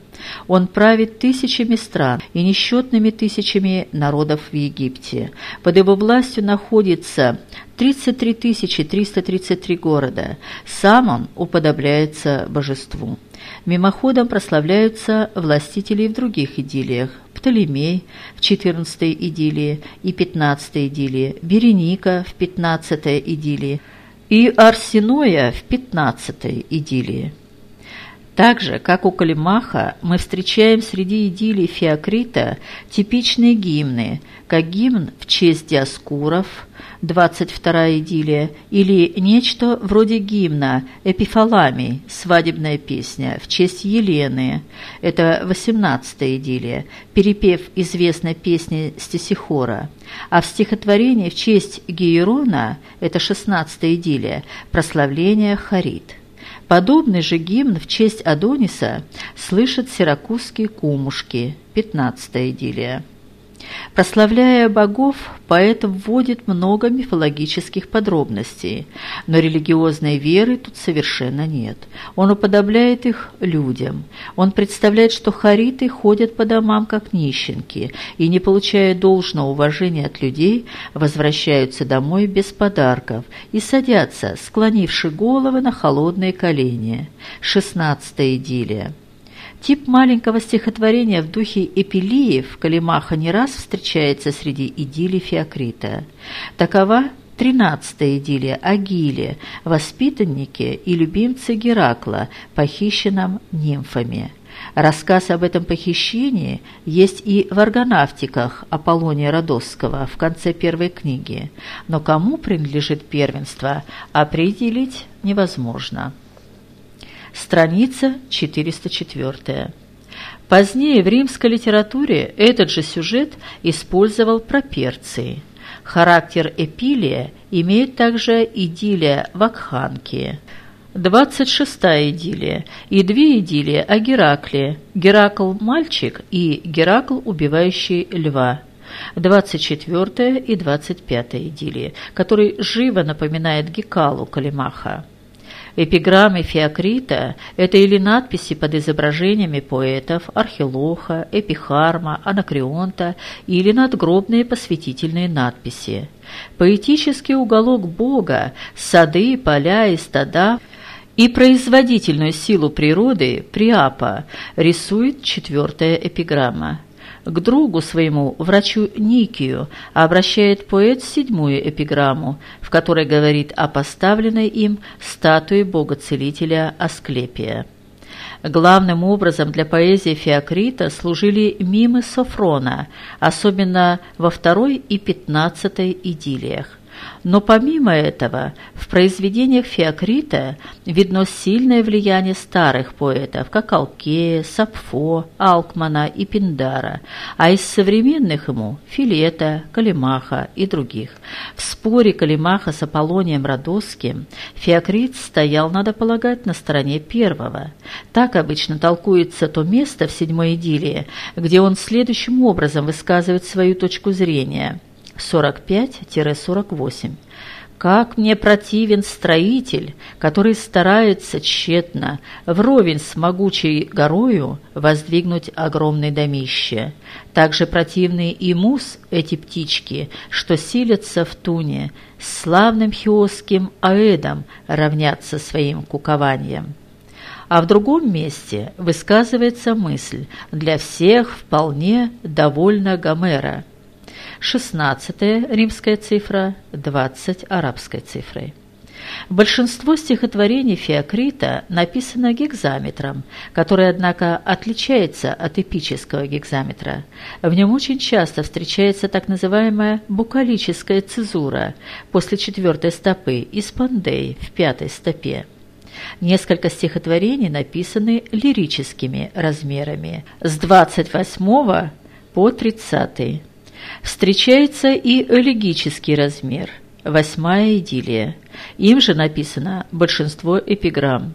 Он правит тысячами стран и несчетными тысячами народов в Египте. Под его властью находится 33 333 города. Сам он уподобляется божеству. Мимоходом прославляются властители в других идиллиях. Птолемей в 14 идиллии и 15 идиллии, Береника в 15 идиллии и Арсеноя в 15 идиллии. Так же, как у Калимаха, мы встречаем среди идиллий Феокрита типичные гимны, как гимн в честь Диаскуров, 22-я идиллия, или нечто вроде гимна «Эпифаламий», свадебная песня, в честь Елены, это 18-я идиллия, перепев известной песни Стесихора, а в стихотворении в честь Гиерона, это 16-я идиллия, прославление Харит. Подобный же гимн в честь Адониса слышат сиракузские кумушки, 15 идиллия. Прославляя богов, поэт вводит много мифологических подробностей, но религиозной веры тут совершенно нет. Он уподобляет их людям. Он представляет, что хариты ходят по домам как нищенки и, не получая должного уважения от людей, возвращаются домой без подарков и садятся, склонивши головы на холодные колени. Шестнадцатая идиллия. Тип маленького стихотворения в духе эпилии в Калимаха не раз встречается среди идиллий Феокрита. Такова тринадцатая идиллия о Гиле, воспитаннике и любимце Геракла, похищенном нимфами. Рассказ об этом похищении есть и в «Аргонавтиках» Аполлония Родосского в конце первой книги, но кому принадлежит первенство, определить невозможно. Страница 404. Позднее в римской литературе этот же сюжет использовал проперции. Характер эпилия имеет также идиллия вакханки. 26-я идиллия и две идиллии о Геракле «Геракл – мальчик» и «Геракл, убивающий льва». 24 и 25 идиллии, который живо напоминает Гекалу Калимаха. Эпиграммы Феокрита – это или надписи под изображениями поэтов Архилоха, Эпихарма, Анакреонта, или надгробные посвятительные надписи. Поэтический уголок Бога, сады, поля и стада и производительную силу природы Приапа рисует четвертая эпиграмма. К другу своему, врачу Никию, обращает поэт седьмую эпиграмму, в которой говорит о поставленной им статуе бога-целителя Асклепия. Главным образом для поэзии Феокрита служили мимы Софрона, особенно во второй и пятнадцатой идиллиях. Но помимо этого, в произведениях Феокрита видно сильное влияние старых поэтов, как Алкея, Сапфо, Алкмана и Пиндара, а из современных ему – Филета, Калимаха и других. В споре Калимаха с Аполлонием Родосским Феокрит стоял, надо полагать, на стороне первого. Так обычно толкуется то место в седьмой идиллии, где он следующим образом высказывает свою точку зрения – 45-48. Как мне противен строитель, который старается тщетно, вровень с могучей горою, воздвигнуть огромное домище. Также противны и мус эти птички, что силятся в туне, с славным хиосским аэдом равняться своим кукованием. А в другом месте высказывается мысль «для всех вполне довольна Гомера», 16 римская цифра, 20 арабской цифрой. Большинство стихотворений Феокрита написано гекзаметром, который, однако, отличается от эпического гекзаметра. В нем очень часто встречается так называемая букалическая цезура после четвертой стопы и спандей в пятой стопе. Несколько стихотворений написаны лирическими размерами с 28 по 30. Встречается и элегический размер, восьмая идиллия. Им же написано большинство эпиграмм.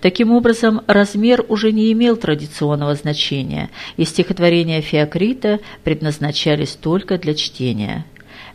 Таким образом, размер уже не имел традиционного значения, и стихотворения Феокрита предназначались только для чтения.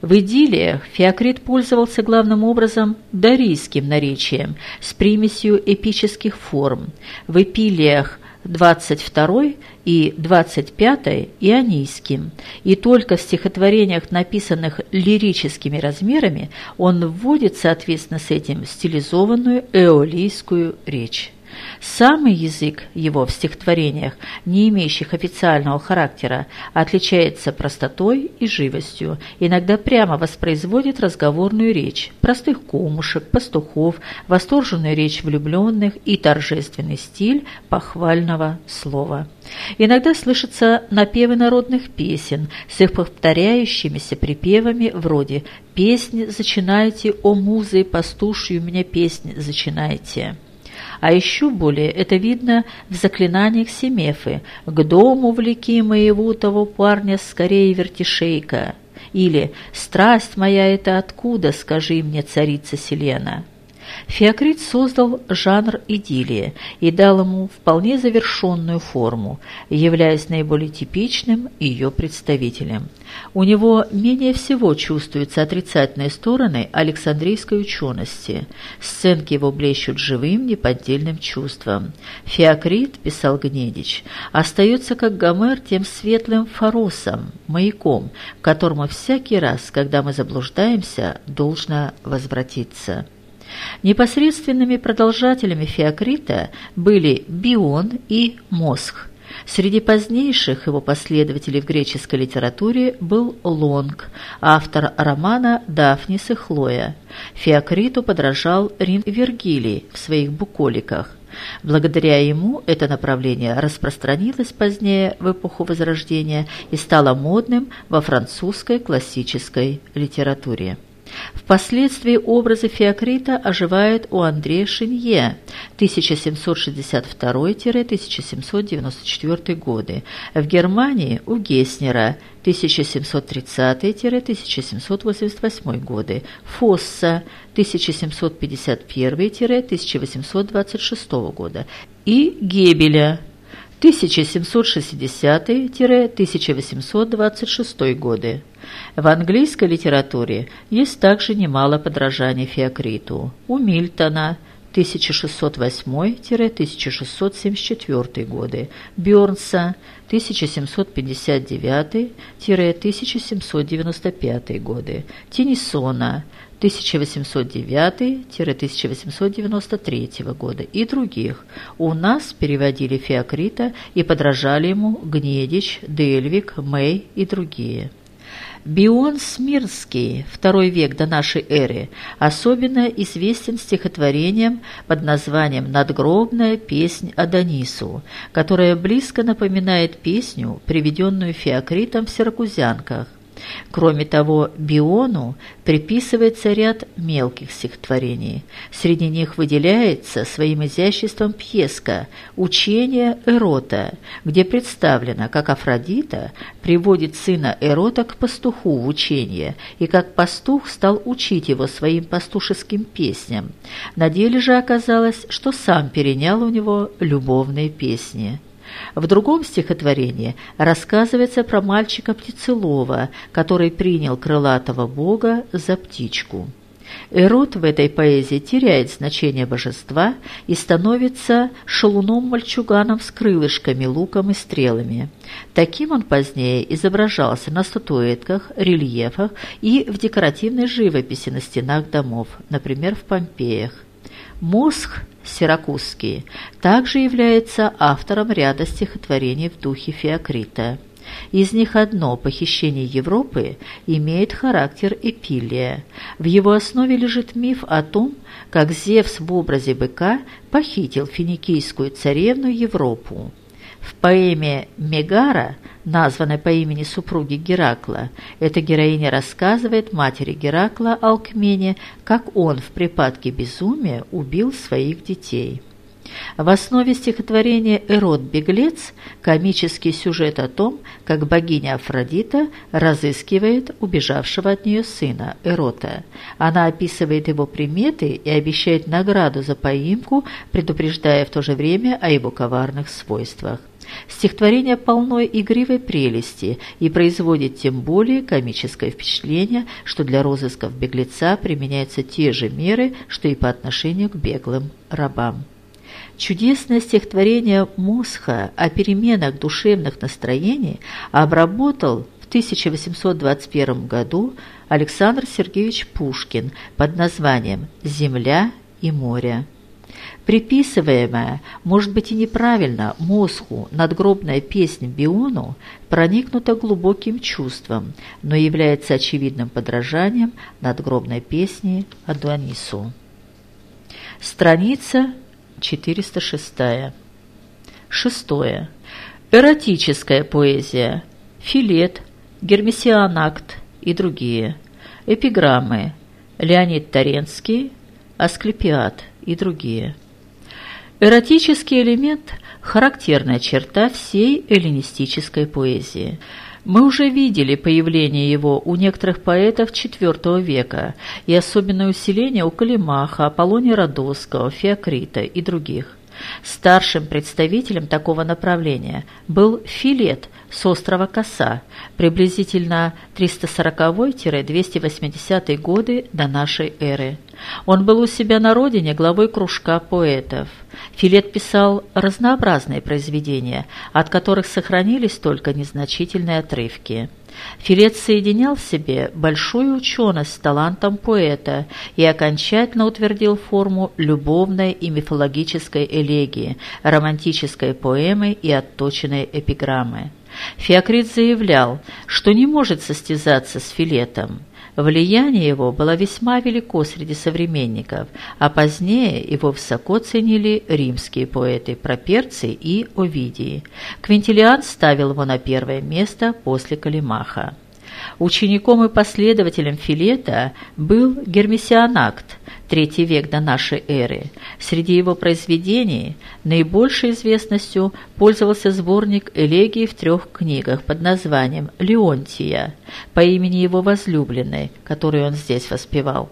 В идиллиях Феокрит пользовался главным образом дарийским наречием с примесью эпических форм. В эпилиях 22 и 25 ионийским, и только в стихотворениях, написанных лирическими размерами, он вводит, соответственно с этим, стилизованную эолийскую речь. Самый язык его в стихотворениях, не имеющих официального характера, отличается простотой и живостью, иногда прямо воспроизводит разговорную речь, простых кумушек, пастухов, восторженную речь влюбленных и торжественный стиль похвального слова. Иногда слышатся напевы народных песен с их повторяющимися припевами вроде «Песни зачинайте, о музы, пастушью меня песни зачинайте». А еще более это видно в заклинаниях Семефы «К дому влеки моего того парня скорее вертишейка» или «Страсть моя это откуда, скажи мне, царица Селена». Феокрит создал жанр идиллии и дал ему вполне завершенную форму, являясь наиболее типичным ее представителем. У него менее всего чувствуются отрицательные стороны Александрийской учености. Сценки его блещут живым, неподдельным чувством. Феокрит, писал Гнедич, остается как Гомер тем светлым форосом, маяком, к которому всякий раз, когда мы заблуждаемся, должно возвратиться. Непосредственными продолжателями Феокрита были Бион и Мосх. Среди позднейших его последователей в греческой литературе был Лонг, автор романа «Дафнис и Хлоя». Феокриту подражал Рим Вергилий в своих буколиках. Благодаря ему это направление распространилось позднее в эпоху Возрождения и стало модным во французской классической литературе. Впоследствии образы Феокрита оживают у Андрея Шинье 1762-1794 годы, в Германии у Геснера 1730-1788 годы, Фосса 1751-1826 года и Гебеля 1760-1826 годы. В английской литературе есть также немало подражаний Феокриту. У Мильтона 1608-1674 годы, Бёрнса 1759-1795 годы, Теннисона 1809-1893 года и других. У нас переводили Феокрита и подражали ему Гнедич, Дельвик, Мэй и другие. Бион Смирский, второй век до нашей эры, особенно известен стихотворением под названием «Надгробная песнь Адонису», которая близко напоминает песню, приведенную Феокритом в «Сиракузянках». Кроме того, Биону приписывается ряд мелких стихотворений. Среди них выделяется своим изяществом пьеска «Учение Эрота», где представлено, как Афродита приводит сына Эрота к пастуху в учение, и как пастух стал учить его своим пастушеским песням. На деле же оказалось, что сам перенял у него любовные песни. В другом стихотворении рассказывается про мальчика Птицелова, который принял крылатого бога за птичку. Эрот в этой поэзии теряет значение божества и становится шалуном-мальчуганом с крылышками, луком и стрелами. Таким он позднее изображался на статуэтках, рельефах и в декоративной живописи на стенах домов, например, в Помпеях. Мосх Сиракузский также является автором ряда стихотворений в духе Феокрита. Из них одно «Похищение Европы» имеет характер эпилия. В его основе лежит миф о том, как Зевс в образе быка похитил финикийскую царевну Европу. В поэме «Мегара», названной по имени супруги Геракла, эта героиня рассказывает матери Геракла Алкмене, как он в припадке безумия убил своих детей. В основе стихотворения «Эрот-беглец» комический сюжет о том, как богиня Афродита разыскивает убежавшего от нее сына Эрота. Она описывает его приметы и обещает награду за поимку, предупреждая в то же время о его коварных свойствах. Стихотворение полно игривой прелести и производит тем более комическое впечатление, что для розысков беглеца применяются те же меры, что и по отношению к беглым рабам. Чудесное стихотворение Мосха о переменах душевных настроений обработал в 1821 году Александр Сергеевич Пушкин под названием «Земля и море». Приписываемая, может быть и неправильно, мозгу надгробная песня Биону проникнута глубоким чувством, но является очевидным подражанием надгробной песни Адуанису. Страница 406. Шестое. Эротическая поэзия. Филет, Гермесианакт и другие. Эпиграммы. Леонид Таренский, Асклепиад и другие. Эротический элемент – характерная черта всей эллинистической поэзии. Мы уже видели появление его у некоторых поэтов IV века и особенное усиление у Калимаха, Аполлония Родосского, Феокрита и других. Старшим представителем такого направления был Филет с острова Коса, приблизительно 340-280 годы до нашей эры. Он был у себя на родине главой кружка поэтов. Филет писал разнообразные произведения, от которых сохранились только незначительные отрывки. Филет соединял в себе большую ученость с талантом поэта и окончательно утвердил форму любовной и мифологической элегии, романтической поэмы и отточенной эпиграммы. Феокрит заявлял, что не может состязаться с Филетом. Влияние его было весьма велико среди современников, а позднее его высоко ценили римские поэты Проперций и Овидий. Квинтилиан ставил его на первое место после Калимаха. Учеником и последователем Филета был Гермесианакт, третий век до нашей эры. Среди его произведений наибольшей известностью пользовался сборник элегий в трех книгах под названием «Леонтия» по имени его возлюбленной, которую он здесь воспевал.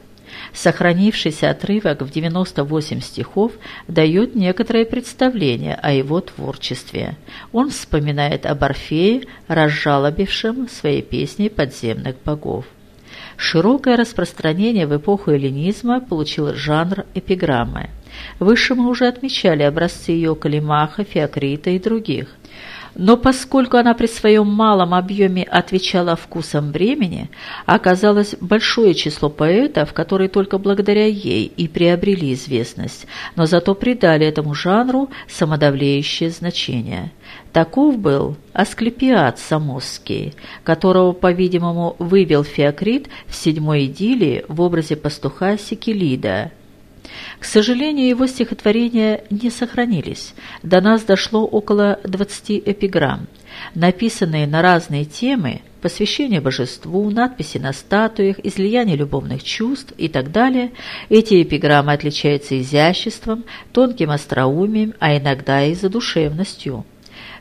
Сохранившийся отрывок в 98 стихов дает некоторое представление о его творчестве. Он вспоминает об Орфее, разжалобившем своей песней подземных богов. Широкое распространение в эпоху эллинизма получил жанр эпиграммы. Выше мы уже отмечали образцы ее Калимаха, Феокрита и других – но поскольку она при своем малом объеме отвечала вкусам времени, оказалось большое число поэтов, которые только благодаря ей и приобрели известность, но зато придали этому жанру самодавлеющее значение. Таков был Асклепиад Самосский, которого, по-видимому, вывел Феокрит в седьмой идиллии в образе пастуха Секелида – к сожалению, его стихотворения не сохранились. До нас дошло около 20 эпиграмм, написанные на разные темы, посвящение божеству, надписи на статуях, излияние любовных чувств и так далее. Эти эпиграммы отличаются изяществом, тонким остроумием, а иногда и задушевностью.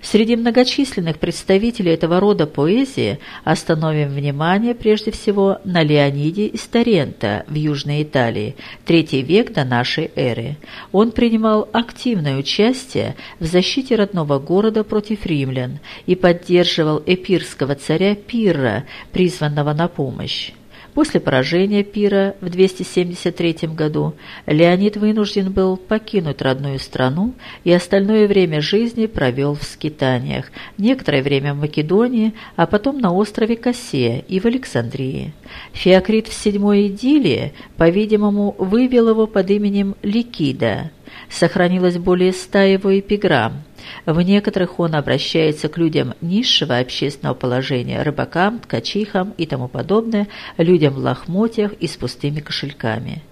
Среди многочисленных представителей этого рода поэзии остановим внимание прежде всего на Леониде из Торрента в Южной Италии, третий век до нашей эры. Он принимал активное участие в защите родного города против римлян и поддерживал эпирского царя Пирра, призванного на помощь. После поражения Пира в 273 году Леонид вынужден был покинуть родную страну и остальное время жизни провел в скитаниях, некоторое время в Македонии, а потом на острове Кассия и в Александрии. Феокрит в седьмой идиллии, по-видимому, вывел его под именем Ликида. Сохранилось более ста его эпиграмм. В некоторых он обращается к людям низшего общественного положения, рыбакам, ткачихам и тому подобное, людям в лохмотьях и с пустыми кошельками.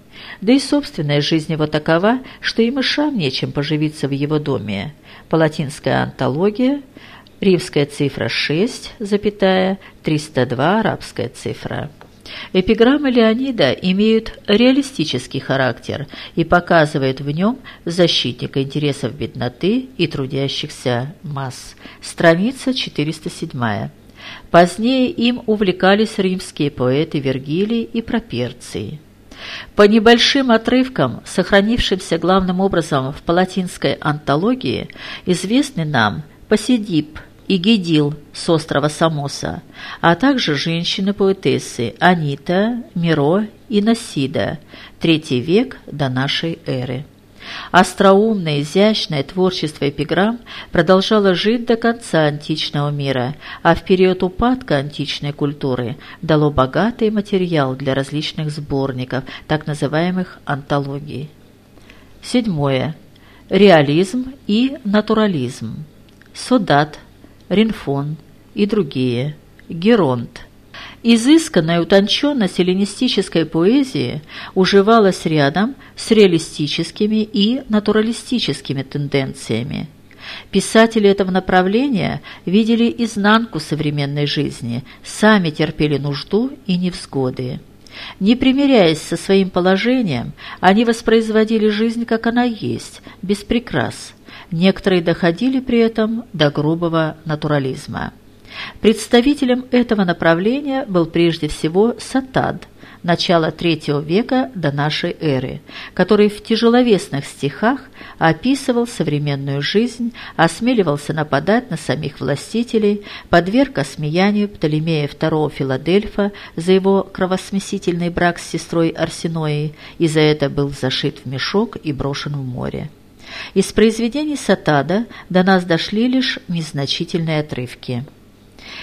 Да и собственная жизнь его такова, что и мышам нечем поживиться в его доме. Палатинская антология, римская цифра 6, запятая, 302 арабская цифра. Эпиграммы Леонида имеют реалистический характер и показывают в нем защитника интересов бедноты и трудящихся масс. Страница 407. Позднее им увлекались римские поэты Вергилий и Проперций. По небольшим отрывкам, сохранившимся главным образом в палатинской антологии, известны нам Посидип – и Гедил с острова Самоса, а также женщины-поэтессы Анита, Миро и Насида, третий век до нашей эры. Остроумное, изящное творчество эпиграмм продолжало жить до конца античного мира, а в период упадка античной культуры дало богатый материал для различных сборников, так называемых антологий. Седьмое. Реализм и натурализм. Содат Ринфон и другие, Геронт. Изысканная утонченность эллинистической поэзии уживалась рядом с реалистическими и натуралистическими тенденциями. Писатели этого направления видели изнанку современной жизни, сами терпели нужду и невзгоды. Не примиряясь со своим положением, они воспроизводили жизнь, как она есть, без прикрас – Некоторые доходили при этом до грубого натурализма. Представителем этого направления был прежде всего Сатад, начала III века до нашей эры, который в тяжеловесных стихах описывал современную жизнь, осмеливался нападать на самих властителей, подверг осмеянию Птолемея II Филадельфа за его кровосмесительный брак с сестрой Арсеноей и за это был зашит в мешок и брошен в море. Из произведений Сатада до нас дошли лишь незначительные отрывки.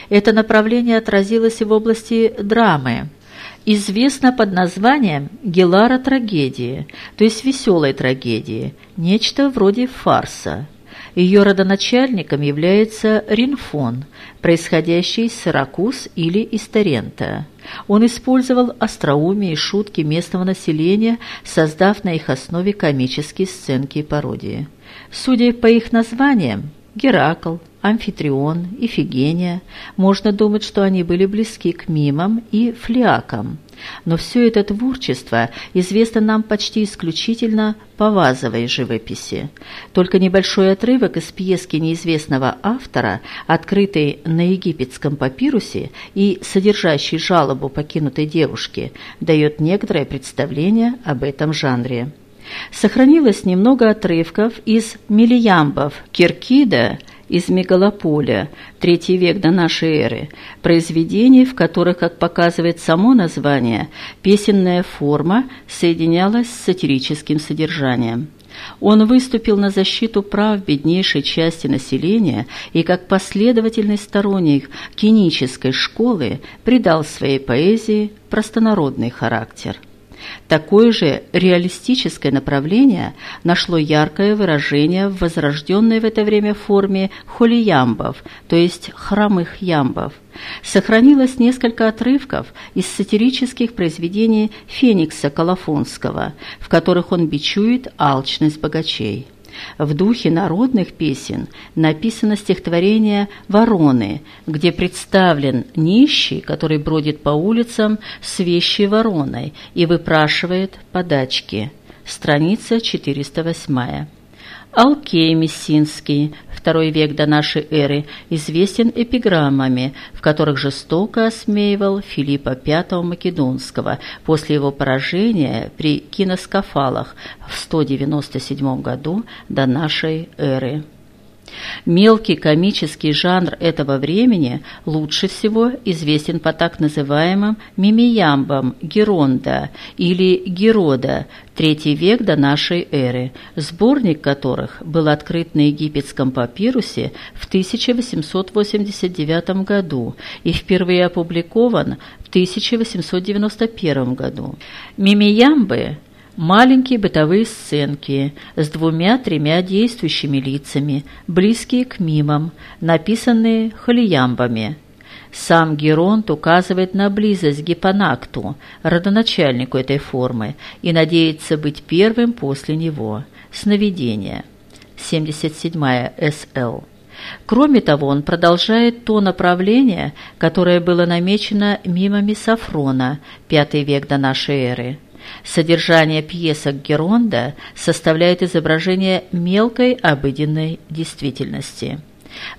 Это направление отразилось и в области драмы. Известно под названием «Гелара трагедии», то есть веселой трагедии, нечто вроде фарса. Ее родоначальником является Ринфон, происходящий из Сиракуз или из Тарента. Он использовал остроумие и шутки местного населения, создав на их основе комические сценки и пародии. Судя по их названиям, Геракл, Амфитрион, Ифигения. Можно думать, что они были близки к мимам и флиакам. Но все это творчество известно нам почти исключительно по вазовой живописи. Только небольшой отрывок из пьески неизвестного автора, открытый на египетском папирусе и содержащий жалобу покинутой девушки, дает некоторое представление об этом жанре. Сохранилось немного отрывков из «Милиямбов» Киркида из Мегалополя, третий век до нашей эры, произведений, в которых, как показывает само название, песенная форма соединялась с сатирическим содержанием. Он выступил на защиту прав беднейшей части населения и как последовательный сторонник кинической школы придал своей поэзии простонародный характер. Такое же реалистическое направление нашло яркое выражение в возрожденной в это время форме холиямбов, то есть хромых ямбов. Сохранилось несколько отрывков из сатирических произведений Феникса Колофонского, в которых он бичует алчность богачей. В духе народных песен написано стихотворение «Вороны», где представлен нищий, который бродит по улицам с вещей вороной и выпрашивает подачки. Страница 408. Алкей Мессинский, второй век до нашей эры, известен эпиграммами, в которых жестоко осмеивал Филиппа V Македонского после его поражения при киноскофалах в 197 году до нашей эры. Мелкий комический жанр этого времени лучше всего известен по так называемым мимиямбам Геронда или Герода, третий век до нашей эры, сборник которых был открыт на египетском папирусе в 1889 году и впервые опубликован в 1891 году. Мимиямбы Маленькие бытовые сценки с двумя-тремя действующими лицами, близкие к мимам, написанные холиямбами. Сам Геронт указывает на близость к Гиппонакту, родоначальнику этой формы, и надеется быть первым после него. Сновидение. 77 СЛ. Кроме того, он продолжает то направление, которое было намечено мимами Сафрона, V век до нашей эры. Содержание пьесок Геронда составляет изображение мелкой обыденной действительности.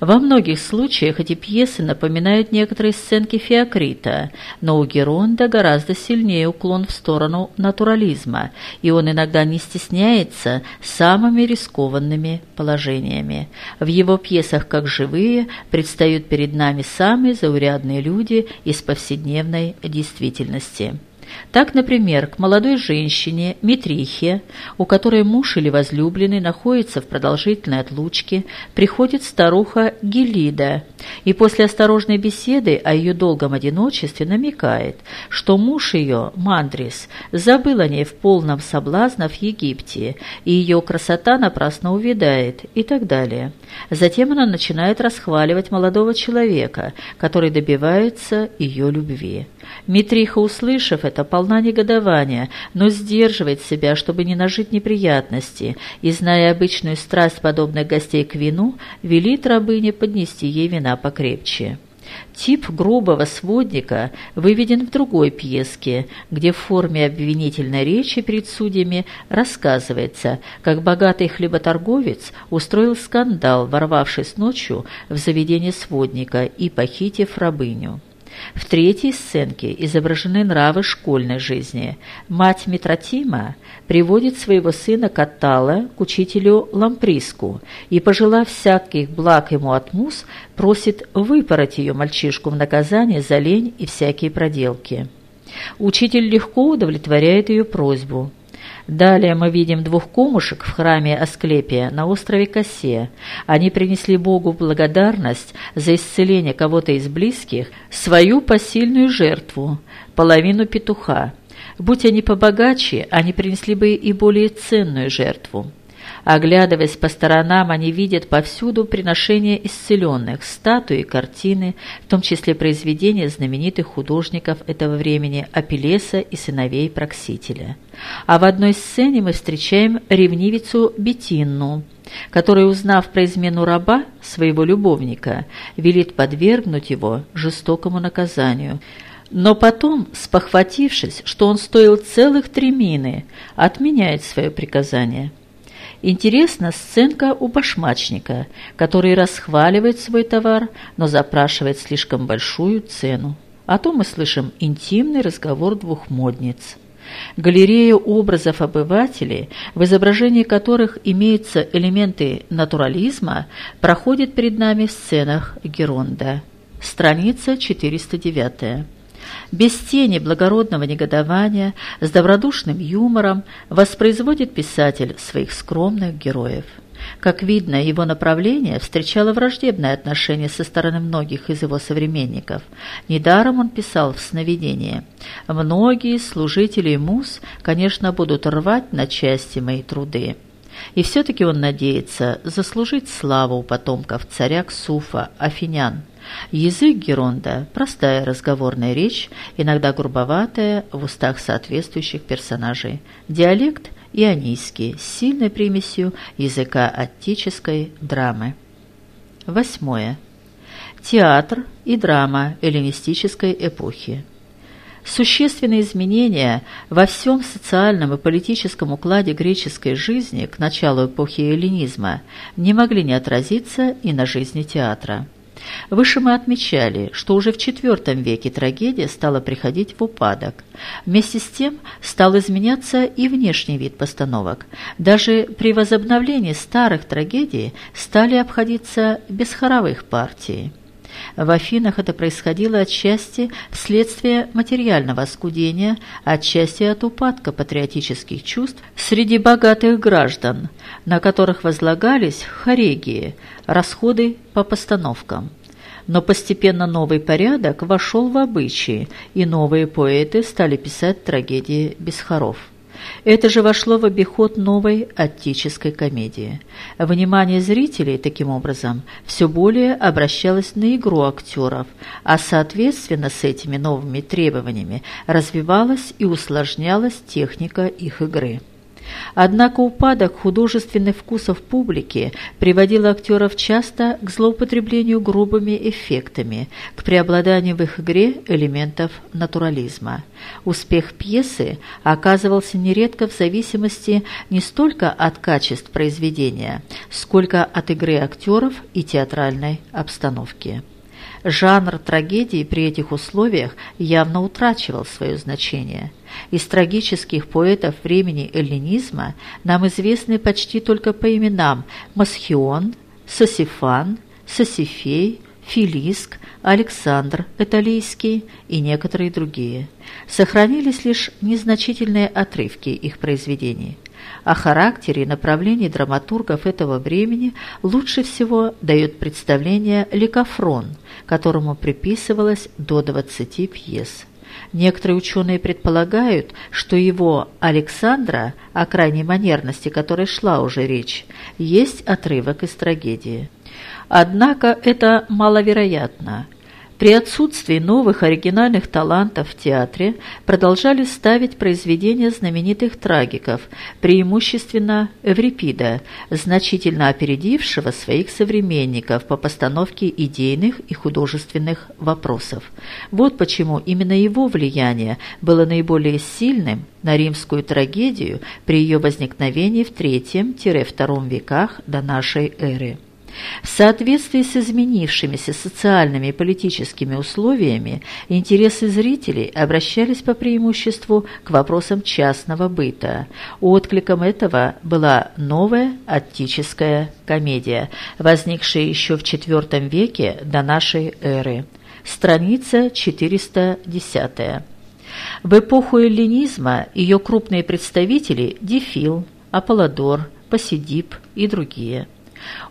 Во многих случаях эти пьесы напоминают некоторые сценки Феокрита, но у Геронда гораздо сильнее уклон в сторону натурализма, и он иногда не стесняется самыми рискованными положениями. В его пьесах как живые предстают перед нами самые заурядные люди из повседневной действительности. Так, например, к молодой женщине Митрихе, у которой муж или возлюбленный находится в продолжительной отлучке, приходит старуха Гелида и после осторожной беседы о ее долгом одиночестве намекает, что муж ее, Мандрис, забыл о ней в полном соблазна в Египте, и ее красота напрасно увядает и так далее. Затем она начинает расхваливать молодого человека, который добивается ее любви. Митриха, услышав это, полна негодования, но сдерживает себя, чтобы не нажить неприятности, и, зная обычную страсть подобных гостей к вину, велит рабыне поднести ей вина покрепче. Тип грубого сводника выведен в другой пьеске, где в форме обвинительной речи перед судьями рассказывается, как богатый хлеботорговец устроил скандал, ворвавшись ночью в заведение сводника и похитив рабыню. В третьей сценке изображены нравы школьной жизни. Мать Митротима приводит своего сына Катала к учителю Ламприску и, пожелав всяких благ ему от мус, просит выпороть ее мальчишку в наказание за лень и всякие проделки. Учитель легко удовлетворяет ее просьбу – Далее мы видим двух комушек в храме Асклепия на острове Косе. Они принесли Богу благодарность за исцеление кого-то из близких, свою посильную жертву, половину петуха. Будь они побогаче, они принесли бы и более ценную жертву. Оглядываясь по сторонам, они видят повсюду приношения исцеленных, статуи, картины, в том числе произведения знаменитых художников этого времени Апеллеса и сыновей Проксителя. А в одной сцене мы встречаем ревнивицу Бетинну, которая, узнав про измену раба, своего любовника, велит подвергнуть его жестокому наказанию – но потом, спохватившись, что он стоил целых три мины, отменяет свое приказание. Интересна сценка у башмачника, который расхваливает свой товар, но запрашивает слишком большую цену. А то мы слышим интимный разговор двух модниц. Галерея образов обывателей, в изображении которых имеются элементы натурализма, проходит перед нами в сценах Геронда. Страница 409 без тени благородного негодования, с добродушным юмором воспроизводит писатель своих скромных героев. Как видно, его направление встречало враждебное отношение со стороны многих из его современников. Недаром он писал в сновидении «Многие служители мус, конечно, будут рвать на части мои труды». И все-таки он надеется заслужить славу потомков царя Ксуфа, афинян. Язык Геронда – простая разговорная речь, иногда грубоватая в устах соответствующих персонажей. Диалект – ионийский, с сильной примесью языка аттической драмы. Восьмое. Театр и драма эллинистической эпохи. Существенные изменения во всем социальном и политическом укладе греческой жизни к началу эпохи эллинизма не могли не отразиться и на жизни театра. Выше мы отмечали, что уже в IV веке трагедия стала приходить в упадок. Вместе с тем стал изменяться и внешний вид постановок. Даже при возобновлении старых трагедий стали обходиться без хоровых партий. В Афинах это происходило отчасти вследствие материального оскудения, отчасти от упадка патриотических чувств среди богатых граждан, на которых возлагались хорегии, расходы по постановкам. Но постепенно новый порядок вошел в обычаи, и новые поэты стали писать трагедии без хоров. Это же вошло в обиход новой аттической комедии. Внимание зрителей, таким образом, все более обращалось на игру актеров, а соответственно с этими новыми требованиями развивалась и усложнялась техника их игры. Однако упадок художественных вкусов публики приводил актеров часто к злоупотреблению грубыми эффектами, к преобладанию в их игре элементов натурализма. Успех пьесы оказывался нередко в зависимости не столько от качеств произведения, сколько от игры актеров и театральной обстановки. Жанр трагедии при этих условиях явно утрачивал свое значение. Из трагических поэтов времени эллинизма нам известны почти только по именам Масхион, Сосифан, Сосифей, Филиск, Александр Эталийский и некоторые другие. Сохранились лишь незначительные отрывки их произведений. О характере и направлении драматургов этого времени лучше всего дает представление Ликофрон, которому приписывалось до 20 пьес. Некоторые ученые предполагают, что его Александра, о крайней манерности которой шла уже речь, есть отрывок из трагедии. Однако это маловероятно – при отсутствии новых оригинальных талантов в театре продолжали ставить произведения знаменитых трагиков, преимущественно Эврипида, значительно опередившего своих современников по постановке идейных и художественных вопросов. Вот почему именно его влияние было наиболее сильным на римскую трагедию при ее возникновении в III-II веках до нашей эры. В соответствии с изменившимися социальными и политическими условиями интересы зрителей обращались по преимуществу к вопросам частного быта. Откликом этого была новая аттическая комедия, возникшая еще в IV веке до нашей эры. Страница 410. В эпоху эллинизма ее крупные представители – Дефил, Аполлодор, Посидип и другие –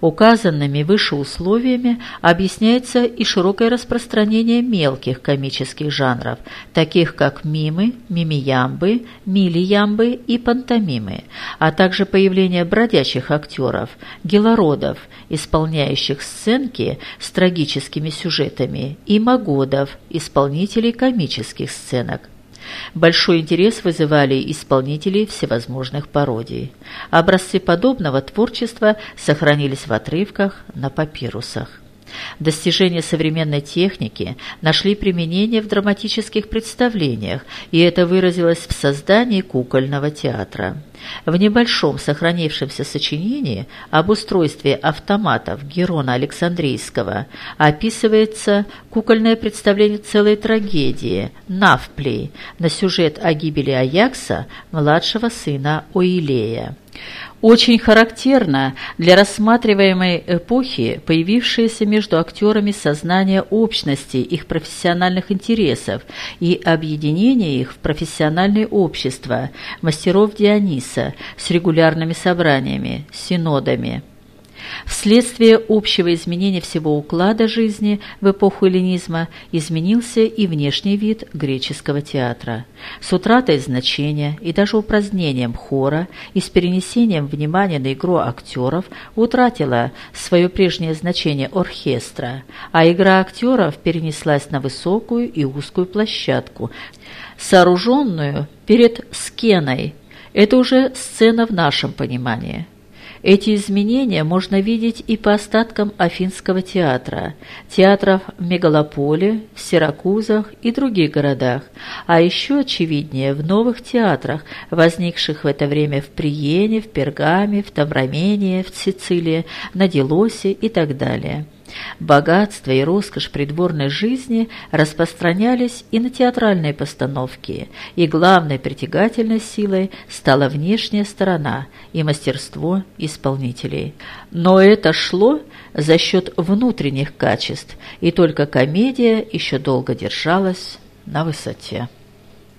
Указанными выше условиями объясняется и широкое распространение мелких комических жанров, таких как мимы, мимиямбы, милиямбы и пантомимы, а также появление бродячих актеров, гелородов, исполняющих сценки с трагическими сюжетами, и магодов, исполнителей комических сценок. Большой интерес вызывали исполнители всевозможных пародий. Образцы подобного творчества сохранились в отрывках на папирусах. Достижения современной техники нашли применение в драматических представлениях, и это выразилось в создании кукольного театра. В небольшом сохранившемся сочинении об устройстве автоматов Герона Александрийского описывается кукольное представление целой трагедии «Навплей» на сюжет о гибели Аякса, младшего сына Оилея. Очень характерно для рассматриваемой эпохи появившееся между актерами сознание общности их профессиональных интересов и объединение их в профессиональные общества мастеров Диониса с регулярными собраниями, синодами. Вследствие общего изменения всего уклада жизни в эпоху эллинизма изменился и внешний вид греческого театра. С утратой значения и даже упразднением хора и с перенесением внимания на игру актеров утратила свое прежнее значение оркестра, а игра актеров перенеслась на высокую и узкую площадку, сооруженную перед скеной. Это уже сцена в нашем понимании. Эти изменения можно видеть и по остаткам Афинского театра, театров в Мегалополе, в Сиракузах и других городах, а еще очевиднее в новых театрах, возникших в это время в Приене, в Пергаме, в Таврамении, в Сицилии, на Делосе и так далее. Богатство и роскошь придворной жизни распространялись и на театральные постановки, и главной притягательной силой стала внешняя сторона и мастерство исполнителей. Но это шло за счет внутренних качеств, и только комедия еще долго держалась на высоте.